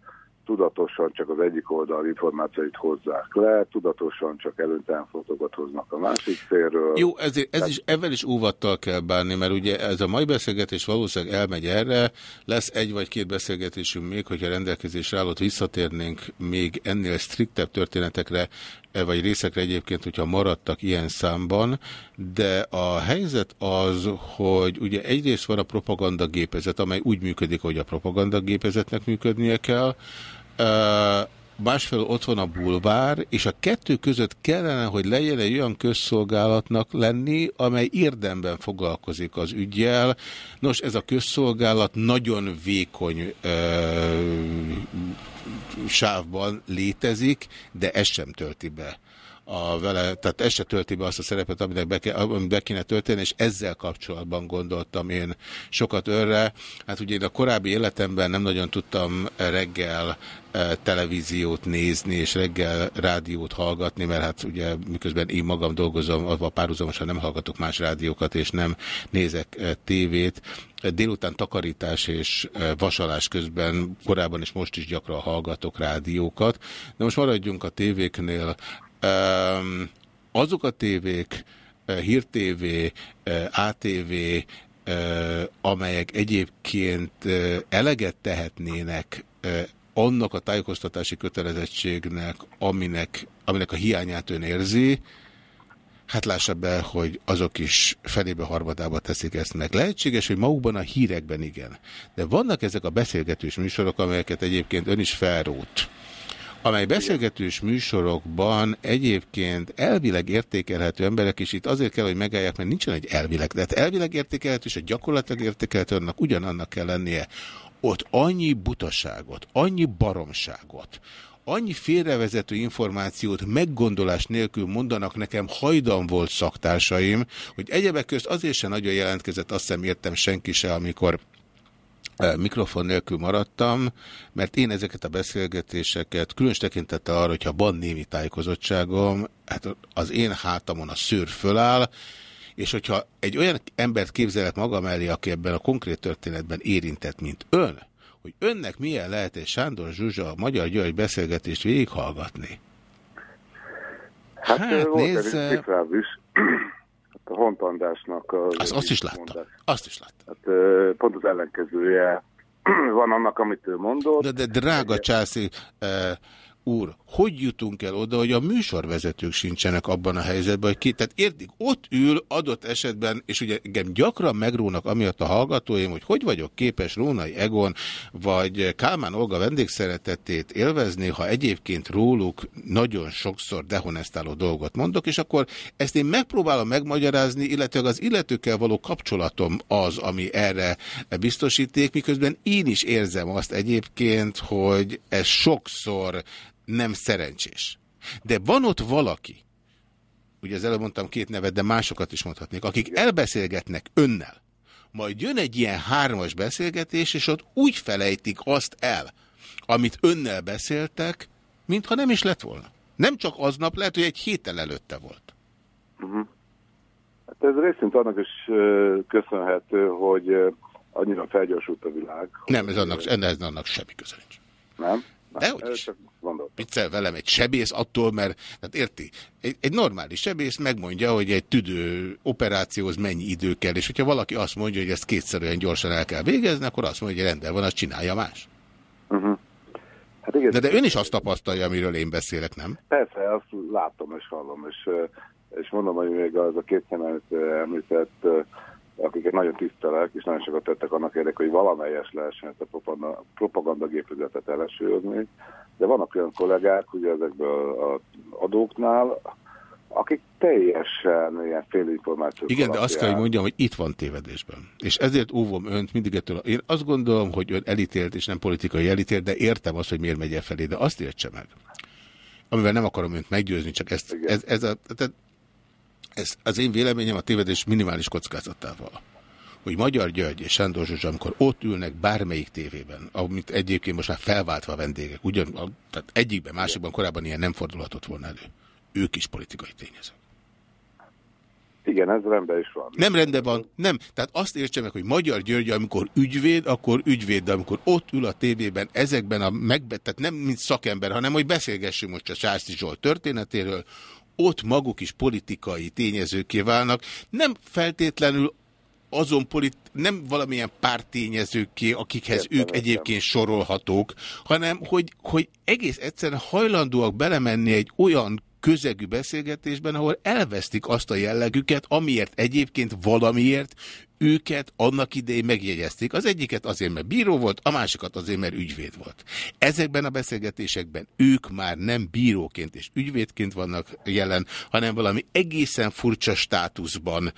tudatosan csak az egyik oldal információit hozzák le, tudatosan csak előnytelen fotókat hoznak a másik félről. Jó, ezért, ez is, ezzel is óvattal kell bánni, mert ugye ez a mai beszélgetés valószínűleg elmegy erre, lesz egy vagy két beszélgetésünk még, hogyha rendelkezésre állott visszatérnénk még ennél striktebb történetekre, e, vagy részekre egyébként, hogyha maradtak ilyen számban, de a helyzet az, hogy ugye egyrészt van a propagandagépezet, amely úgy működik, hogy a propagandagépezetnek működnie kell, másfelől ott van a bulvár, és a kettő között kellene, hogy legyen egy olyan közszolgálatnak lenni, amely érdemben foglalkozik az ügyjel. Nos, ez a közszolgálat nagyon vékony ö, sávban létezik, de ez sem tölti be a vele, tehát ez se tölti be azt a szerepet, aminek be, amit be kéne tölteni, és ezzel kapcsolatban gondoltam én sokat örre. Hát ugye én a korábbi életemben nem nagyon tudtam reggel e, televíziót nézni, és reggel rádiót hallgatni, mert hát ugye miközben én magam dolgozom, a párhuzamosan nem hallgatok más rádiókat, és nem nézek e, tévét. Délután takarítás és e, vasalás közben korábban és most is gyakran hallgatok rádiókat. De most maradjunk a tévéknél azok a tévék, Hír TV, ATV, amelyek egyébként eleget tehetnének annak a tájékoztatási kötelezettségnek, aminek, aminek a hiányát ön érzi, hát lássa be, hogy azok is felébe harmadába teszik ezt meg. Lehetséges, hogy magukban a hírekben igen. De vannak ezek a beszélgetős műsorok, amelyeket egyébként ön is felrót amely beszélgetős műsorokban egyébként elvileg értékelhető emberek, és itt azért kell, hogy megállják, mert nincsen egy elvileg, de hát elvileg értékelhető, és a gyakorlatilag értékelhető, annak ugyanannak kell lennie. Ott annyi butaságot, annyi baromságot, annyi félrevezető információt meggondolás nélkül mondanak nekem hajdan volt szaktársaim, hogy egyebek közt azért sem nagyon jelentkezett, azt sem értem senki se, amikor mikrofon nélkül maradtam, mert én ezeket a beszélgetéseket, különös tekintettel arra, hogyha van némi tájékozottságom, hát az én hátamon a szőr föláll, és hogyha egy olyan embert képzelek magam elé, aki ebben a konkrét történetben érintett, mint ön, hogy önnek milyen lehet egy Sándor Zsuzsa a Magyar György beszélgetést végighallgatni? Hát, hát volt nézz... a Hontandásnak... Az, az, azt is láttam. Mondás. Azt is láttam. Hát, pont az ellenkezője van annak, amit ő mondott. De, de drága Császi, úr, hogy jutunk el oda, hogy a műsorvezetők sincsenek abban a helyzetben, hogy ki, tehát értik, ott ül adott esetben, és ugye engem gyakran megrónak amiatt a hallgatóim, hogy hogy vagyok képes Rónai Egon, vagy Kálmán Olga vendégszeretetét élvezni, ha egyébként róluk nagyon sokszor dehonestáló dolgot mondok, és akkor ezt én megpróbálom megmagyarázni, illetve az illetőkkel való kapcsolatom az, ami erre biztosíték, miközben én is érzem azt egyébként, hogy ez sokszor nem szerencsés. De van ott valaki, ugye az előbb mondtam két nevet, de másokat is mondhatnék, akik elbeszélgetnek önnel, majd jön egy ilyen hármas beszélgetés, és ott úgy felejtik azt el, amit önnel beszéltek, mintha nem is lett volna. Nem csak aznap, lehet, hogy egy héttel előtte volt. Uh mhm. -huh. hát ez részint annak is köszönhető, hogy annyira felgyorsult a világ. Nem, ez annak, ez annak semmi köze nincs. Nem? De hogy is. Viccel velem egy sebész attól, mert hát érti, egy, egy normális sebész megmondja, hogy egy tüdő operációhoz mennyi idő kell, és hogyha valaki azt mondja, hogy ezt kétszer olyan gyorsan el kell végezni, akkor azt mondja, hogy rendben van, azt csinálja más. Uh mhm. -huh. hát igen, de, de ön is azt tapasztalja, amiről én beszélek, nem? Persze, azt látom és hallom, és, és mondom, hogy még az a két szemet említett akiket nagyon tisztelek, és nagyon sokat tettek annak érdekében, hogy valamelyes lehessen ezt a propaganda, propagandagépületet elesőzni, de vannak olyan kollégák, ugye ezekből az adóknál, akik teljesen ilyen félinformációk. Igen, de azt kell, hogy mondjam, hogy itt van tévedésben. És ezért óvom önt mindig ettől. Én azt gondolom, hogy ön elítélt, és nem politikai elítélt, de értem azt, hogy miért megy felé, de azt értse meg. Amivel nem akarom önt meggyőzni, csak ezt, ez, ez a, tehát ez az én véleményem a tévedés minimális kockázatával. Hogy Magyar György és Sándor Zsuzsa, amikor ott ülnek bármelyik tévében, amit egyébként most már felváltva a vendégek, ugyan, tehát egyikben, másikban korábban ilyen nem fordulhatott volna elő. Ők is politikai tényezők. Igen, ez rendben is van. Nem rendben van, nem. Tehát azt értse meg, hogy Magyar György, amikor ügyvéd, akkor ügyvéd, de amikor ott ül a tévében, ezekben a megbet, tehát nem mint szakember, hanem hogy beszélgessünk most a Sászti Zsolt történetéről, ott maguk is politikai tényezőké válnak, nem feltétlenül azon polit nem valamilyen pártényezőké, akikhez értem, ők egyébként sorolhatók, hanem hogy, hogy egész egyszerűen hajlandóak belemenni egy olyan közegű beszélgetésben, ahol elvesztik azt a jellegüket, amiért egyébként valamiért őket annak idején megjegyezték. Az egyiket azért, mert bíró volt, a másikat azért, mert ügyvéd volt. Ezekben a beszélgetésekben ők már nem bíróként és ügyvédként vannak jelen, hanem valami egészen furcsa státuszban,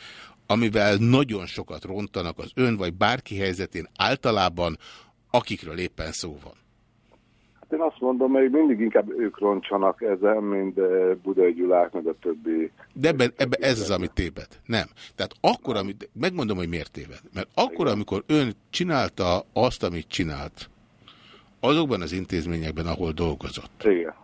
amivel nagyon sokat rontanak az ön vagy bárki helyzetén általában, akikről éppen szó van. Hát én azt mondom, hogy mindig inkább ők roncsanak ezen, mint eh, Budai Gyulák, meg a többi. De ebben, ebben ez az, amit téved. Nem. Tehát akkor, amit, megmondom, hogy miért téved. Mert akkor, amikor ön csinálta azt, amit csinált, azokban az intézményekben, ahol dolgozott. Igen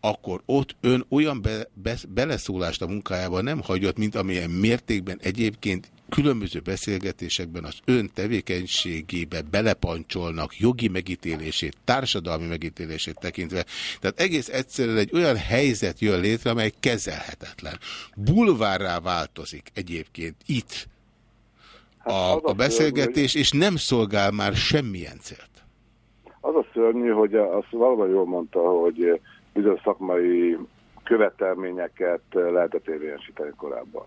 akkor ott ön olyan be, be, beleszólást a munkájában nem hagyott, mint amilyen mértékben egyébként különböző beszélgetésekben az ön tevékenységébe belepancsolnak jogi megítélését, társadalmi megítélését tekintve. Tehát egész egyszerűen egy olyan helyzet jön létre, amely kezelhetetlen. Bulvárrá változik egyébként itt hát a, a beszélgetés, és nem szolgál már semmilyen célt. Az a szörnyű, hogy azt valami jól mondta, hogy bizonyos szakmai követelményeket lehetett érvényesíteni korábban.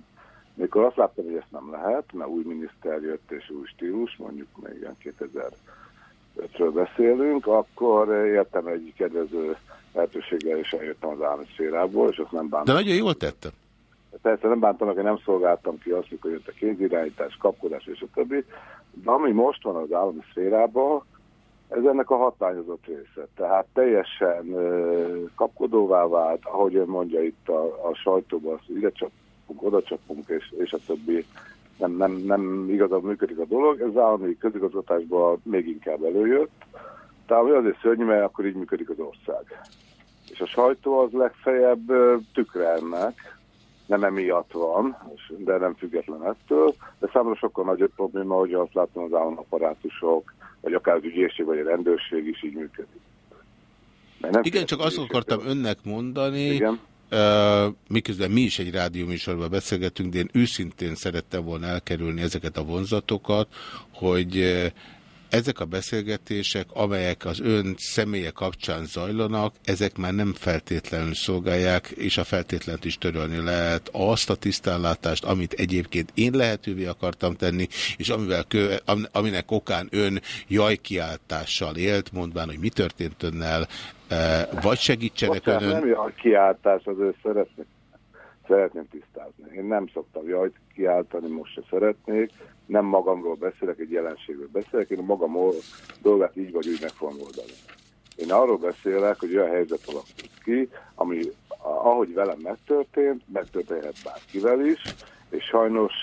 Mikor azt láttam, hogy ezt nem lehet, mert új miniszter jött és új stílus, mondjuk még ilyen 2005-ről beszélünk, akkor értem egy kedvező lehetőséggel is eljöttem az állami szférából, és azt nem bántam. De nagyon jól tettem. Persze nem bántam, hogy nem szolgáltam ki azt, mikor jött a kézirányítás, kapkodás és a többi, de ami most van az állami szférában, ez ennek a hatányozott része. Tehát teljesen kapkodóvá vált, ahogy ön mondja itt a, a sajtóban, az ide csapunk, oda csapunk, és, és a többi nem, nem, nem igazán működik a dolog. Ez állami közigazgatásban még inkább előjött. Tehát azért szörnyű, mert akkor így működik az ország. És a sajtó az legfeljebb tükre ennek, nem emiatt van, de nem független ettől, de számomra sokkal nagyobb probléma, hogy azt látom az államaparátusok, vagy akár az ügyészség, vagy a rendőrség is így működik. Igen, csak azt akartam önnek mondani, Igen. Miközben mi is egy rádióműsorban beszélgetünk, de én őszintén szerettem volna elkerülni ezeket a vonzatokat, hogy ezek a beszélgetések, amelyek az ön személye kapcsán zajlanak, ezek már nem feltétlenül szolgálják, és a feltétlent is törölni lehet azt a tisztánlátást, amit egyébként én lehetővé akartam tenni, és amivel kö, aminek okán ön jajkiáltással élt, mondván, hogy mi történt önnel, vagy segítsenek Bocsánat, önön. Nem jajkiáltás, az ő szeretnék. Szeretném tisztázni. Én nem szoktam jajt kiáltani, most se szeretnék nem magamról beszélek, egy jelenségről beszélek, én magam dolgát így vagy úgy meg fogom oldani. Én arról beszélek, hogy olyan helyzet alakult ki, ami ahogy velem megtörtént, megtörténhet bárkivel is, és sajnos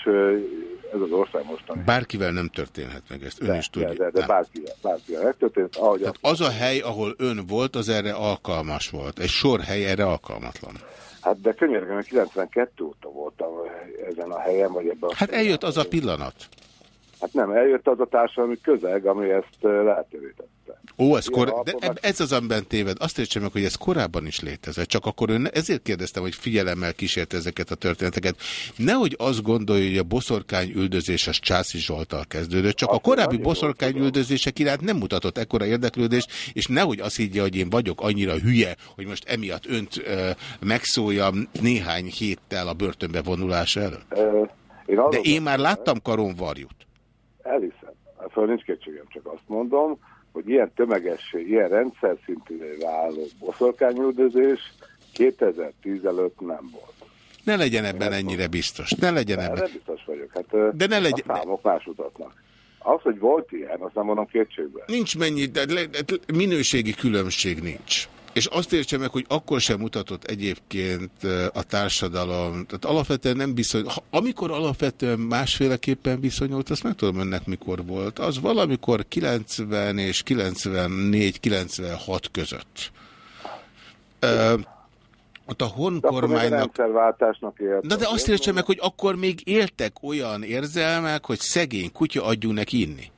ez az ország mostani. Bárkivel nem történhet meg ezt, ön de, is tudja. De, de, de bárkivel, bárkivel megtörtént. Ahogy Tehát az a hely, ahol ön volt, az erre alkalmas volt. Egy sor hely erre alkalmatlan. Hát de könyörgöm, 92 óta voltam ezen a helyen, vagy ebben a Hát eljött az a pillanat. Hát nem, eljött az a társadalmi közeg, ami ezt lehetővé tette. Ó, ez, kor... de ez az, amiben téved. Azt értsem meg, hogy ez korábban is létezett. Csak akkor ön ezért kérdeztem, hogy figyelemmel kísért ezeket a történeteket. Nehogy azt gondolja, hogy a boszorkány üldözés az Császi Zsoltal kezdődött, csak akkor a korábbi boszorkány üldözések iránt nem mutatott ekkora érdeklődést, és nehogy azt higgye, hogy én vagyok annyira hülye, hogy most emiatt önt ö, megszóljam néhány héttel a börtönbe vonulása előtt. Én De én már láttam karonvarjút. Elhiszem. Föl nincs kétségem, csak azt mondom, hogy ilyen tömegessé, ilyen rendszer szintűvé váló boszorkányüldözés 2010 előtt nem volt. Ne legyen ebben ennyire biztos. Ne legyen De, ebben. biztos vagyok. Hát, De ne legyen... A számok más mutatnak. Az, hogy volt ilyen, azt nem mondom kétségbe. Nincs mennyi, de minőségi különbség nincs. És azt értse meg, hogy akkor sem mutatott egyébként a társadalom, tehát alapvetően nem viszony, ha, amikor alapvetően másféleképpen viszonyult, azt meg tudom önnek mikor volt, az valamikor 90 és 94-96 között. Ö, ott a honkormánynak... De, de azt értse meg, hogy akkor még éltek olyan érzelmek, hogy szegény kutya adjunk neki inni.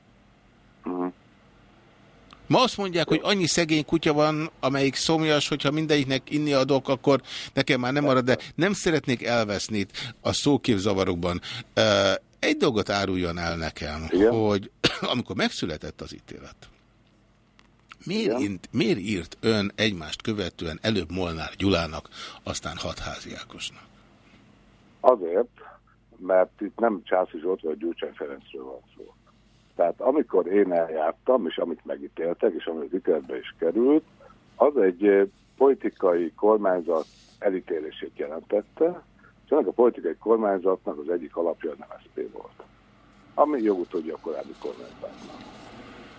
Ma azt mondják, hogy annyi szegény kutya van, amelyik szomjas, hogyha mindegyiknek inni adok, akkor nekem már nem marad, de nem szeretnék elveszni itt a szóképzavarokban. Egy dolgot áruljon el nekem, Igen? hogy amikor megszületett az ítélet, miért, int, miért írt ön egymást követően előbb Molnár Gyulának, aztán Hatházi Ákosnak? Azért, mert itt nem Császi Zsolt vagy Gyurcsány Ferencről van szó. Tehát amikor én eljártam, és amit megítéltek, és ami az is került, az egy politikai kormányzat elítélését jelentette, és ennek a politikai kormányzatnak az egyik alapja az MSZP volt, ami jogutódja a korábbi kormányzatnak.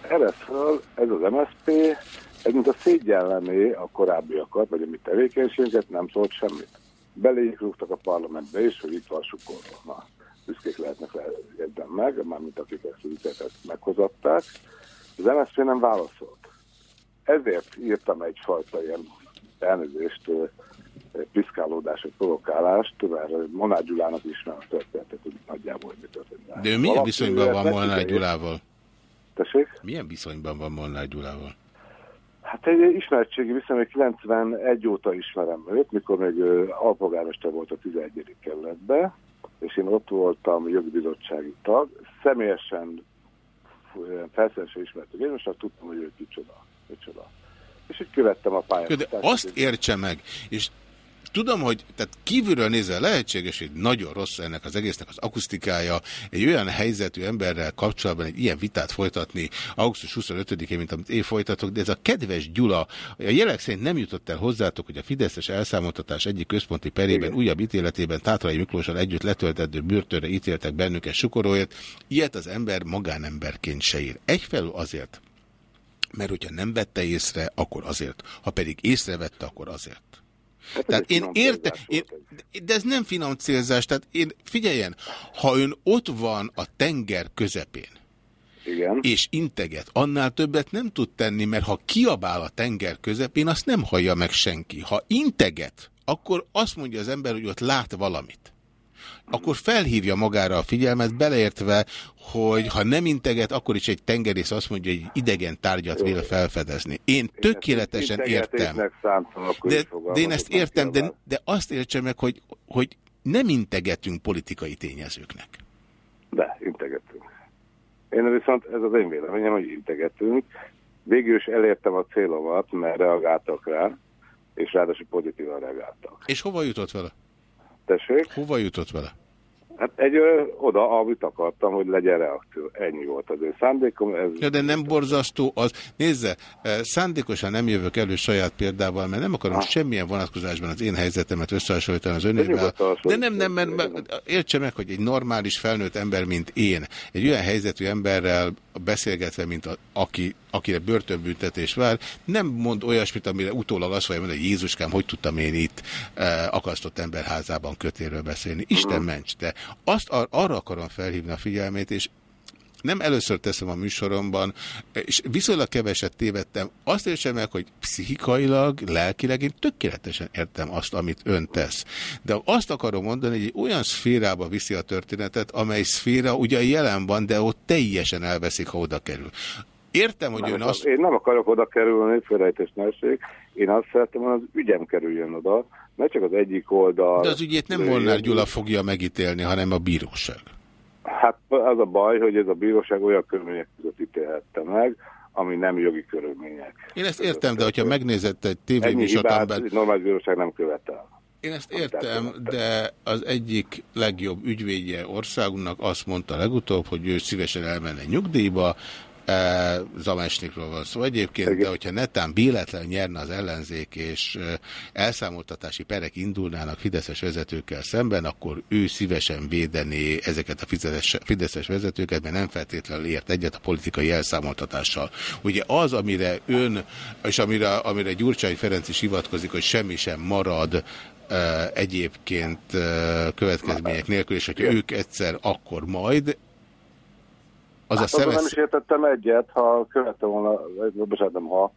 Erre föl ez az MSZP, ez mint a szégyenlené a korábbiakat, vagy a mi tevékenységünket, nem szólt semmit. Beléjük rúgtak a parlamentbe is, hogy itt van sukorva. Büszkék lehetnek le ebben meg, mármint akik ezt az üzenetet meghozatták. Az MSZP nem válaszolt. Ezért írtam egyfajta ilyen elnézést, piszkálódást, provokálást, mert Monár Gyulának is nem történetet, hogy nagyjából mi történt. De ő milyen viszonyban van Molnár Gyulával? Tessék? Milyen viszonyban van Molnár Gyulával? Hát egy ismertségi viszony, hogy 91 óta ismerem őt, mikor még alpolgármester volt a 11. kerületben, és én ott voltam jogbizottsági tag, személyesen felszerűen ismertük én, most tudtam, hogy ő kicsoda. kicsoda. És így követtem a pályát. De azt értse meg, és tudom, hogy tehát kívülről nézve lehetséges, hogy nagyon rossz ennek az egésznek az akusztikája, egy olyan helyzetű emberrel kapcsolatban egy ilyen vitát folytatni augusztus 25-én, mint amit én folytatok, de ez a kedves Gyula, a jelek szerint nem jutott el hozzátok, hogy a Fideszes elszámoltatás egyik központi perében Igen. újabb ítéletében Tátrai Miklósal együtt letöltett börtönre ítéltek bennünket sukoróért. Ilyet az ember magánemberként se ír. Egyfelől azért, mert hogyha nem vette észre, akkor azért. Ha pedig észrevette, akkor azért. Hát tehát én értem, én, de ez nem finom célzás, tehát én, figyeljen, ha ön ott van a tenger közepén, igen. és integet, annál többet nem tud tenni, mert ha kiabál a tenger közepén, azt nem hallja meg senki. Ha integet, akkor azt mondja az ember, hogy ott lát valamit akkor felhívja magára a figyelmet, beleértve, hogy ha nem integet, akkor is egy tengerész azt mondja, hogy egy idegen tárgyat vél felfedezni. Én tökéletesen értem. De, de én ezt értem, de, de azt értsem meg, hogy, hogy nem integetünk politikai tényezőknek. De, integetünk. Én viszont, ez az én véleményem, hogy integetünk. Végül is elértem a célomat, mert reagáltak rá, és ráadásul pozitívan reagáltak. És hova jutott vele? Tessék? Hova jutott vele? Hát egy ö, oda, amit akartam, hogy legyen reakció. Ennyi volt az ő szándékom. Ez ja, de nem borzasztó az. Nézze, szándékosan nem jövök elő saját példával, mert nem akarom ah. semmilyen vonatkozásban az én helyzetemet összehasonlítani az önével. De nem, nem, mert, mert értse meg, hogy egy normális felnőtt ember, mint én, egy olyan helyzetű emberrel beszélgetve, mint a, aki, akire börtönbüntetés vár, nem mond olyasmit, amire utólag azt fogja mondani, hogy Jézuskám, hogy tudtam én itt e, akasztott emberházában kötéről beszélni. Isten mhm. ments, de azt ar arra akarom felhívni a figyelmét, és nem először teszem a műsoromban, és viszonylag keveset tévedtem. Azt értsem meg, hogy pszichikailag, lelkileg én tökéletesen értem azt, amit ön tesz. De azt akarom mondani, hogy egy olyan szférába viszi a történetet, amely szféra ugye jelen van, de ott teljesen elveszik, ha oda kerül. Értem, hogy nem, ön azt... Én nem akarok oda kerülni, félrejtés. Én azt szeretem, hogy az ügyem kerüljön oda, ne csak az egyik oldal... De az ügyét nem Molnár Gyula fogja megítélni, hanem a bíróság. Hát az a baj, hogy ez a bíróság olyan körülmények között ítélhette meg, ami nem jogi körülmények. Én ezt értem, de hogyha megnézett egy tévéműsorban... Egy normális bíróság nem követel. Én ezt értem, de az egyik legjobb ügyvédje országunknak azt mondta legutóbb, hogy ő szívesen elmenne nyugdíjba, Zamesnikról van szó. Egyébként, de hogyha netán véletlen nyerne az ellenzék, és elszámoltatási perek indulnának Fideszes vezetőkkel szemben, akkor ő szívesen védené ezeket a Fideszes, Fideszes vezetőket, mert nem feltétlenül ért egyet a politikai elszámoltatással. Ugye az, amire ön, és amire, amire Gyurcsány Ferenc is hivatkozik, hogy semmi sem marad egyébként következmények nélkül, és hogyha ők egyszer, akkor majd, az hát a szemesz... nem is értettem egyet, ha követtem volna, bocsánat, nem ha,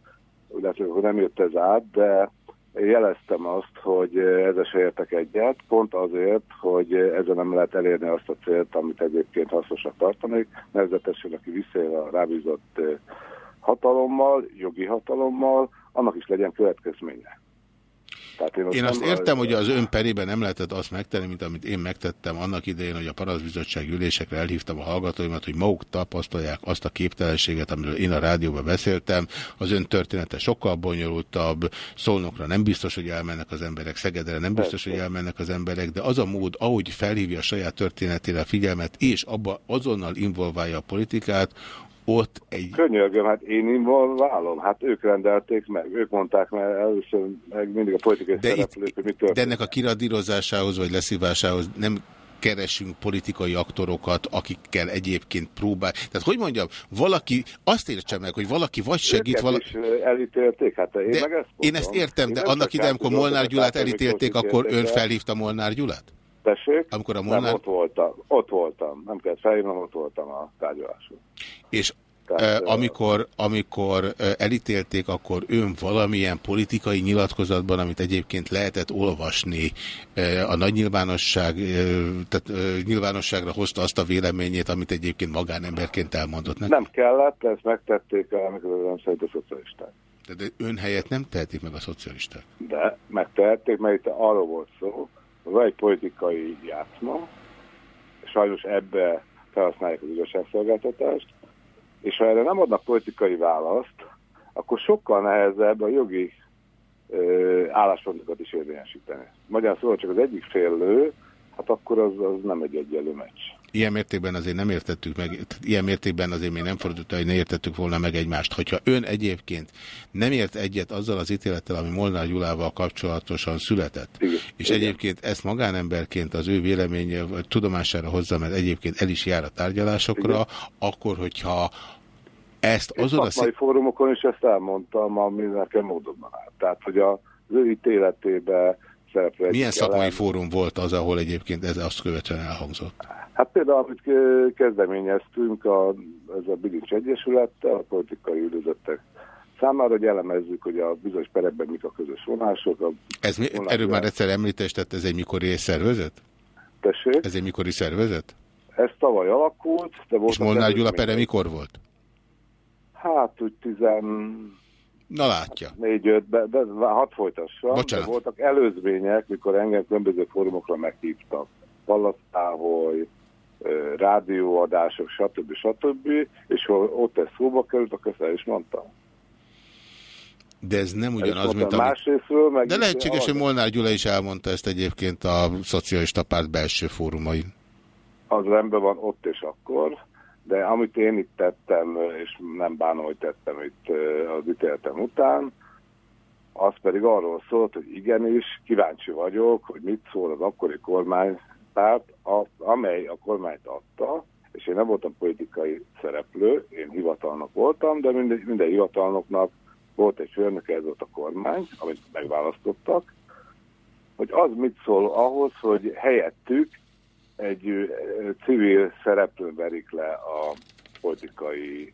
illetve nem jött ez át, de jeleztem azt, hogy ezzel se értek egyet, pont azért, hogy ezzel nem lehet elérni azt a célt, amit egyébként hasznosak tartanék, nevezetesen, aki visszaél a rábízott hatalommal, jogi hatalommal, annak is legyen következménye. Tehát én, én azt értem, hogy az ön perében nem lehetett azt megtenni, mint amit én megtettem annak idején, hogy a paraszbizottság ülésekre elhívtam a hallgatóimat, hogy maguk tapasztalják azt a képtelenséget, amiről én a rádióban beszéltem. Az ön története sokkal bonyolultabb, Szolnokra nem biztos, hogy elmennek az emberek, Szegedre nem biztos, hogy elmennek az emberek, de az a mód, ahogy felhívja a saját történetére a figyelmet, és abba azonnal involválja a politikát, ott egy... Könyörgöm, hát én involválom, hát ők rendelték meg, ők mondták meg először meg mindig a politikai de szereplők, itt, hogy mi történik. De ennek a kiradírozásához vagy leszívásához nem keresünk politikai aktorokat, akikkel egyébként próbál. Tehát hogy mondjam, valaki, azt értse meg, hogy valaki vagy segít... Is elítélték, hát én de meg ezt Én ezt értem, én de annak idején, amikor Molnár Gyulát elítélték, akkor ön felhívta Molnár Gyulát? Tessék? Amikor a Molnár... Nem, ott voltam, ott voltam, nem kellett felhívnom, ott voltam a tárgyaláson. És Tehát, amikor, amikor elítélték, akkor ön valamilyen politikai nyilatkozatban, amit egyébként lehetett olvasni, a nagy nyilvánosság, tehát nyilvánosságra hozta azt a véleményét, amit egyébként magánemberként elmondott. Nem, nem kellett, ezt megtették, amikor nem szerint a szocialisták. De, de ön helyett nem tehetik meg a szocialisták. De megtehették, mert itt arról volt szó, van egy politikai játszma, sajnos ebbe felhasználják az igazságszolgáltatást, és ha erre nem adnak politikai választ, akkor sokkal nehezebb a jogi ö, álláspontokat is érvényesíteni. Magyar szóval csak az egyik fél lő, hát akkor az, az nem egy egyenlő meccs. Ilyen mértékben azért nem értettük meg, ilyen mértékben azért még nem fordult, hogy ne értettük volna meg egymást. Hogyha ön egyébként nem ért egyet azzal az ítélettel, ami Molnár Gyulával kapcsolatosan született, Igen. és Igen. egyébként ezt magánemberként az ő véleménye tudomására hozza, mert egyébként el is jár a tárgyalásokra, Igen. akkor, hogyha ezt Én azon a szakmai szí- fórumokon is ezt elmondtam, ami nekem módodban áll. Tehát, hogy az ő ítéletébe szereplő milyen szakmai elem- fórum volt az, ahol egyébként ez azt követően elhangzott? Hát például, amit ke- kezdeményeztünk a, ez a Bilincs Egyesülettel, a politikai üldözöttek számára, hogy elemezzük, hogy a bizonyos perekben mik a közös vonások. A Ez, mi- Molnár erről már egyszer említést tett, ez egy mikori szervezet? Tessék, Ez egy mikori szervezet? ez tavaly alakult, de volt És Molnár Gyula pere mikor volt? Hát úgy 14 Na látja. 5 de, de hat folytassam. Bocsánat. De voltak előzmények, mikor engem különböző fórumokra meghívtak. Pallasztávoly, rádióadások, stb. stb. És ha ott ez szóba került, akkor ezt el is mondtam. De ez nem ugyanaz, mint amit... Másrésztről meg De lehetséges, hogy Molnár Gyula is elmondta ezt egyébként a szocialista párt belső fórumain. az rendben van ott és akkor, de amit én itt tettem, és nem bánom, hogy tettem itt az ítéletem után, az pedig arról szólt, hogy igenis, kíváncsi vagyok, hogy mit szól az akkori kormánypárt, a- amely a kormányt adta, és én nem voltam politikai szereplő, én hivatalnok voltam, de minden, minden hivatalnoknak volt egy főnöke, ez volt a kormány, amit megválasztottak, hogy az mit szól ahhoz, hogy helyettük egy civil szereplő verik le a politikai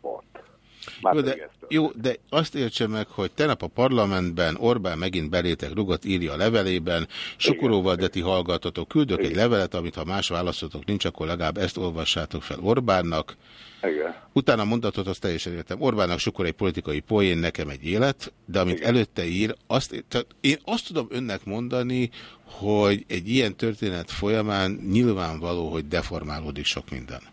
port. Már Jó de, jó, de azt értse meg, hogy tegnap a parlamentben Orbán megint belétek rugat írja a levelében, Sukoróval Deti hallgatatok, küldök egy levelet, amit ha más választotok nincs, akkor legalább ezt olvassátok fel Orbánnak. Igen. Utána mondatot azt teljesen értem. Orbánnak sokor egy politikai poén, nekem egy élet, de amit Igen. előtte ír, azt, tehát én azt tudom önnek mondani, hogy egy ilyen történet folyamán nyilvánvaló, hogy deformálódik sok minden.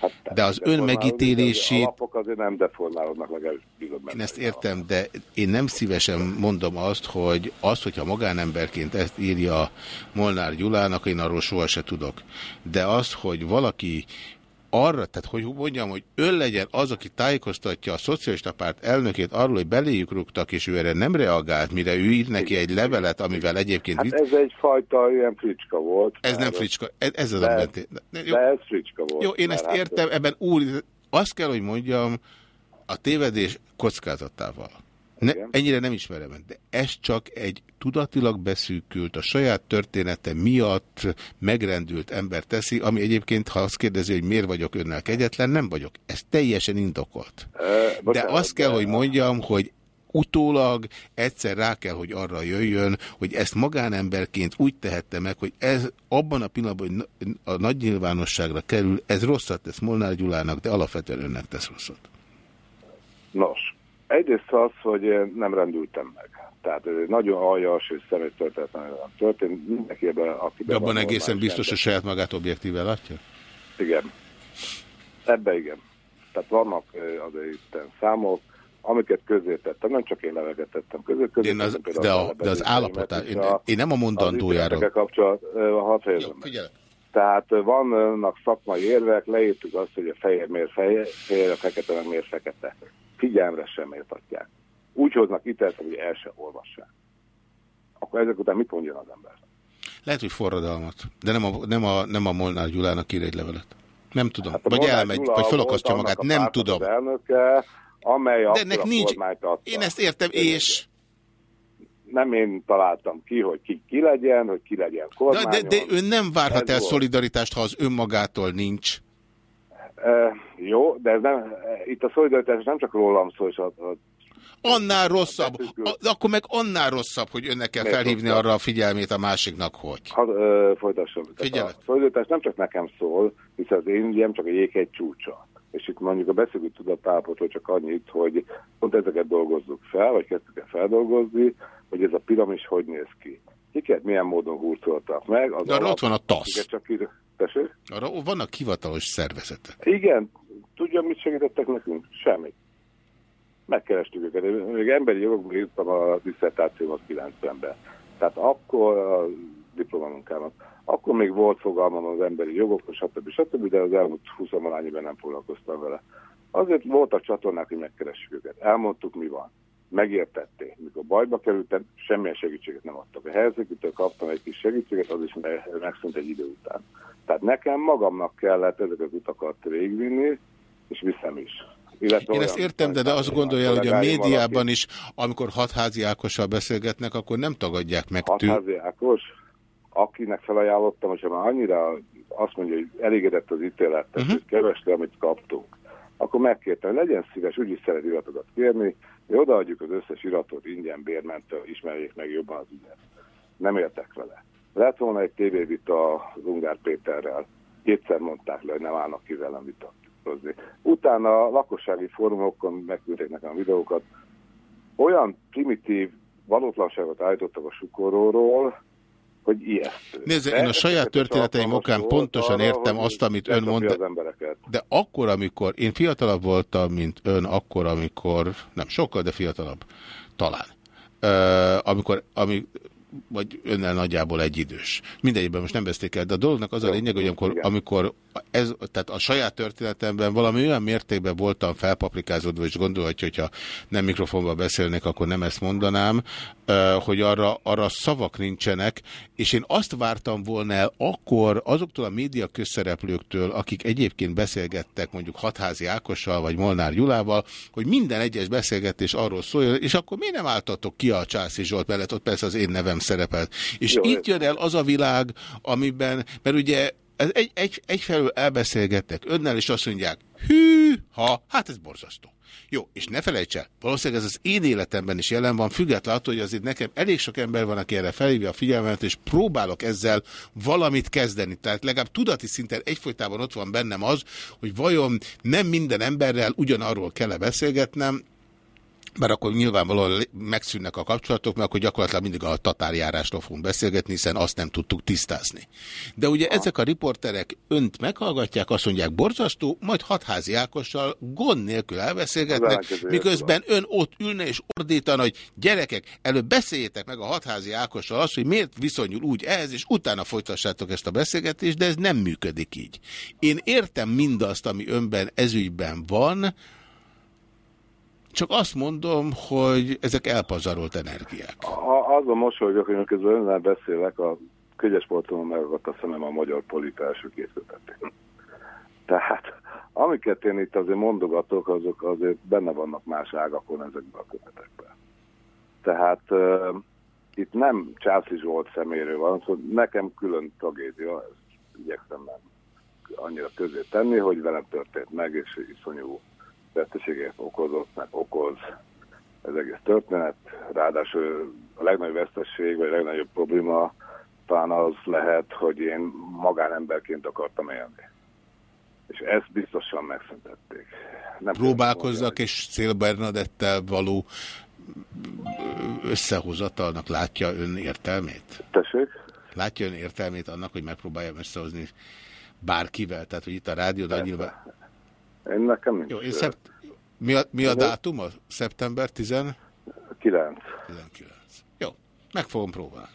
Hát, De az ön megítélését- alapok azért nem deformálódnak, legalábbis bízom benne. Én ezt értem, de én nem szívesen mondom azt, hogy az, hogyha magánemberként ezt írja Molnár Gyulának, én arról soha se tudok. De az, hogy valaki arra, tehát hogy mondjam, hogy ön legyen az, aki tájékoztatja a szocialista párt elnökét arról, hogy beléjük rúgtak, és ő erre nem reagált, mire ő ír neki egy levelet, amivel egyébként... Hát ez egyfajta ilyen fricska volt. ez nem fricska, ez, ez az De- a ment- Jó, De ez fricska volt. jó, én ezt hát- értem, ebben úr, azt kell, hogy mondjam, a tévedés kockázatával. Ne, Igen. ennyire nem ismerem, de ez csak egy tudatilag beszűkült, a saját története miatt megrendült ember teszi, ami egyébként, ha azt kérdezi, hogy miért vagyok önnel kegyetlen, nem vagyok. Ez teljesen indokolt. De azt kell, hogy mondjam, hogy utólag egyszer rá kell, hogy arra jöjjön, hogy ezt magánemberként úgy tehette meg, hogy ez abban a pillanatban, hogy a nagy nyilvánosságra kerül, ez rosszat tesz Molnár Gyulának, de alapvetően önnek tesz rosszat. Nos, egyrészt az, hogy nem rendültem meg. Tehát nagyon aljas és személytörténetlen történt. Mindenki ebben, aki De abban egészen biztos, hogy saját magát objektíve látja? Igen. Ebbe igen. Tehát vannak azért számok, amiket közé tettem, nem csak én levegetettem közé, közé Én az, tettem de, a, de az állapotát, én, én nem a az mondandójára. ítéletekkel kapcsolat, hadd fejezem Jó. Tehát vannak szakmai érvek, leírtuk azt, hogy a fehér miért fehér, fehér, a fekete meg miért fekete. Figyelmre sem értatják. Úgy hoznak ítéletet, hogy el se olvassák. Akkor ezek után mit mondjon az ember? Lehet, hogy forradalmat, de nem a, nem a, nem a Molnár Gyulának ír egy levelet. Nem tudom. Hát vagy elmegy, Gyula vagy felakasztja magát. Nem tudom. Elnöke, amely De ennek nincs... adta. Én ezt értem, és... Nem én találtam ki, hogy ki, ki legyen, hogy ki legyen De, kormányon. de, de ön nem várhat Ez el volt. szolidaritást, ha az önmagától nincs. E, jó, de ez nem, itt a szolidaritás nem csak rólam szól, és a, a, Annál rosszabb. A, akkor meg annál rosszabb, hogy önnek kell felhívni arra a figyelmét a másiknak, hogy. ha, e, folytassam. Figyelek. A szolidaritás nem csak nekem szól, hiszen az én ügyem csak a jéghegy csúcsa. És itt mondjuk a beszélő tudatállapotról csak annyit, hogy pont ezeket dolgozzuk fel, vagy kezdtük el feldolgozni, hogy ez a piramis hogy néz ki. Kiket milyen módon hurcoltak meg. Az De arra alap- ott van a TASZ. Csak ide... Tessék? Arra vannak hivatalos szervezetek. Igen, tudja, mit segítettek nekünk? Semmit. Megkerestük őket. Még emberi jogokból írtam a diszertációmat 90-ben. Tehát akkor a diplomamunkámat. Akkor még volt fogalmam az emberi jogokról, stb. stb., de az elmúlt 20 évben nem foglalkoztam vele. Azért voltak csatornák, hogy megkeressük őket. Elmondtuk, mi van. Megértették. Mikor bajba kerültem, semmilyen segítséget nem adtak. A helyzetüktől kaptam egy kis segítséget, az is megszűnt egy idő után. Tehát nekem magamnak kellett ezeket az utakat végvinni, és viszem is. Illetve Én ezt értem, de, de azt gondolja, hogy a médiában valaki... is, amikor hatházi Ákossal beszélgetnek, akkor nem tagadják meg tőle. Hatházi Ákos, akinek felajánlottam, hogyha már annyira azt mondja, hogy elégedett az ítélettel, uh mhm. -huh. hogy kevesle, amit kaptunk, akkor megkértem, legyen szíves, úgyis szeret iratokat kérni, mi odaadjuk az összes iratot ingyen bérmentől, ismerjék meg jobban az ügyet. Nem értek vele. Lehet volna egy tévévita az Ungár Péterrel. Kétszer mondták le, hogy nem állnak ki velem vitatkozni. Utána a lakossági fórumokon megküldték nekem a videókat. Olyan primitív valótlanságot állítottak a sukoróról, hogy ijesztő. Nézze, én a saját történeteim okán pontosan értem azt, amit ön mond. De akkor, amikor én fiatalabb voltam, mint ön, akkor, amikor, nem sokkal, de fiatalabb, talán. Uh, amikor, ami, vagy önnel nagyjából egy idős. Mindegyben most nem veszték el, de a dolognak az a lényeg, hogy amikor, amikor ez, tehát a saját történetemben valami olyan mértékben voltam felpaprikázódva, és gondolhatja, hogyha nem mikrofonban beszélnék, akkor nem ezt mondanám, hogy arra, arra szavak nincsenek, és én azt vártam volna el akkor azoktól a média közszereplőktől, akik egyébként beszélgettek mondjuk Hatházi Ákossal, vagy Molnár Gyulával, hogy minden egyes beszélgetés arról szóljon, és akkor miért nem álltatok ki a Császi Zsolt mellett, ott persze az én nevem szerepelt. És Jó, itt jön el az a világ, amiben, mert ugye ez egy, egy, egyfelől elbeszélgettek önnel, és azt mondják, hű, ha, hát ez borzasztó. Jó, és ne felejts el, valószínűleg ez az én életemben is jelen van, függetlenül attól, hogy azért nekem elég sok ember van, aki erre felhívja a figyelmet, és próbálok ezzel valamit kezdeni. Tehát legalább tudati szinten egyfolytában ott van bennem az, hogy vajon nem minden emberrel ugyanarról kell -e beszélgetnem, mert akkor nyilvánvalóan megszűnnek a kapcsolatok, mert akkor gyakorlatilag mindig a tatárjárásról fogunk beszélgetni, hiszen azt nem tudtuk tisztázni. De ugye ezek a riporterek önt meghallgatják, azt mondják borzasztó, majd hatházi Ákossal gond nélkül elbeszélgetnek, miközben ön ott ülne és ordítana, hogy gyerekek, előbb beszéljétek meg a hatházi Ákossal azt, hogy miért viszonyul úgy ehhez, és utána folytassátok ezt a beszélgetést, de ez nem működik így. Én értem mindazt, ami önben ezügyben van, csak azt mondom, hogy ezek elpazarolt energiák. A, azon mosolygok, hogy közben önnel beszélek, a kögyes sportomon megakadt a szemem a magyar polita első. Tehát amiket én itt azért mondogatok, azok azért benne vannak más ágakon ezekben a kötetekben. Tehát uh, itt nem Császli Zsolt szeméről van, szóval nekem külön tragédia, ezt igyekszem nem annyira közé tenni, hogy velem történt meg, és iszonyú veszteséget okozott, meg okoz ez egész történet. Ráadásul a legnagyobb veszteség, vagy a legnagyobb probléma talán az lehet, hogy én magánemberként akartam élni. És ezt biztosan megszüntették. Nem Próbálkozzak, és Szél Bernadettel való összehozatalnak látja ön értelmét? Tessék? Látja ön értelmét annak, hogy megpróbáljam összehozni bárkivel? Tehát, hogy itt a rádióban nyilván... Én nekem nincs. Jó, én szept... mi, a, mi a dátum? A szeptember 10? 9. 19. Jó, meg fogom próbálni.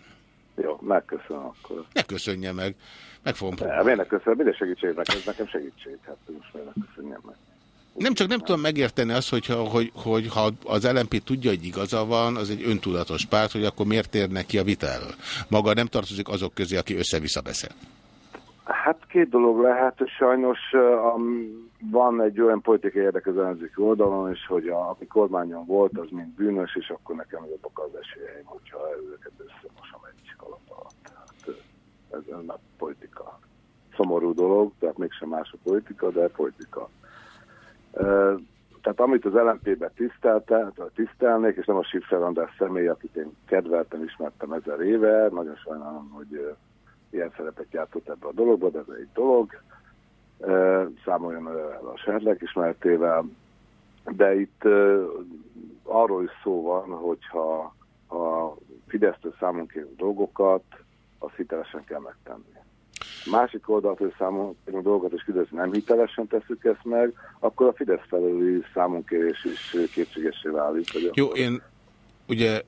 Jó, megköszönöm akkor. Ne köszönje meg, meg fogom próbálni. Miért ne köszönöm? Minden segítség nekem, ez nekem segítség. Hát most miért ne köszönjem meg. Nem csak nem tudom megérteni azt, hogyha, hogy, hogy ha az LNP tudja, hogy igaza van, az egy öntudatos párt, hogy akkor miért térnek ki a vitáról. Maga nem tartozik azok közé, aki össze-vissza beszél. Hát két dolog lehet, sajnos van egy olyan politikai érdek oldalon is, hogy a, aki kormányon volt, az mind bűnös, és akkor nekem jobbak az esélyeim, hogyha ezeket összemosom egy kalap alatt. Hát, ez a politika. Szomorú dolog, tehát mégsem más a politika, de politika. Tehát amit az LNP-be tisztelte, tisztelnék, és nem a Siffer András személy, akit én kedveltem, ismertem ezer éve, nagyon sajnálom, hogy ilyen szerepet játszott ebbe a dologba, de ez egy dolog. Számoljon el a serleg ismertével. De itt arról is szó van, hogyha a Fidesztől számon kérő dolgokat, azt hitelesen kell megtenni. másik oldaltól számon dolgokat és kiderül, nem hitelesen tesszük ezt meg, akkor a Fidesz felelői számonkérés is kétségesé válik. Jó, én ugye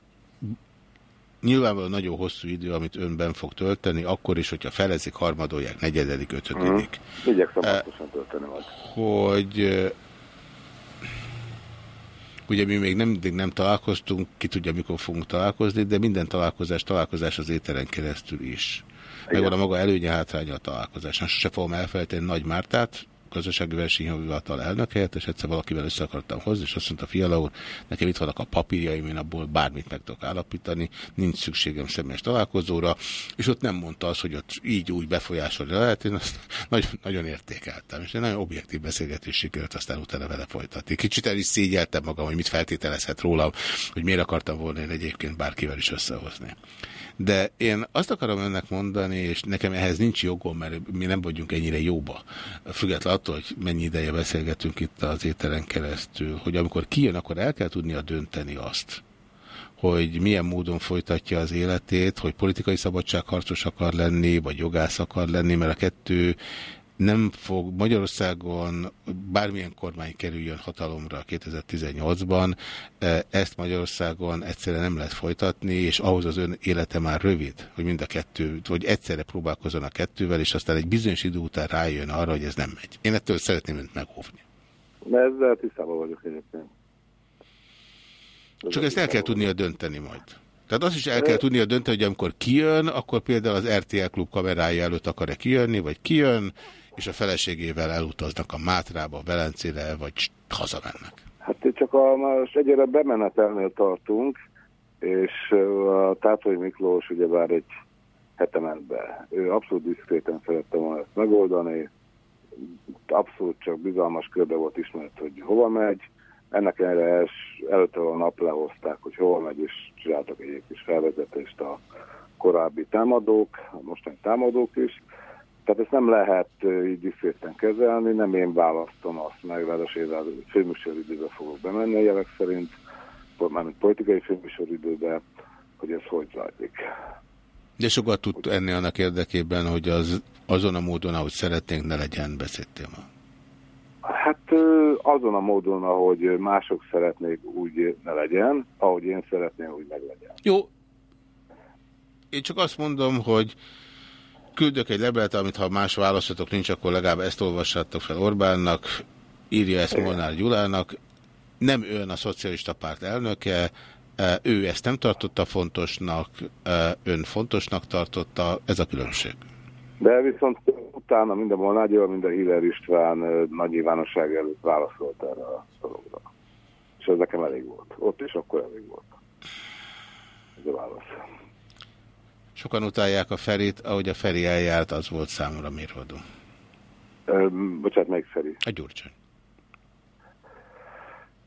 nyilvánvalóan nagyon hosszú idő, amit önben fog tölteni, akkor is, hogyha felezik, harmadolják, negyededik, ötödik. Mm. Igyekszem pontosan tölteni majd. Hogy Ugye mi még nem, mindig nem találkoztunk, ki tudja, mikor fogunk találkozni, de minden találkozás, találkozás az éteren keresztül is. Megvan a maga előnye, hátránya a találkozás. Most se fogom elfelejteni Nagy Mártát, gazdasági versenyhivatal elnök helyett, és egyszer valakivel össze akartam hozni, és azt mondta, fiala úr, nekem itt vannak a papírjaim, én abból bármit meg tudok állapítani, nincs szükségem személyes találkozóra, és ott nem mondta azt, hogy ott így úgy befolyásolni lehet, én azt nagyon, nagyon értékeltem, és egy nagyon objektív beszélgetés sikerült aztán utána vele folytatni. Kicsit el is szégyeltem magam, hogy mit feltételezhet rólam, hogy miért akartam volna én egyébként bárkivel is összehozni. De én azt akarom önnek mondani, és nekem ehhez nincs jogom, mert mi nem vagyunk ennyire jóba. Függetlenül attól, hogy mennyi ideje beszélgetünk itt az éteren keresztül, hogy amikor kijön, akkor el kell tudnia dönteni azt, hogy milyen módon folytatja az életét, hogy politikai szabadságharcos akar lenni, vagy jogász akar lenni, mert a kettő nem fog Magyarországon bármilyen kormány kerüljön hatalomra 2018-ban, e, ezt Magyarországon egyszerűen nem lehet folytatni, és ahhoz az ön élete már rövid, hogy mind a kettő, vagy egyszerre próbálkozon a kettővel, és aztán egy bizonyos idő után rájön arra, hogy ez nem megy. Én ettől szeretném önt megóvni. De ezzel tisztában vagyok egyébként. Csak ezt el kell tudnia dönteni majd. Tehát azt is el kell tudnia dönteni, hogy amikor kijön, akkor például az RTL klub kamerája előtt akar-e kijönni, vagy kijön, és a feleségével elutaznak a Mátrába, Velencére, vagy hazamennek? Hát csak a, most egyre bemenetelnél tartunk, és a Tátori Miklós ugyebár egy hete ment be. Ő abszolút diszkréten szerette volna ezt megoldani, abszolút csak bizalmas körbe volt ismert, hogy hova megy. Ennek erre előtte a nap lehozták, hogy hova megy, és csináltak egy kis felvezetést a korábbi támadók, a mostani támadók is. Tehát ezt nem lehet így diszkréten kezelni, nem én választom azt meg, ráadásul főműsoridőbe fogok bemenni a jelek szerint, mármint politikai főműsoridőbe, hogy ez hogy zajlik. De sokat tud enni annak érdekében, hogy az, azon a módon, ahogy szeretnénk, ne legyen beszédtéma? Hát azon a módon, ahogy mások szeretnék, úgy ne legyen, ahogy én szeretném, úgy meg legyen. Jó. Én csak azt mondom, hogy küldök egy levelet, amit ha más válaszatok nincs, akkor legalább ezt olvassátok fel Orbánnak, írja ezt Molnár Gyulának. Nem ön a szocialista párt elnöke, e, ő ezt nem tartotta fontosnak, e, ön fontosnak tartotta, ez a különbség. De viszont utána minden Molnár Gyula, minden Hiller István e, nagy nyilvánosság előtt válaszolt erre a szorogra. És ez nekem elég volt. Ott is akkor elég volt. Ez a válasz. Sokan utálják a Ferit, ahogy a Feri eljárt, az volt számomra mérvadó. Bocsát, melyik Feri? A Gyurcsány.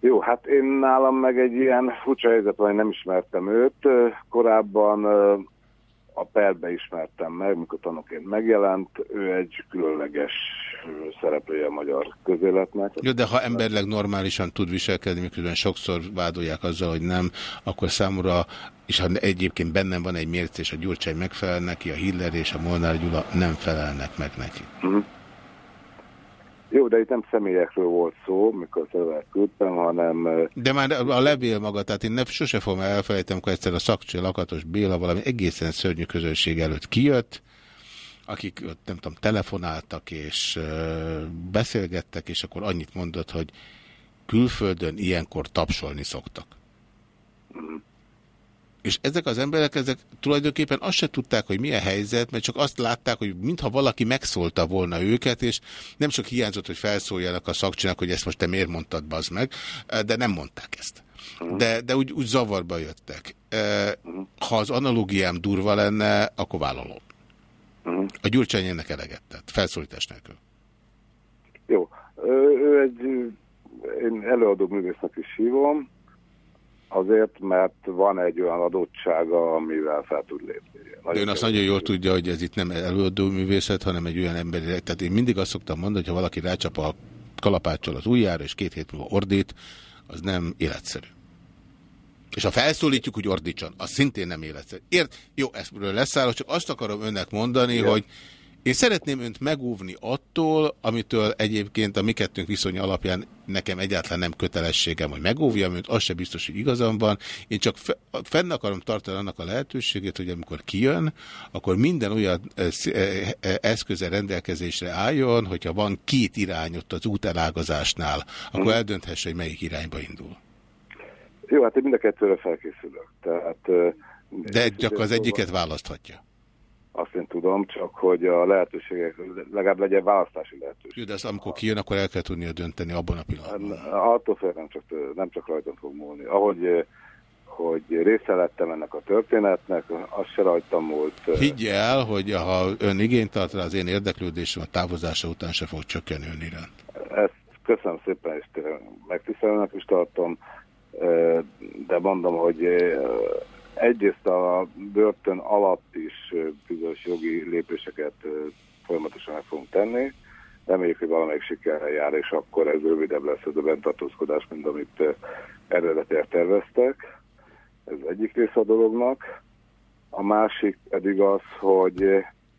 Jó, hát én nálam meg egy ilyen furcsa helyzet van, nem ismertem őt. Korábban a perbe ismertem meg, mikor tanúként megjelent. Ő egy különleges szereplője a magyar közéletnek. Jó, de ha emberleg normálisan tud viselkedni, miközben sokszor vádolják azzal, hogy nem, akkor számomra, és ha egyébként bennem van egy mércés, a Gyurcsány megfelel neki, a Hiller és a Molnár Gyula nem felelnek meg neki. Uh mhm. -huh. Jó, de itt nem személyekről volt szó, mikor szöveget küldtem, hanem... De már a levél maga, tehát én nem, sose fogom elfelejtem, amikor egyszer a szakcsi Lakatos Béla valami egészen szörnyű közönség előtt kijött, akik nem tudom, telefonáltak és beszélgettek, és akkor annyit mondott, hogy külföldön ilyenkor tapsolni szoktak. És ezek az emberek, ezek tulajdonképpen azt se tudták, hogy milyen helyzet, mert csak azt látták, hogy mintha valaki megszólta volna őket, és nem csak hiányzott, hogy felszóljanak a szakcsinak, hogy ezt most te miért mondtad, bazd meg, de nem mondták ezt. De, de úgy, úgy zavarba jöttek. Ha az analógiám durva lenne, akkor vállalom. A Gyurcsány ennek eleget tett, felszólítás nélkül. Jó. Ő egy, én előadó művésznek is hívom, azért, mert van egy olyan adottsága, amivel fel tud lépni. De ön azt nagyon jól tudja, hogy ez itt nem előadó művészet, hanem egy olyan emberi. Tehát én mindig azt szoktam mondani, hogy ha valaki rácsap a kalapáccsal az ujjára, és két hét múlva ordít, az nem életszerű. És ha felszólítjuk, hogy ordítson, az szintén nem életszerű. Ért? Jó, ezt leszállok, csak azt akarom önnek mondani, Igen. hogy Én szeretném önt megóvni attól, amitől egyébként a mi kettőnk viszony alapján nekem egyáltalán nem kötelességem, hogy megóvjam önt, az se biztos, hogy igazam van. Én csak fe, fenn akarom tartani annak a lehetőségét, hogy amikor kijön, akkor minden olyan eszköze rendelkezésre álljon, hogyha van két irány ott az útelágazásnál, akkor mhm. eldönthesse, hogy melyik irányba indul. Jó, hát én mind a kettőre felkészülök. Tehát, De csak az egyiket választhatja azt én tudom, csak hogy a lehetőségek, legalább legyen választási lehetőség. Jó, de ezt amikor kijön, akkor el kell tudnia dönteni abban a pillanatban. Hát, attól fél nem csak, nem csak rajta fog múlni. Ahogy hogy része lettem ennek a történetnek, az se rajtam múlt. Higgy el, hogy ha ön igényt tart rá, az én érdeklődésem a távozása után se fog csökkenni ön iránt. Ezt köszönöm szépen, és megtisztelőnek is tartom, de mondom, hogy egyrészt a börtön alatt is bizonyos jogi lépéseket folyamatosan meg fogunk tenni. Reméljük, hogy valamelyik sikerrel jár, és akkor ez rövidebb lesz ez a bentartózkodás, mint amit eredetileg terveztek. Ez egyik része a dolognak. A másik pedig az, hogy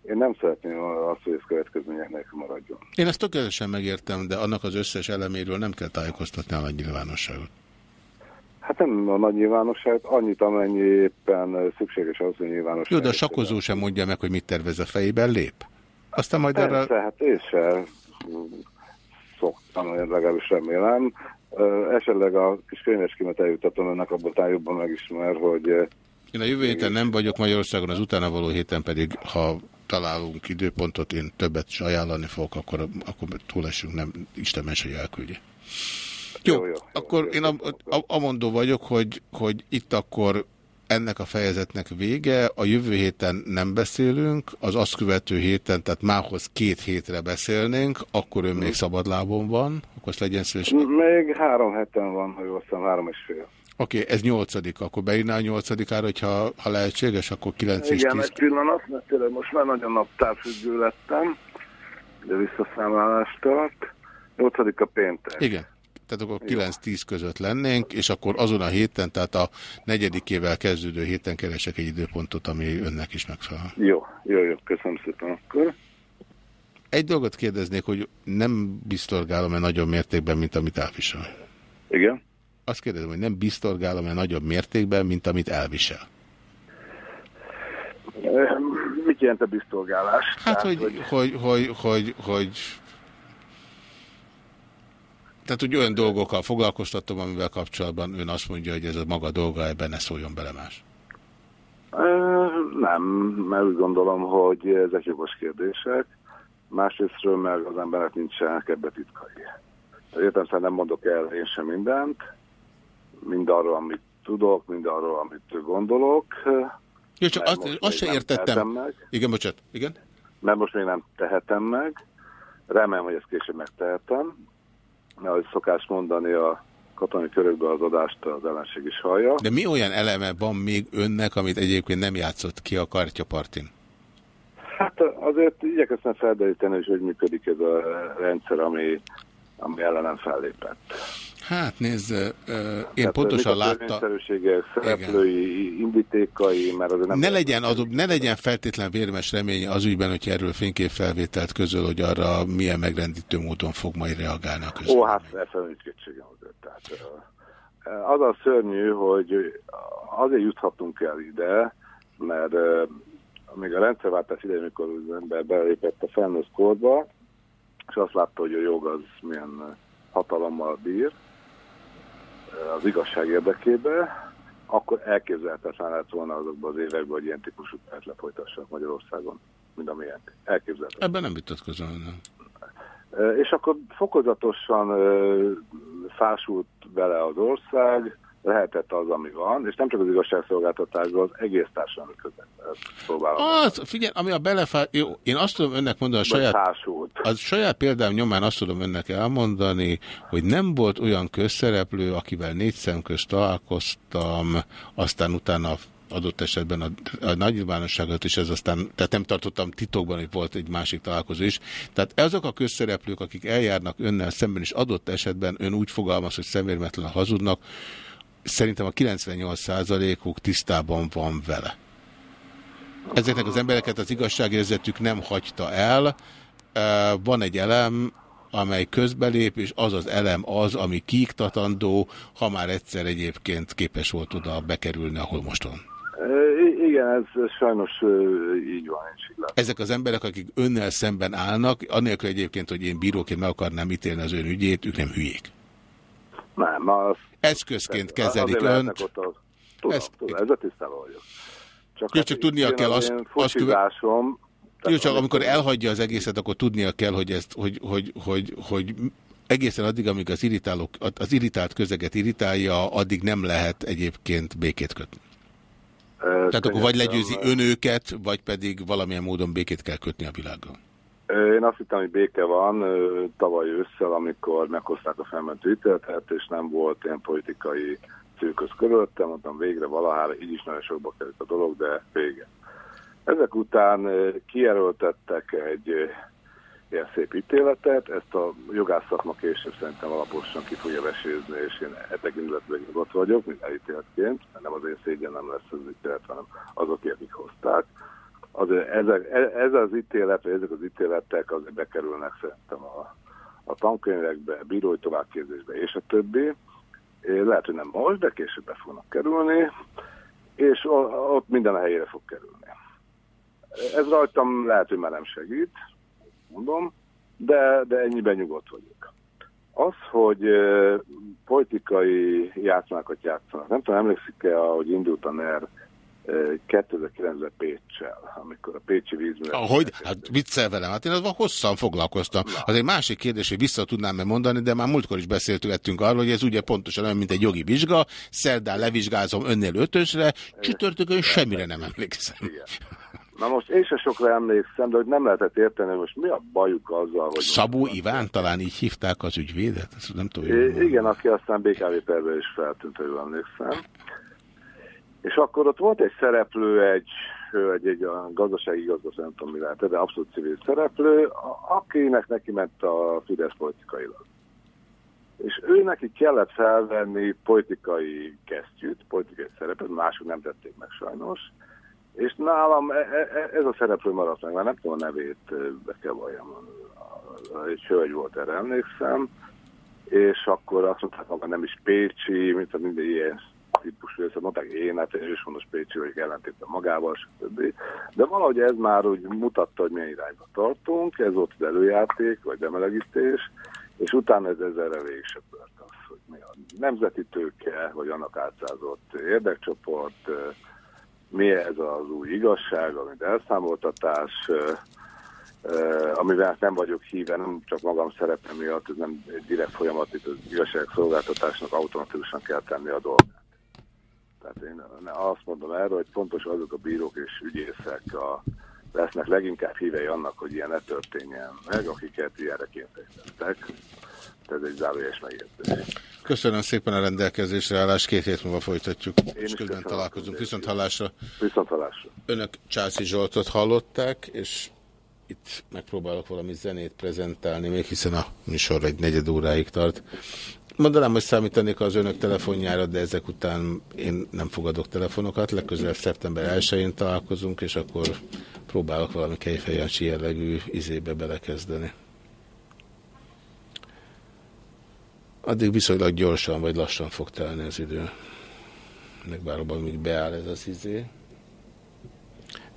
én nem szeretném azt, hogy ez következmények nélkül maradjon. Én ezt tökéletesen megértem, de annak az összes eleméről nem kell tájékoztatni a nagy nyilvánosságot. Hát nem a nagy nyilvánosság, annyit, amennyi éppen szükséges az, hogy nyilvánosság. Jó, de a sakozó sem mondja meg, hogy mit tervez a fejében, lép. Aztán majd Persze, arra... hát én sem szoktam, legalábbis remélem. Esetleg a kis könyveskimet eljutatom önnek, abban talán jobban megismer, hogy... Én a jövő héten nem vagyok Magyarországon, az utána való héten pedig, ha találunk időpontot, én többet is ajánlani fogok, akkor, akkor túlesünk, nem Isten mese, hogy elküldje. Jó, jó, jó akkor jó, én amondó vagyok, hogy, hogy itt akkor ennek a fejezetnek vége, a jövő héten nem beszélünk, az azt követő héten, tehát mához két hétre beszélnénk, akkor ön még szabadlábon van, akkor azt legyen szíves. Még három heten van, ha jól szem, három és fél. Oké, okay, ez nyolcadik, akkor beírná a nyolcadikára, hogyha ha lehetséges, akkor kilenc és tíz. Igen, egy pillanat, mert tényleg most már nagyon naptárfüggő lettem, de visszaszámlálást tart. Nyolcadik a péntek. Igen tehát akkor 9-10 között lennénk, és akkor azon a héten, tehát a negyedikével kezdődő héten keresek egy időpontot, ami önnek is megfelel. Jó, jó, jó, köszönöm szépen akkor. Egy dolgot kérdeznék, hogy nem biztorgálom-e nagyobb mértékben, mint amit elvisel? Igen. Azt kérdezem, hogy nem biztorgálom-e nagyobb mértékben, mint amit elvisel? Mit jelent a biztorgálás? Hát, Tehát, hogy, hogy, hogy, hogy, hogy, hogy tehát, hogy olyan dolgokkal foglalkoztatom, amivel kapcsolatban ön azt mondja, hogy ez a maga dolga, ebben ne szóljon bele más. Nem, mert úgy gondolom, hogy ezek jogos kérdések. Másrésztről meg az emberek nincsenek ebbe titkai. Értem szerint nem mondok el én sem mindent, mind arról, amit tudok, mind arról, amit gondolok. Jó, csak azt, azt se értettem. Meg. Igen, bocsánat. Igen? Mert most még nem tehetem meg. Remélem, hogy ezt később megtehetem ahogy szokás mondani a katonai körökbe az adást az ellenség is hallja. De mi olyan eleme van még önnek, amit egyébként nem játszott ki a kártyapartin? Hát azért igyekeztem felderíteni, hogy hogy működik ez a rendszer, ami, ami ellenem fellépett. Hát nézd, én hát, pontosan láttam. szereplői, indítékai, mert azért nem... Ne legyen, adó, ne legyen feltétlen vérmes reménye az ügyben, hogy erről fényképfelvételt közöl, hogy arra milyen megrendítő módon fog majd reagálni a közül. Ó, hát ezzel nincs kétségem azért. Tehát, az a szörnyű, hogy azért juthatunk el ide, mert még a rendszerváltás idején, amikor az ember belépett a felnőtt korba, és azt látta, hogy a jog az milyen hatalommal bír, az igazság érdekébe, akkor elképzelhetetlen lett volna azokban az években, hogy ilyen típusú perc lefolytassanak Magyarországon, mint amilyen. Elképzelhetetlen. Ebben nem vitatkozom. Nem. És akkor fokozatosan fásult bele az ország, lehetett az, ami van, és nem csak az igazságszolgáltatásban, az egész társadalmi között próbálom. Az, figyelj, ami a belefá... Jó, én azt tudom önnek mondani, a saját, a saját példám nyomán azt tudom önnek elmondani, hogy nem volt olyan közszereplő, akivel négy szem közt találkoztam, aztán utána adott esetben a, a nagy nyilvánosságot is, ez aztán, tehát nem tartottam titokban, hogy volt egy másik találkozó is. Tehát azok a közszereplők, akik eljárnak önnel szemben, és adott esetben ön úgy fogalmaz, hogy szemérmetlen hazudnak, szerintem a 98%-uk tisztában van vele. Ezeknek az embereket az igazságérzetük nem hagyta el. Van egy elem, amely közbelép, és az az elem az, ami kiiktatandó, ha már egyszer egyébként képes volt oda bekerülni, ahol most van. Igen, ez, sajnos így van, így. Ezek az emberek, akik önnel szemben állnak, anélkül egyébként, hogy én bíróként meg akarnám ítélni az ön ügyét, ők nem hülyék. Nem, az... Eszközként kezelik azért önt. Ott az, tudom, Ez- tudom, ezzel tisztában vagyok. Csak, Jó, csak tudnia kell az azt- azt focizásom, Jó, csak amikor elhagyja az egészet, akkor tudnia kell, hogy, ezt, hogy, hogy, hogy, hogy egészen addig, amíg az, irritálók, az irritált közeget irritálja, addig nem lehet egyébként békét kötni. Tehát akkor vagy legyőzi ön őket, vagy pedig valamilyen módon békét kell kötni a világgal. Én azt hittem, hogy béke van tavaly ősszel, amikor meghozták a felmentő ítéletet, és nem volt ilyen politikai szűköz körülöttem, mondtam végre valahára, így is nagyon sokba került a dolog, de vége. Ezek után kijelöltettek egy ilyen szép ítéletet, ezt a jogászakma később szerintem alaposan ki fogja vesézni, és én e tekintetben nyugodt vagyok, mint elítéletként, mert nem az én szégyenem lesz az ítélet, hanem azok, akik hozták. Azért ezek, ez az ítélet, vagy ezek az ítéletek azért bekerülnek szerintem a, a tankönyvekbe, bírói továbbképzésbe és a többi. Lehet, hogy nem most, de később be fognak kerülni, és ott minden a helyére fog kerülni. Ez rajtam lehet, hogy már nem segít, mondom, de, de ennyiben nyugodt vagyok. Az, hogy politikai játszmákat játszanak. Nem tudom, emlékszik-e, hogy indult a NER 2009-ben Pécsel, amikor a Pécsi vízművel... Ahogy? Hát viccel velem. Hát én azban hosszan foglalkoztam. Az egy másik kérdés, hogy vissza tudnám-e mondani, de már múltkor is beszéltünk arról, hogy ez ugye pontosan olyan, mint egy jogi vizsga. Szerdán levizsgázom önnél ötösre, csütörtökön semmire nem emlékszem. Na most én se sokra emlékszem, de hogy nem lehetett érteni, hogy most mi a bajuk azzal, hogy... Szabó Iván talán így hívták az ügyvédet? Ezt nem tudom. I- igen, aki aztán BKV perben is feltűnt, hogy emlékszem. És akkor ott volt egy szereplő, egy, egy, egy a gazdasági igazgató, nem tudom mi lehet, de abszolút civil szereplő, akinek neki ment a Fidesz politikailag. És ő neki kellett felvenni politikai kesztyűt, politikai szerepet, mások nem tették meg sajnos. És nálam e- e- e- ez a szereplő maradt meg, már nem tudom a nevét, be kell valljam. Egy hölgy volt, erre emlékszem és akkor azt mondták maga nem is Pécsi, mint a minden ilyen típusú, ezt mondták én, hát őshonos Pécsi vagyok ellentétben magával, stb. De valahogy ez már úgy mutatta, hogy milyen irányba tartunk, ez volt az előjáték, vagy bemelegítés, és utána ez ezerre végsöpört az, hogy mi a nemzeti tőke, vagy annak átszázott érdekcsoport, mi ez az új igazság, amit elszámoltatás, amivel nem vagyok híve, nem csak magam szerepe miatt, ez nem direkt folyamat, itt az igazságszolgáltatásnak automatikusan kell tenni a dolgát. Tehát én azt mondom erről, hogy pontos azok a bírók és ügyészek a, lesznek leginkább hívei annak, hogy ilyen ne történjen meg, akiket ilyenre kényszerítettek. Ez egy zárójeles megjegyzés. Köszönöm szépen a rendelkezésre állás, két hét múlva folytatjuk. Én és közben találkozunk. Viszont hallásra. Viszont hallásra. Önök Császi Zsoltot hallották, és itt megpróbálok valami zenét prezentálni, még hiszen a műsor egy negyed óráig tart. Mondanám, hogy számítanék az önök telefonjára, de ezek után én nem fogadok telefonokat. Legközelebb szeptember 1-én találkozunk, és akkor próbálok valami kejfejancsi jellegű izébe belekezdeni. Addig viszonylag gyorsan vagy lassan fog telni az idő. Megvárom, amíg beáll ez az izé.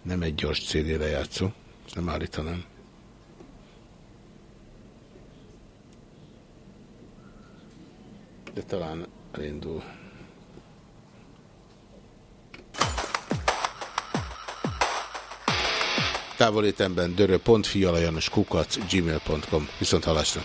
Nem egy gyors CD lejátszó, nem állítanám. De talán elindul. Távolétemben dörö.fi alajanos kukac gmail.com. Viszont halásra.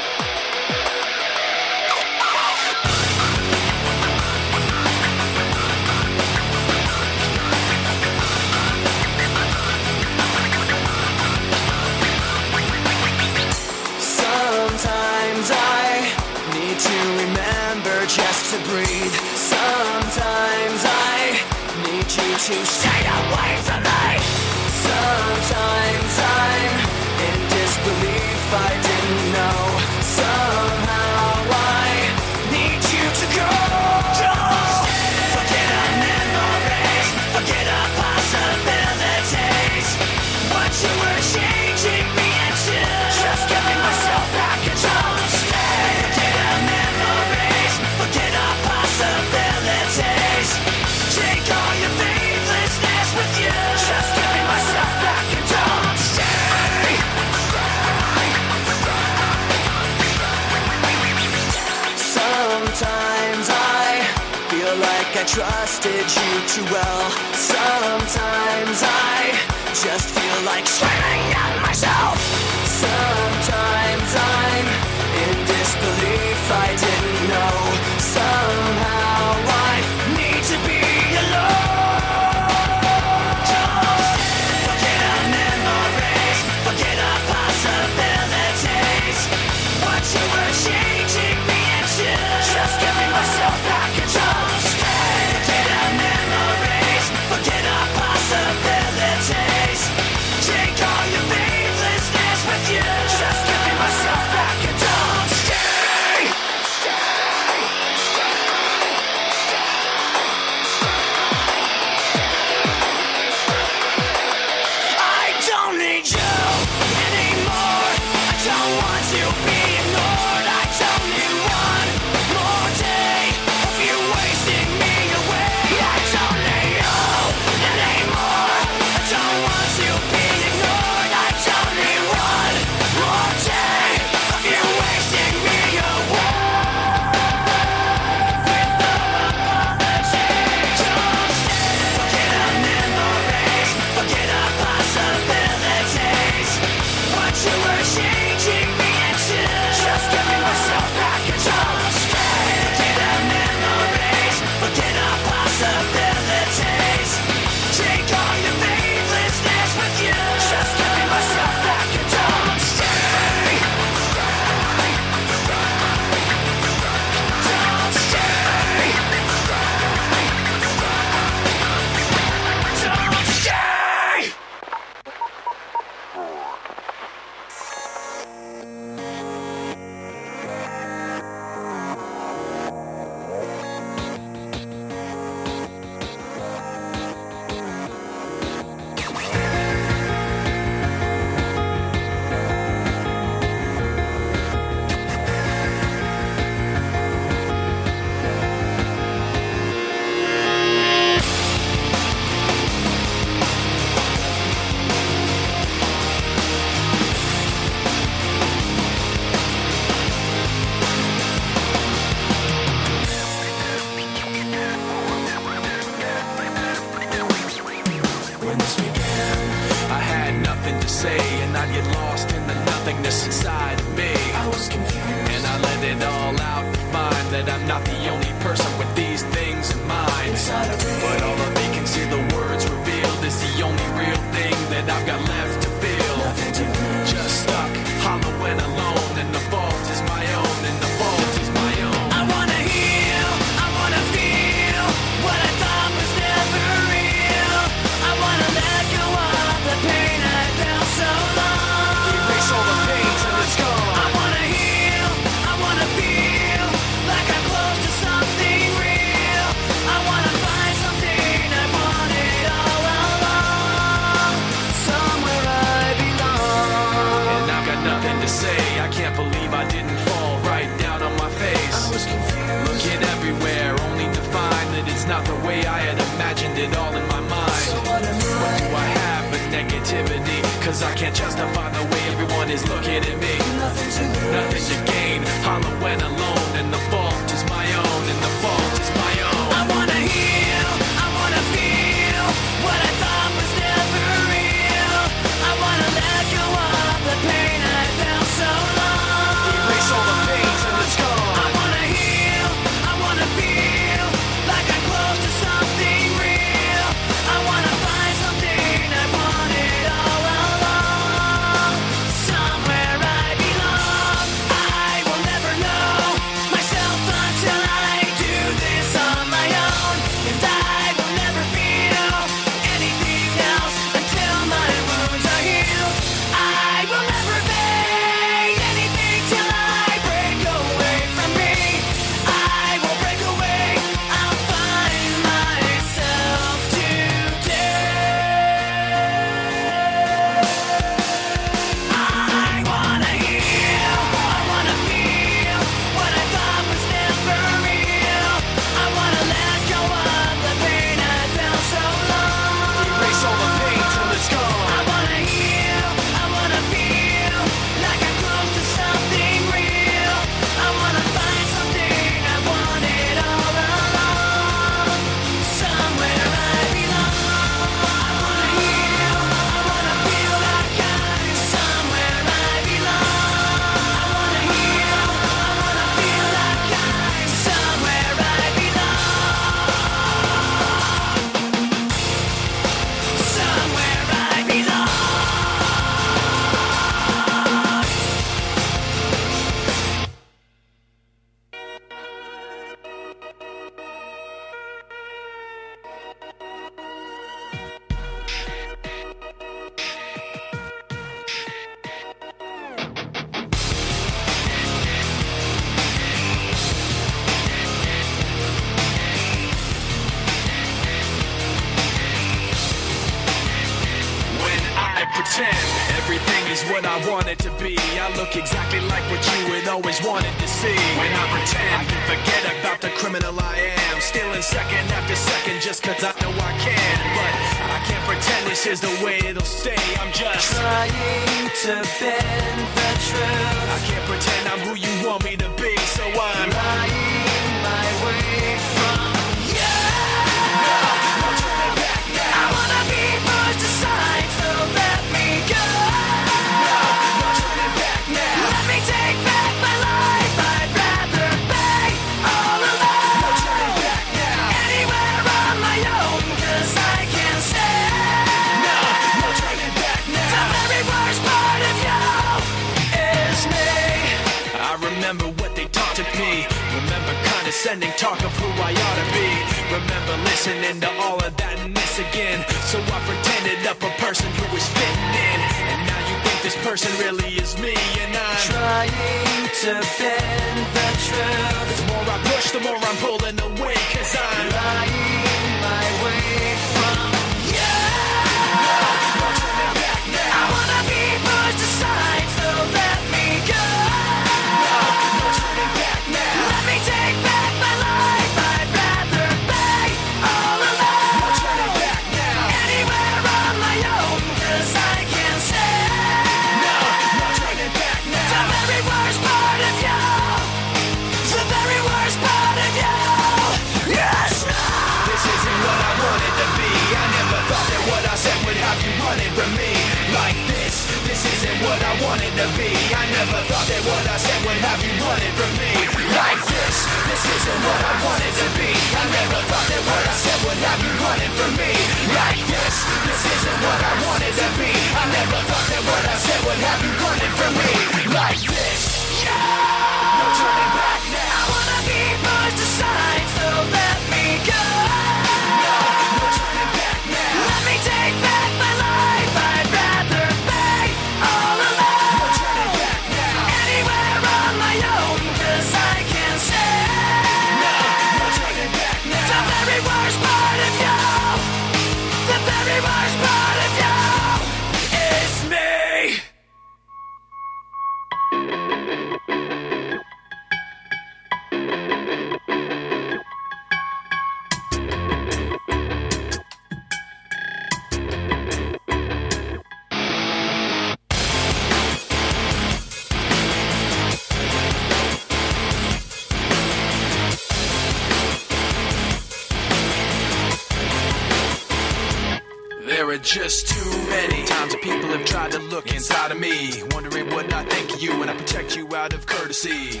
Just too many times that people have tried to look inside of me, wondering what I think of you, and I protect you out of courtesy.